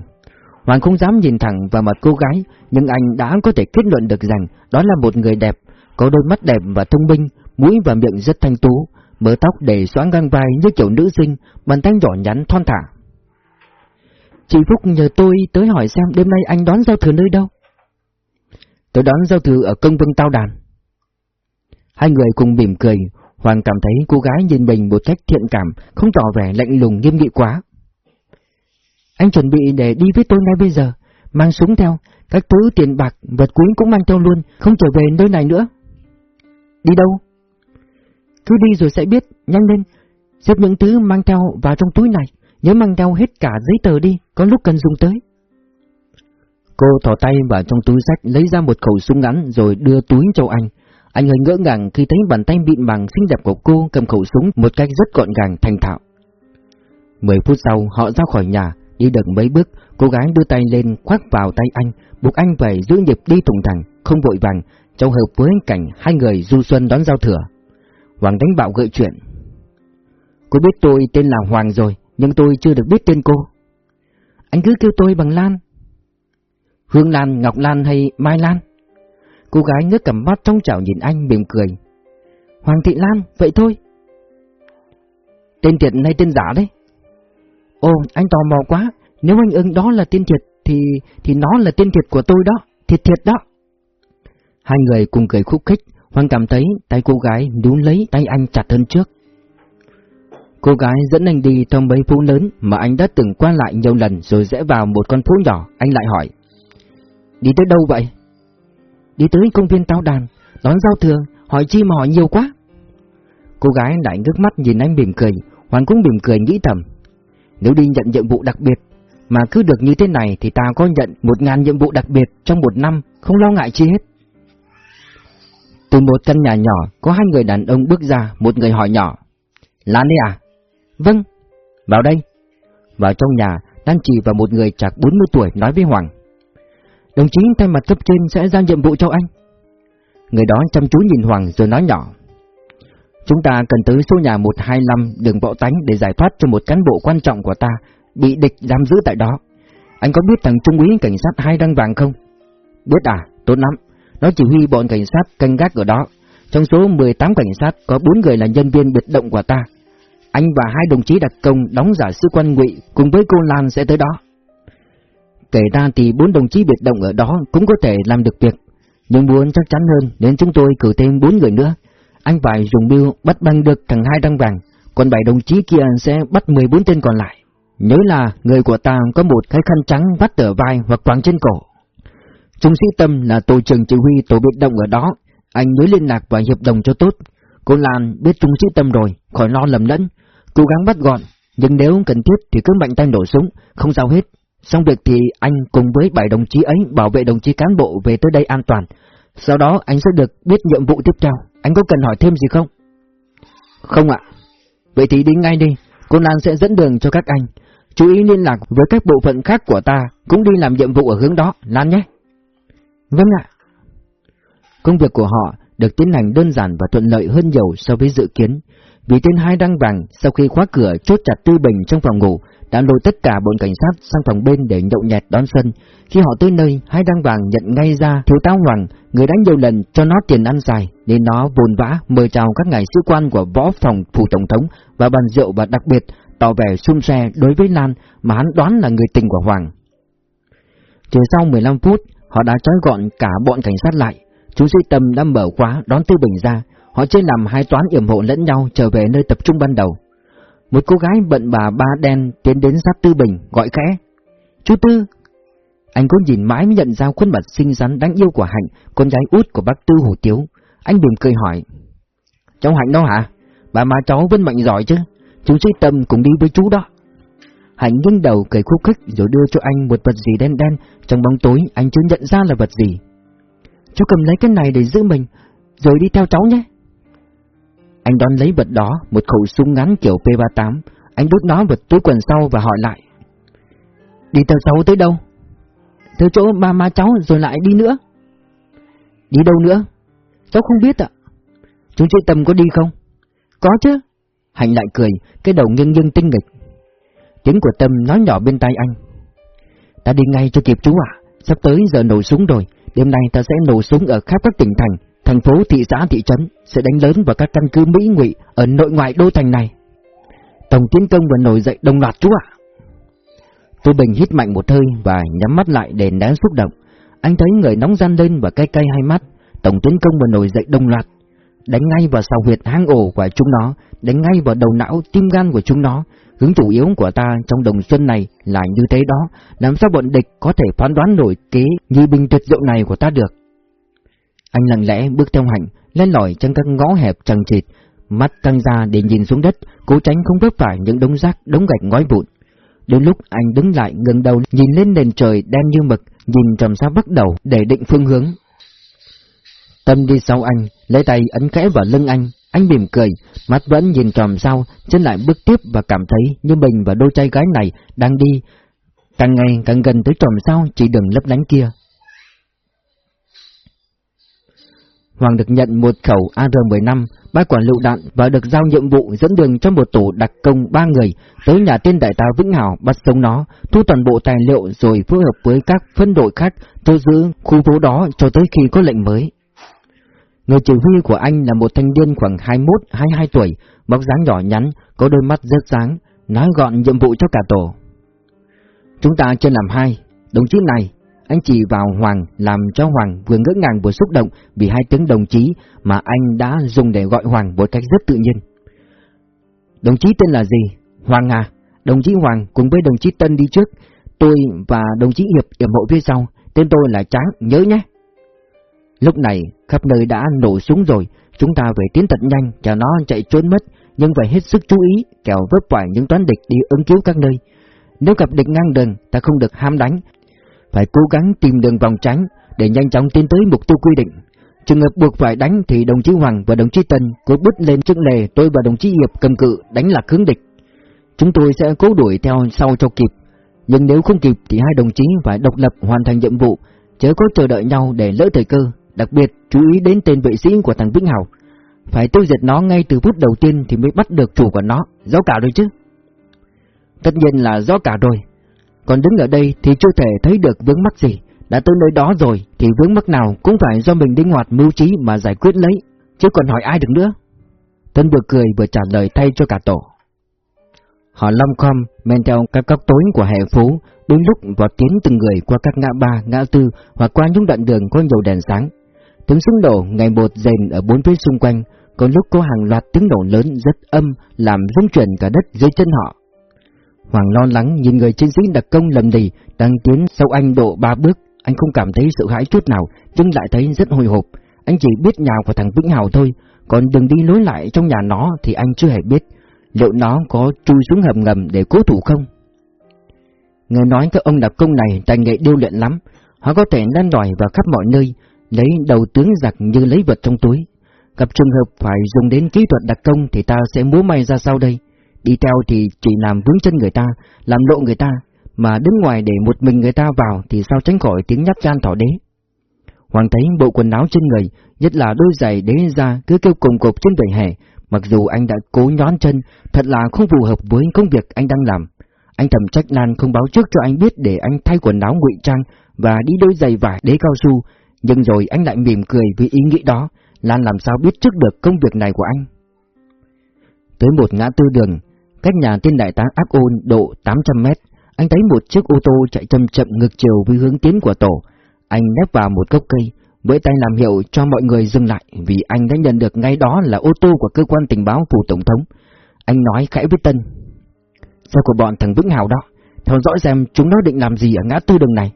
Hoàng không dám nhìn thẳng vào mặt cô gái, nhưng anh đã có thể kết luận được rằng đó là một người đẹp, có đôi mắt đẹp và thông minh, mũi và miệng rất thanh tú, mớ tóc để xóa ngang vai như kiểu nữ sinh, bàn tay nhỏ nhắn thon thả. Chị Phúc nhờ tôi tới hỏi xem đêm nay anh đón giao thừa nơi đâu. Tôi đón giao thừa ở công vương Tao Đàn. Hai người cùng mỉm cười, Hoàng cảm thấy cô gái nhìn mình một cách thiện cảm, không tỏ vẻ lạnh lùng nghiêm nghị quá. Anh chuẩn bị để đi với tôi ngay bây giờ, mang súng theo, các thứ tiền bạc, vật quý cũng mang theo luôn, không trở về nơi này nữa. Đi đâu? Cứ đi rồi sẽ biết, nhanh lên, xếp những thứ mang theo vào trong túi này, nhớ mang theo hết cả giấy tờ đi, có lúc cần dùng tới. Cô thò tay vào trong túi sách lấy ra một khẩu súng ngắn rồi đưa túi cho anh. Anh hơi ngỡ ngàng khi thấy bàn tay mịn màng xinh đẹp của cô cầm khẩu súng một cách rất gọn gàng thành thạo. Mười phút sau họ ra khỏi nhà, đi được mấy bước, cô gái đưa tay lên khoác vào tay anh, buộc anh phải giữ nhịp đi thùng thẳng, không vội vàng, trong hợp với cảnh hai người du xuân đón giao thừa. Hoàng đánh bạo gợi chuyện. Cô biết tôi tên là Hoàng rồi, nhưng tôi chưa được biết tên cô. Anh cứ kêu tôi bằng Lan. Hương Lan, Ngọc Lan hay Mai Lan? Cô gái ngước cầm mắt trong chảo nhìn anh mỉm cười. Hoàng Thị Lan, vậy thôi. Tên thiệt hay tên giả đấy? Ồ, anh tò mò quá, nếu anh ưng đó là tên thiệt thì thì nó là tên thiệt của tôi đó, thiệt thiệt đó. Hai người cùng cười khúc khích, Hoàng cảm thấy tay cô gái đún lấy tay anh chặt hơn trước. Cô gái dẫn anh đi trong mấy phố lớn mà anh đã từng qua lại nhiều lần rồi rẽ vào một con phố nhỏ, anh lại hỏi. Đi tới đâu vậy? Đi tới công viên tao đàn, đón giao thừa, hỏi chi mà hỏi nhiều quá. Cô gái lại ngước mắt nhìn anh mỉm cười, Hoàng cũng mỉm cười nghĩ thầm. Nếu đi nhận nhiệm vụ đặc biệt, mà cứ được như thế này thì ta có nhận một ngàn nhiệm vụ đặc biệt trong một năm, không lo ngại chi hết. Từ một căn nhà nhỏ, có hai người đàn ông bước ra, một người hỏi nhỏ. Lan đấy à? Vâng. Vào đây. Vào trong nhà, Lan chỉ vào một người chạc 40 tuổi nói với Hoàng. Đồng chí thay mặt cấp trên sẽ giao nhiệm vụ cho anh. Người đó chăm chú nhìn Hoàng rồi nói nhỏ. Chúng ta cần tới số nhà 125 đường Võ Tánh để giải thoát cho một cán bộ quan trọng của ta bị địch giam giữ tại đó. Anh có biết thằng Trung úy cảnh sát hai đăng vàng không? Biết à, tốt lắm. Nó chỉ huy bọn cảnh sát canh gác ở đó. Trong số 18 cảnh sát có 4 người là nhân viên biệt động của ta. Anh và hai đồng chí đặc công đóng giả sư quan ngụy cùng với cô Lan sẽ tới đó. Kể ra thì bốn đồng chí biệt động ở đó cũng có thể làm được việc, nhưng muốn chắc chắn hơn nên chúng tôi cử thêm bốn người nữa. Anh phải dùng bill bắt băng được thằng hai răng vàng, còn bảy đồng chí kia sẽ bắt 14 tên còn lại. Nhớ là người của ta có một cái khăn trắng vắt ở vai hoặc quàng trên cổ. Trung sĩ Tâm là tổ trưởng chỉ huy tổ biệt động ở đó, anh nhớ liên lạc và hiệp đồng cho tốt. Cô Lan biết Trung sĩ Tâm rồi, khỏi lo lầm lẫn, cố gắng bắt gọn, nhưng nếu cần thiết thì cứ mạnh tay nổ súng, không sao hết. Xong việc thì anh cùng với bảy đồng chí ấy bảo vệ đồng chí cán bộ về tới đây an toàn. Sau đó anh sẽ được biết nhiệm vụ tiếp theo. Anh có cần hỏi thêm gì không? Không ạ. Vậy thì đi ngay đi, cô Lan sẽ dẫn đường cho các anh. Chú ý liên lạc với các bộ phận khác của ta, cũng đi làm nhiệm vụ ở hướng đó, Lan nhé. Vâng ạ. Công việc của họ được tiến hành đơn giản và thuận lợi hơn nhiều so với dự kiến. Vì tên hai Đăng vàng sau khi khóa cửa chốt chặt Tư Bình trong phòng ngủ đã lôi tất cả bọn cảnh sát sang phòng bên để nhậu nhẹt đón xuân. Khi họ tới nơi, hai Đăng vàng nhận ngay ra thiếu tá Hoàng, người đã nhiều lần cho nó tiền ăn dài, nên nó vồn vã mời chào các ngài sĩ quan của võ phòng phủ tổng thống và bàn rượu và đặc biệt tỏ vẻ xung xe đối với Lan mà hắn đoán là người tình của Hoàng. Chỉ sau 15 phút, họ đã trói gọn cả bọn cảnh sát lại. Chú sĩ Tâm đã mở khóa đón Tư Bình ra, họ chia làm hai toán yểm hộ lẫn nhau trở về nơi tập trung ban đầu. Một cô gái bận bà ba đen tiến đến sát Tư Bình, gọi khẽ. Chú Tư! Anh có nhìn mãi mới nhận ra khuôn mặt xinh xắn đáng yêu của Hạnh, con gái út của bác Tư hủ Tiếu. Anh buồn cười hỏi. Cháu Hạnh đâu hả? Bà má cháu vẫn mạnh giỏi chứ? Chú sĩ Tâm cùng đi với chú đó. Hạnh nghiêng đầu cười khúc khích rồi đưa cho anh một vật gì đen đen, trong bóng tối anh chưa nhận ra là vật gì. Chú cầm lấy cái này để giữ mình, rồi đi theo cháu nhé. Anh đón lấy vật đó, một khẩu súng ngắn kiểu P38, anh đút nó vào túi quần sau và hỏi lại. Đi theo cháu tới đâu? Tới chỗ ba má cháu rồi lại đi nữa. Đi đâu nữa? Cháu không biết ạ. Chúng chị Tâm có đi không? có chứ. Hạnh lại cười, cái đầu nghiêng nghiêng tinh nghịch. Tiếng của Tâm nói nhỏ bên tai anh. Ta đi ngay cho kịp chú ạ, sắp tới giờ nổ súng rồi, đêm nay ta sẽ nổ súng ở khắp các tỉnh thành, thành phố, thị xã, thị trấn, sẽ đánh lớn vào các căn cứ Mỹ ngụy ở nội ngoại đô thành này. Tổng tiến công và nổi dậy đồng loạt chú ạ. Tô Bình hít mạnh một hơi và nhắm mắt lại để né xúc động. Anh thấy người nóng gian lên và cay cay hai mắt, tổng tiến công và nổi dậy đồng loạt. Đánh ngay vào sào huyệt hang ổ của chúng nó, đánh ngay vào đầu não, tim gan của chúng nó. Hướng chủ yếu của ta trong đồng xuân này là như thế đó, làm sao bọn địch có thể phán đoán nổi kế như binh tuyệt diệu này của ta được. Anh lặng lẽ bước theo hạnh, lên lỏi trong các ngõ hẹp trần trịt, mắt căng ra để nhìn xuống đất, cố tránh không vấp phải những đống rác, đống gạch ngói vụn. Đến lúc anh đứng lại ngẩng đầu nhìn lên nền trời đen như mực, nhìn trầm xa bắt đầu để định phương hướng. Tâm đi sau anh, lấy tay ấn khẽ vào lưng anh, anh mỉm cười, mắt vẫn nhìn tròm sau chân lại bước tiếp và cảm thấy như mình và đôi trai gái này đang đi, càng ngày càng gần tới tròm sau chỉ đừng lấp lánh kia. Hoàng được nhận một khẩu AR-15, ba quả lựu đạn và được giao nhiệm vụ dẫn đường cho một tổ đặc công ba người tới nhà tên đại tá Vĩnh Hảo bắt sống nó, thu toàn bộ tài liệu rồi phối hợp với các phân đội khác thu giữ khu phố đó cho tới khi có lệnh mới. Người chỉ huy của anh là một thanh niên khoảng 21-22 tuổi, bóc dáng nhỏ nhắn, có đôi mắt rất sáng, nói gọn nhiệm vụ cho cả tổ. Chúng ta chưa làm hai, đồng chí này, anh chỉ vào Hoàng làm cho Hoàng vừa ngỡ ngàng vừa xúc động vì hai tiếng đồng chí mà anh đã dùng để gọi Hoàng một cách rất tự nhiên. Đồng chí tên là gì? Hoàng à? Đồng chí Hoàng cùng với đồng chí Tân đi trước, tôi và đồng chí Hiệp yểm hộ phía sau, tên tôi là Tráng, nhớ nhé. Lúc này, khắp nơi đã nổ súng rồi, chúng ta phải tiến thật nhanh, cho nó chạy trốn mất, nhưng phải hết sức chú ý, kẻo vấp phải những toán địch đi ứng cứu các nơi. Nếu gặp địch ngang đường, ta không được ham đánh, phải cố gắng tìm đường vòng tránh để nhanh chóng tiến tới mục tiêu quy định. Trường hợp buộc phải đánh thì đồng chí Hoàng và đồng chí Tân cố bứt lên trước lề tôi và đồng chí Hiệp cầm cự đánh lạc hướng địch. Chúng tôi sẽ cố đuổi theo sau cho kịp, nhưng nếu không kịp thì hai đồng chí phải độc lập hoàn thành nhiệm vụ, chớ có chờ đợi nhau để lỡ thời cơ, đặc biệt chú ý đến tên vệ sĩ của thằng Vĩnh Hảo. Phải tiêu diệt nó ngay từ phút đầu tiên thì mới bắt được chủ của nó, rõ cả rồi chứ. Tất nhiên là rõ cả rồi, còn đứng ở đây thì chưa thể thấy được vướng mắc gì, đã tới nơi đó rồi thì vướng mắc nào cũng phải do mình đinh hoạt mưu trí mà giải quyết lấy, chứ còn hỏi ai được nữa. Tân vừa cười vừa trả lời thay cho cả tổ. Họ long khom men theo các góc tối của hệ phố, đôi lúc vọt tiến từng người qua các ngã ba, ngã tư hoặc qua những đoạn đường có nhiều đèn sáng. Tiếng súng nổ ngày một rền ở bốn phía xung quanh, có lúc có hàng loạt tiếng nổ lớn rất âm làm rung chuyển cả đất dưới chân họ. Hoàng lo lắng nhìn người chiến sĩ đặc công lầm lì đang tiến sau anh độ ba bước, anh không cảm thấy sợ hãi chút nào, nhưng lại thấy rất hồi hộp. Anh chỉ biết nhào vào thằng Vĩnh Hào thôi, còn đừng đi lối lại trong nhà nó thì anh chưa hề biết. Liệu nó có chui xuống hầm ngầm để cố thủ không? Nghe nói các ông đặc công này tài nghệ điêu luyện lắm, họ có thể lan đòi vào khắp mọi nơi, lấy đầu tướng giặc như lấy vật trong túi. Gặp trường hợp phải dùng đến kỹ thuật đặc công thì ta sẽ múa may ra sau đây. Đi theo thì chỉ làm vướng chân người ta, làm lộ người ta, mà đứng ngoài để một mình người ta vào thì sao tránh khỏi tiếng nhát gan thỏ đế. Hoàng thấy bộ quần áo trên người, nhất là đôi giày đế ra cứ kêu cùng cộp trên vỉa hè, mặc dù anh đã cố nhón chân, thật là không phù hợp với công việc anh đang làm. Anh thầm trách Lan không báo trước cho anh biết để anh thay quần áo ngụy trang và đi đôi giày vải đế cao su, nhưng rồi anh lại mỉm cười vì ý nghĩ đó, Lan làm sao biết trước được công việc này của anh. Tới một ngã tư đường, Cách nhà tên đại tá ác ôn độ 800 mét, anh thấy một chiếc ô tô chạy chậm chậm ngược chiều với hướng tiến của tổ. Anh nép vào một gốc cây, với tay làm hiệu cho mọi người dừng lại vì anh đã nhận được ngay đó là ô tô của cơ quan tình báo phủ tổng thống. Anh nói khẽ với Tân. Xe của bọn thằng Vĩnh Hào đó, theo dõi xem chúng nó định làm gì ở ngã tư đường này.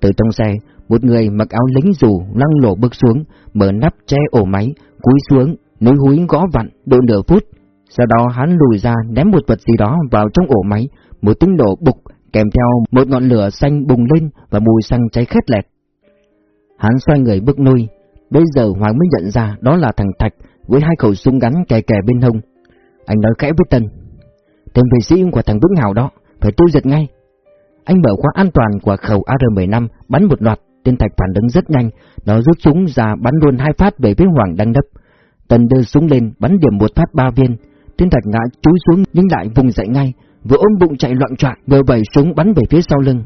Từ trong xe, một người mặc áo lính dù lăng lộ bước xuống, mở nắp che ổ máy, cúi xuống, nối húi gõ vặn độ nửa phút sau đó hắn lùi ra ném một vật gì đó vào trong ổ máy, một tiếng nổ bục kèm theo một ngọn lửa xanh bùng lên và mùi xăng cháy khét lẹt. Hắn xoay người bước nuôi, bây giờ Hoàng mới nhận ra đó là thằng Thạch với hai khẩu súng gắn kè kè bên hông. Anh nói khẽ với Tân, tên vệ sĩ của thằng Vĩnh Hào đó, phải tiêu diệt ngay. Anh mở khóa an toàn của khẩu AR-15 bắn một loạt, tên Thạch phản ứng rất nhanh, nó rút súng ra bắn luôn hai phát về phía Hoàng đang đấp. Tần đưa súng lên bắn điểm một phát ba viên, tên thạch ngã chúi xuống nhưng lại vùng dậy ngay, vừa ôm bụng chạy loạn choạng, vừa vẩy súng bắn về phía sau lưng.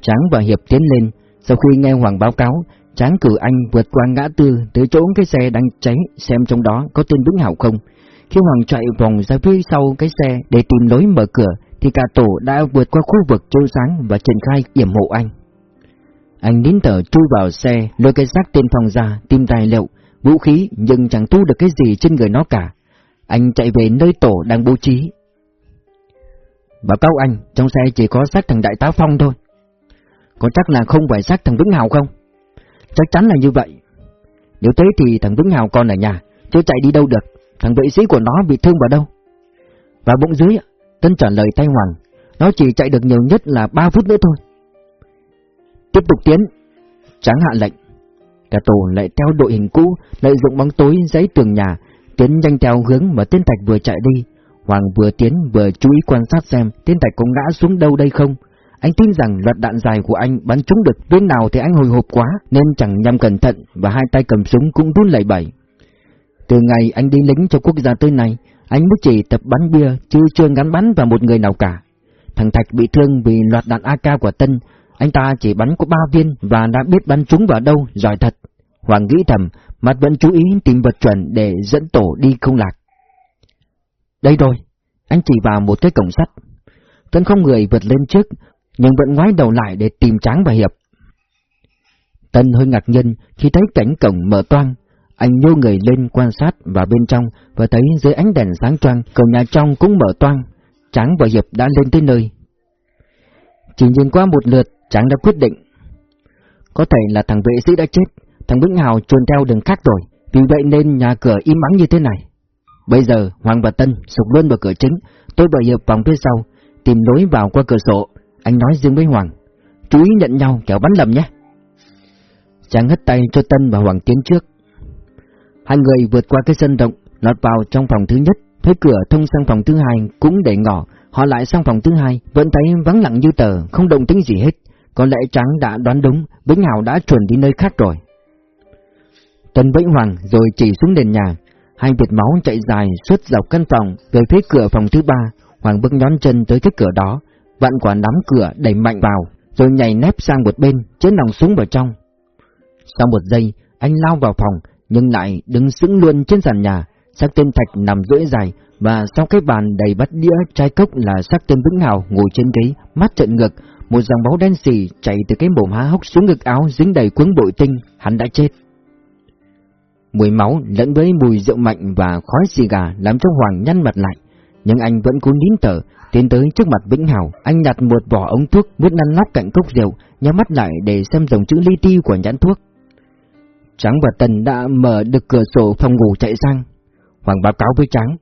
Tráng và Hiệp tiến lên, sau khi nghe Hoàng báo cáo, Tráng cử anh vượt qua ngã tư tới chỗ cái xe đang cháy xem trong đó có tên Vĩnh Hảo không. Khi Hoàng chạy vòng ra phía sau cái xe để tìm lối mở cửa thì cả tổ đã vượt qua khu vực chiếu sáng và triển khai yểm hộ anh. Anh nín thở chui vào xe, lôi cái xác tên phòng ra, tìm tài liệu, vũ khí nhưng chẳng thu được cái gì trên người nó cả. Anh chạy về nơi tổ đang bố trí. Báo cáo anh, trong xe chỉ có xác thằng Đại tá Phong thôi. Có chắc là không phải xác thằng Vĩnh Hào không? Chắc chắn là như vậy. Nếu thế thì thằng Vĩnh Hào còn ở nhà, chứ chạy đi đâu được, thằng vệ sĩ của nó bị thương vào đâu. Và bụng dưới, Tân trả lời tay Hoàng, nó chỉ chạy được nhiều nhất là 3 phút nữa thôi. Tiếp tục tiến. Tráng hạ lệnh. Cả tổ lại theo đội hình cũ, lợi dụng bóng tối giấy tường nhà, tiến nhanh theo hướng mà tên Thạch vừa chạy đi. Hoàng vừa tiến vừa chú ý quan sát xem tên Thạch có ngã xuống đâu đây không. Anh tin rằng loạt đạn dài của anh bắn trúng được bên nào thì anh hồi hộp quá nên chẳng nhằm cẩn thận và hai tay cầm súng cũng run lẩy bẩy. Từ ngày anh đi lính cho quốc gia tới nay, anh mới chỉ tập bắn bia chứ chưa ngắn bắn vào một người nào cả. Thằng Thạch bị thương vì loạt đạn AK của Tân, anh ta chỉ bắn có ba viên và đã biết bắn trúng vào đâu, giỏi thật. Hoàng nghĩ thầm, mặt vẫn chú ý tìm vật chuẩn để dẫn tổ đi không lạc. Đây rồi, anh chỉ vào một cái cổng sắt. Tân không người vượt lên trước, nhưng vẫn ngoái đầu lại để tìm Tráng và Hiệp. Tân hơi ngạc nhiên khi thấy cánh cổng mở toang, anh nhô người lên quan sát vào bên trong và thấy dưới ánh đèn sáng choang, cổng nhà trong cũng mở toang. Tráng và Hiệp đã lên tới nơi. Chỉ nhìn qua một lượt, Tráng đã quyết định. Có thể là thằng vệ sĩ đã chết, thằng Vĩnh Hào chuồn theo đường khác rồi, vì vậy nên nhà cửa im mắng như thế này. Bây giờ, Hoàng và Tân sụp luôn vào cửa chính, tôi và Hiệp vòng phía sau, tìm lối vào qua cửa sổ. Anh nói riêng với Hoàng, chú ý nhận nhau kẻo bắn lầm nhé. Chàng hất tay cho Tân và Hoàng tiến trước. Hai người vượt qua cái sân rộng, lọt vào trong phòng thứ nhất, thấy cửa thông sang phòng thứ hai cũng để ngỏ, họ lại sang phòng thứ hai, vẫn thấy vắng lặng như tờ, không động tĩnh gì hết. Có lẽ Trắng đã đoán đúng, Vĩnh Hào đã chuẩn đi nơi khác rồi. Tân vĩnh Hoàng rồi chỉ xuống nền nhà, hai vệt máu chạy dài suốt dọc căn phòng về phía cửa phòng thứ ba, Hoàng bước nhón chân tới cái cửa đó, vặn quả nắm cửa đẩy mạnh vào, rồi nhảy nép sang một bên, chén nòng súng vào trong. Sau một giây, anh lao vào phòng, nhưng lại đứng sững luôn trên sàn nhà, xác tên Thạch nằm rưỡi dài, và sau cái bàn đầy bát đĩa chai cốc là xác tên Vĩnh Hào ngồi trên ghế, mắt trợn ngực, một dòng máu đen xì chảy từ cái mồm há hốc xuống ngực áo dính đầy cuống bội tinh, hắn đã chết. Mùi máu lẫn với mùi rượu mạnh và khói xì gà làm cho Hoàng nhăn mặt lại, nhưng anh vẫn cố nín thở, tiến tới trước mặt Vĩnh Hào, anh nhặt một vỏ ống thuốc mút năn nóc cạnh cốc rượu, nhắm mắt lại để xem dòng chữ li ti của nhãn thuốc. Trắng và Tần đã mở được cửa sổ phòng ngủ chạy sang. Hoàng báo cáo với Trắng.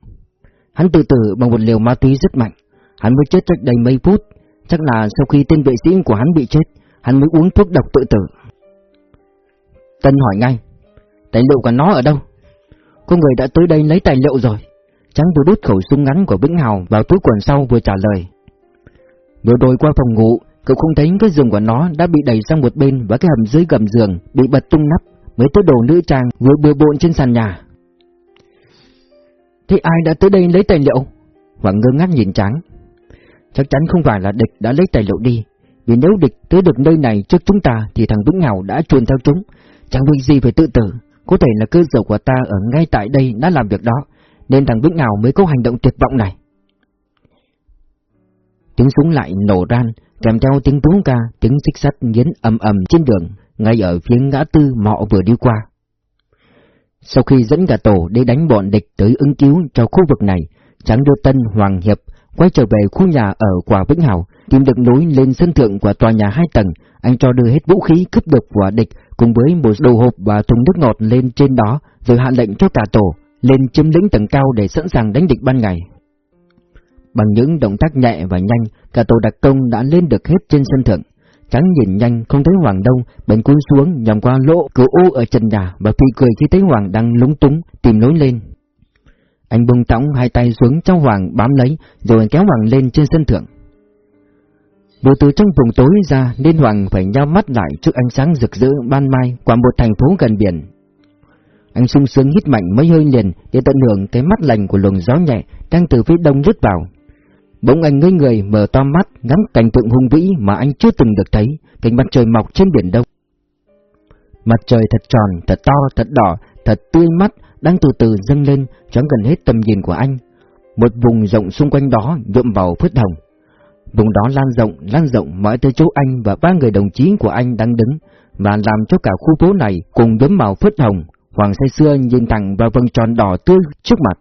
Hắn tự tử bằng một liều ma túy rất mạnh. Hắn mới chết cách đây mấy phút. Chắc là sau khi tên vệ sĩ của hắn bị chết, hắn mới uống thuốc độc tự tử. Tân hỏi ngay. Tài liệu của nó ở đâu? Có người đã tới đây lấy tài liệu rồi. Trắng vừa đút khẩu súng ngắn của Vĩnh Hào vào túi quần sau vừa trả lời. Vừa rồi qua phòng ngủ, cậu không thấy cái giường của nó đã bị đẩy sang một bên và cái hầm dưới gầm giường bị bật tung nắp mấy thứ đồ nữ trang vừa bừa bộn trên sàn nhà. Thế ai đã tới đây lấy tài liệu? Hoàng ngơ ngác nhìn trắng. Chắc chắn không phải là địch đã lấy tài liệu đi, vì nếu địch tới được nơi này trước chúng ta thì thằng Vĩnh Hào đã chuồn theo chúng, chẳng việc gì phải tự tử, có thể là cơ sở của ta ở ngay tại đây đã làm việc đó, nên thằng Vĩnh Hào mới có hành động tuyệt vọng này. Tiếng súng lại nổ ran, kèm theo tiếng tú ca, tiếng xích sắt nghiến ầm ầm trên đường, ngay ở phía ngã tư mọ vừa đi qua. Sau khi dẫn cả tổ đi đánh bọn địch tới ứng cứu cho khu vực này, Tráng đưa Tân Hoàng Hiệp quay trở về khu nhà ở quả Vĩnh Hảo, tìm được lối lên sân thượng của tòa nhà hai tầng, anh cho đưa hết vũ khí cướp được của địch cùng với một đồ hộp và thùng nước ngọt lên trên đó, rồi hạ lệnh cho cả tổ lên chiếm lĩnh tầng cao để sẵn sàng đánh địch ban ngày. Bằng những động tác nhẹ và nhanh, cả tổ đặc công đã lên được hết trên sân thượng. Trắng nhìn nhanh không thấy Hoàng đâu, bèn cúi xuống nhằm qua lỗ cửa ô ở trần nhà và phi cười khi thấy Hoàng đang lúng túng tìm lối lên. Anh bung tỏng hai tay xuống trong Hoàng bám lấy, rồi kéo Hoàng lên trên sân thượng. Vừa từ trong vùng tối ra nên Hoàng phải nhau mắt lại trước ánh sáng rực rỡ ban mai qua một thành phố gần biển. Anh sung sướng hít mạnh mấy hơi liền để tận hưởng cái mắt lành của luồng gió nhẹ đang từ phía đông lướt vào. Bỗng anh ngây người mở to mắt ngắm cảnh tượng hùng vĩ mà anh chưa từng được thấy, cảnh mặt trời mọc trên biển đông. Mặt trời thật tròn, thật to, thật đỏ, thật tươi mắt, đang từ từ dâng lên, choáng gần hết tầm nhìn của anh. Một vùng rộng xung quanh đó nhuộm vào phớt hồng. Vùng đó lan rộng, lan rộng mãi tới chỗ anh và ba người đồng chí của anh đang đứng, và làm cho cả khu phố này cùng đốm màu phớt hồng, Hoàng say xưa nhìn thẳng vào vầng tròn đỏ tươi trước mặt.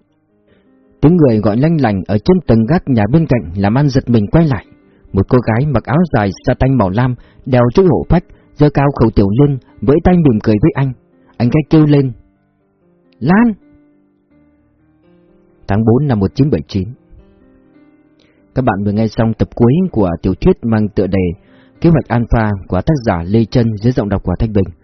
Tiếng người gọi lanh lành ở trên tầng gác nhà bên cạnh làm ăn giật mình quay lại. Một cô gái mặc áo dài sa tanh màu lam, đeo chiếc hổ phách, giơ cao khẩu tiểu lên, với tay mỉm cười với anh. Anh cái kêu lên. Lan! Tháng 4 năm 1979 Các bạn vừa nghe xong tập cuối của tiểu thuyết mang tựa đề Kế hoạch Alpha của tác giả Lê Trân dưới giọng đọc của Thanh Bình.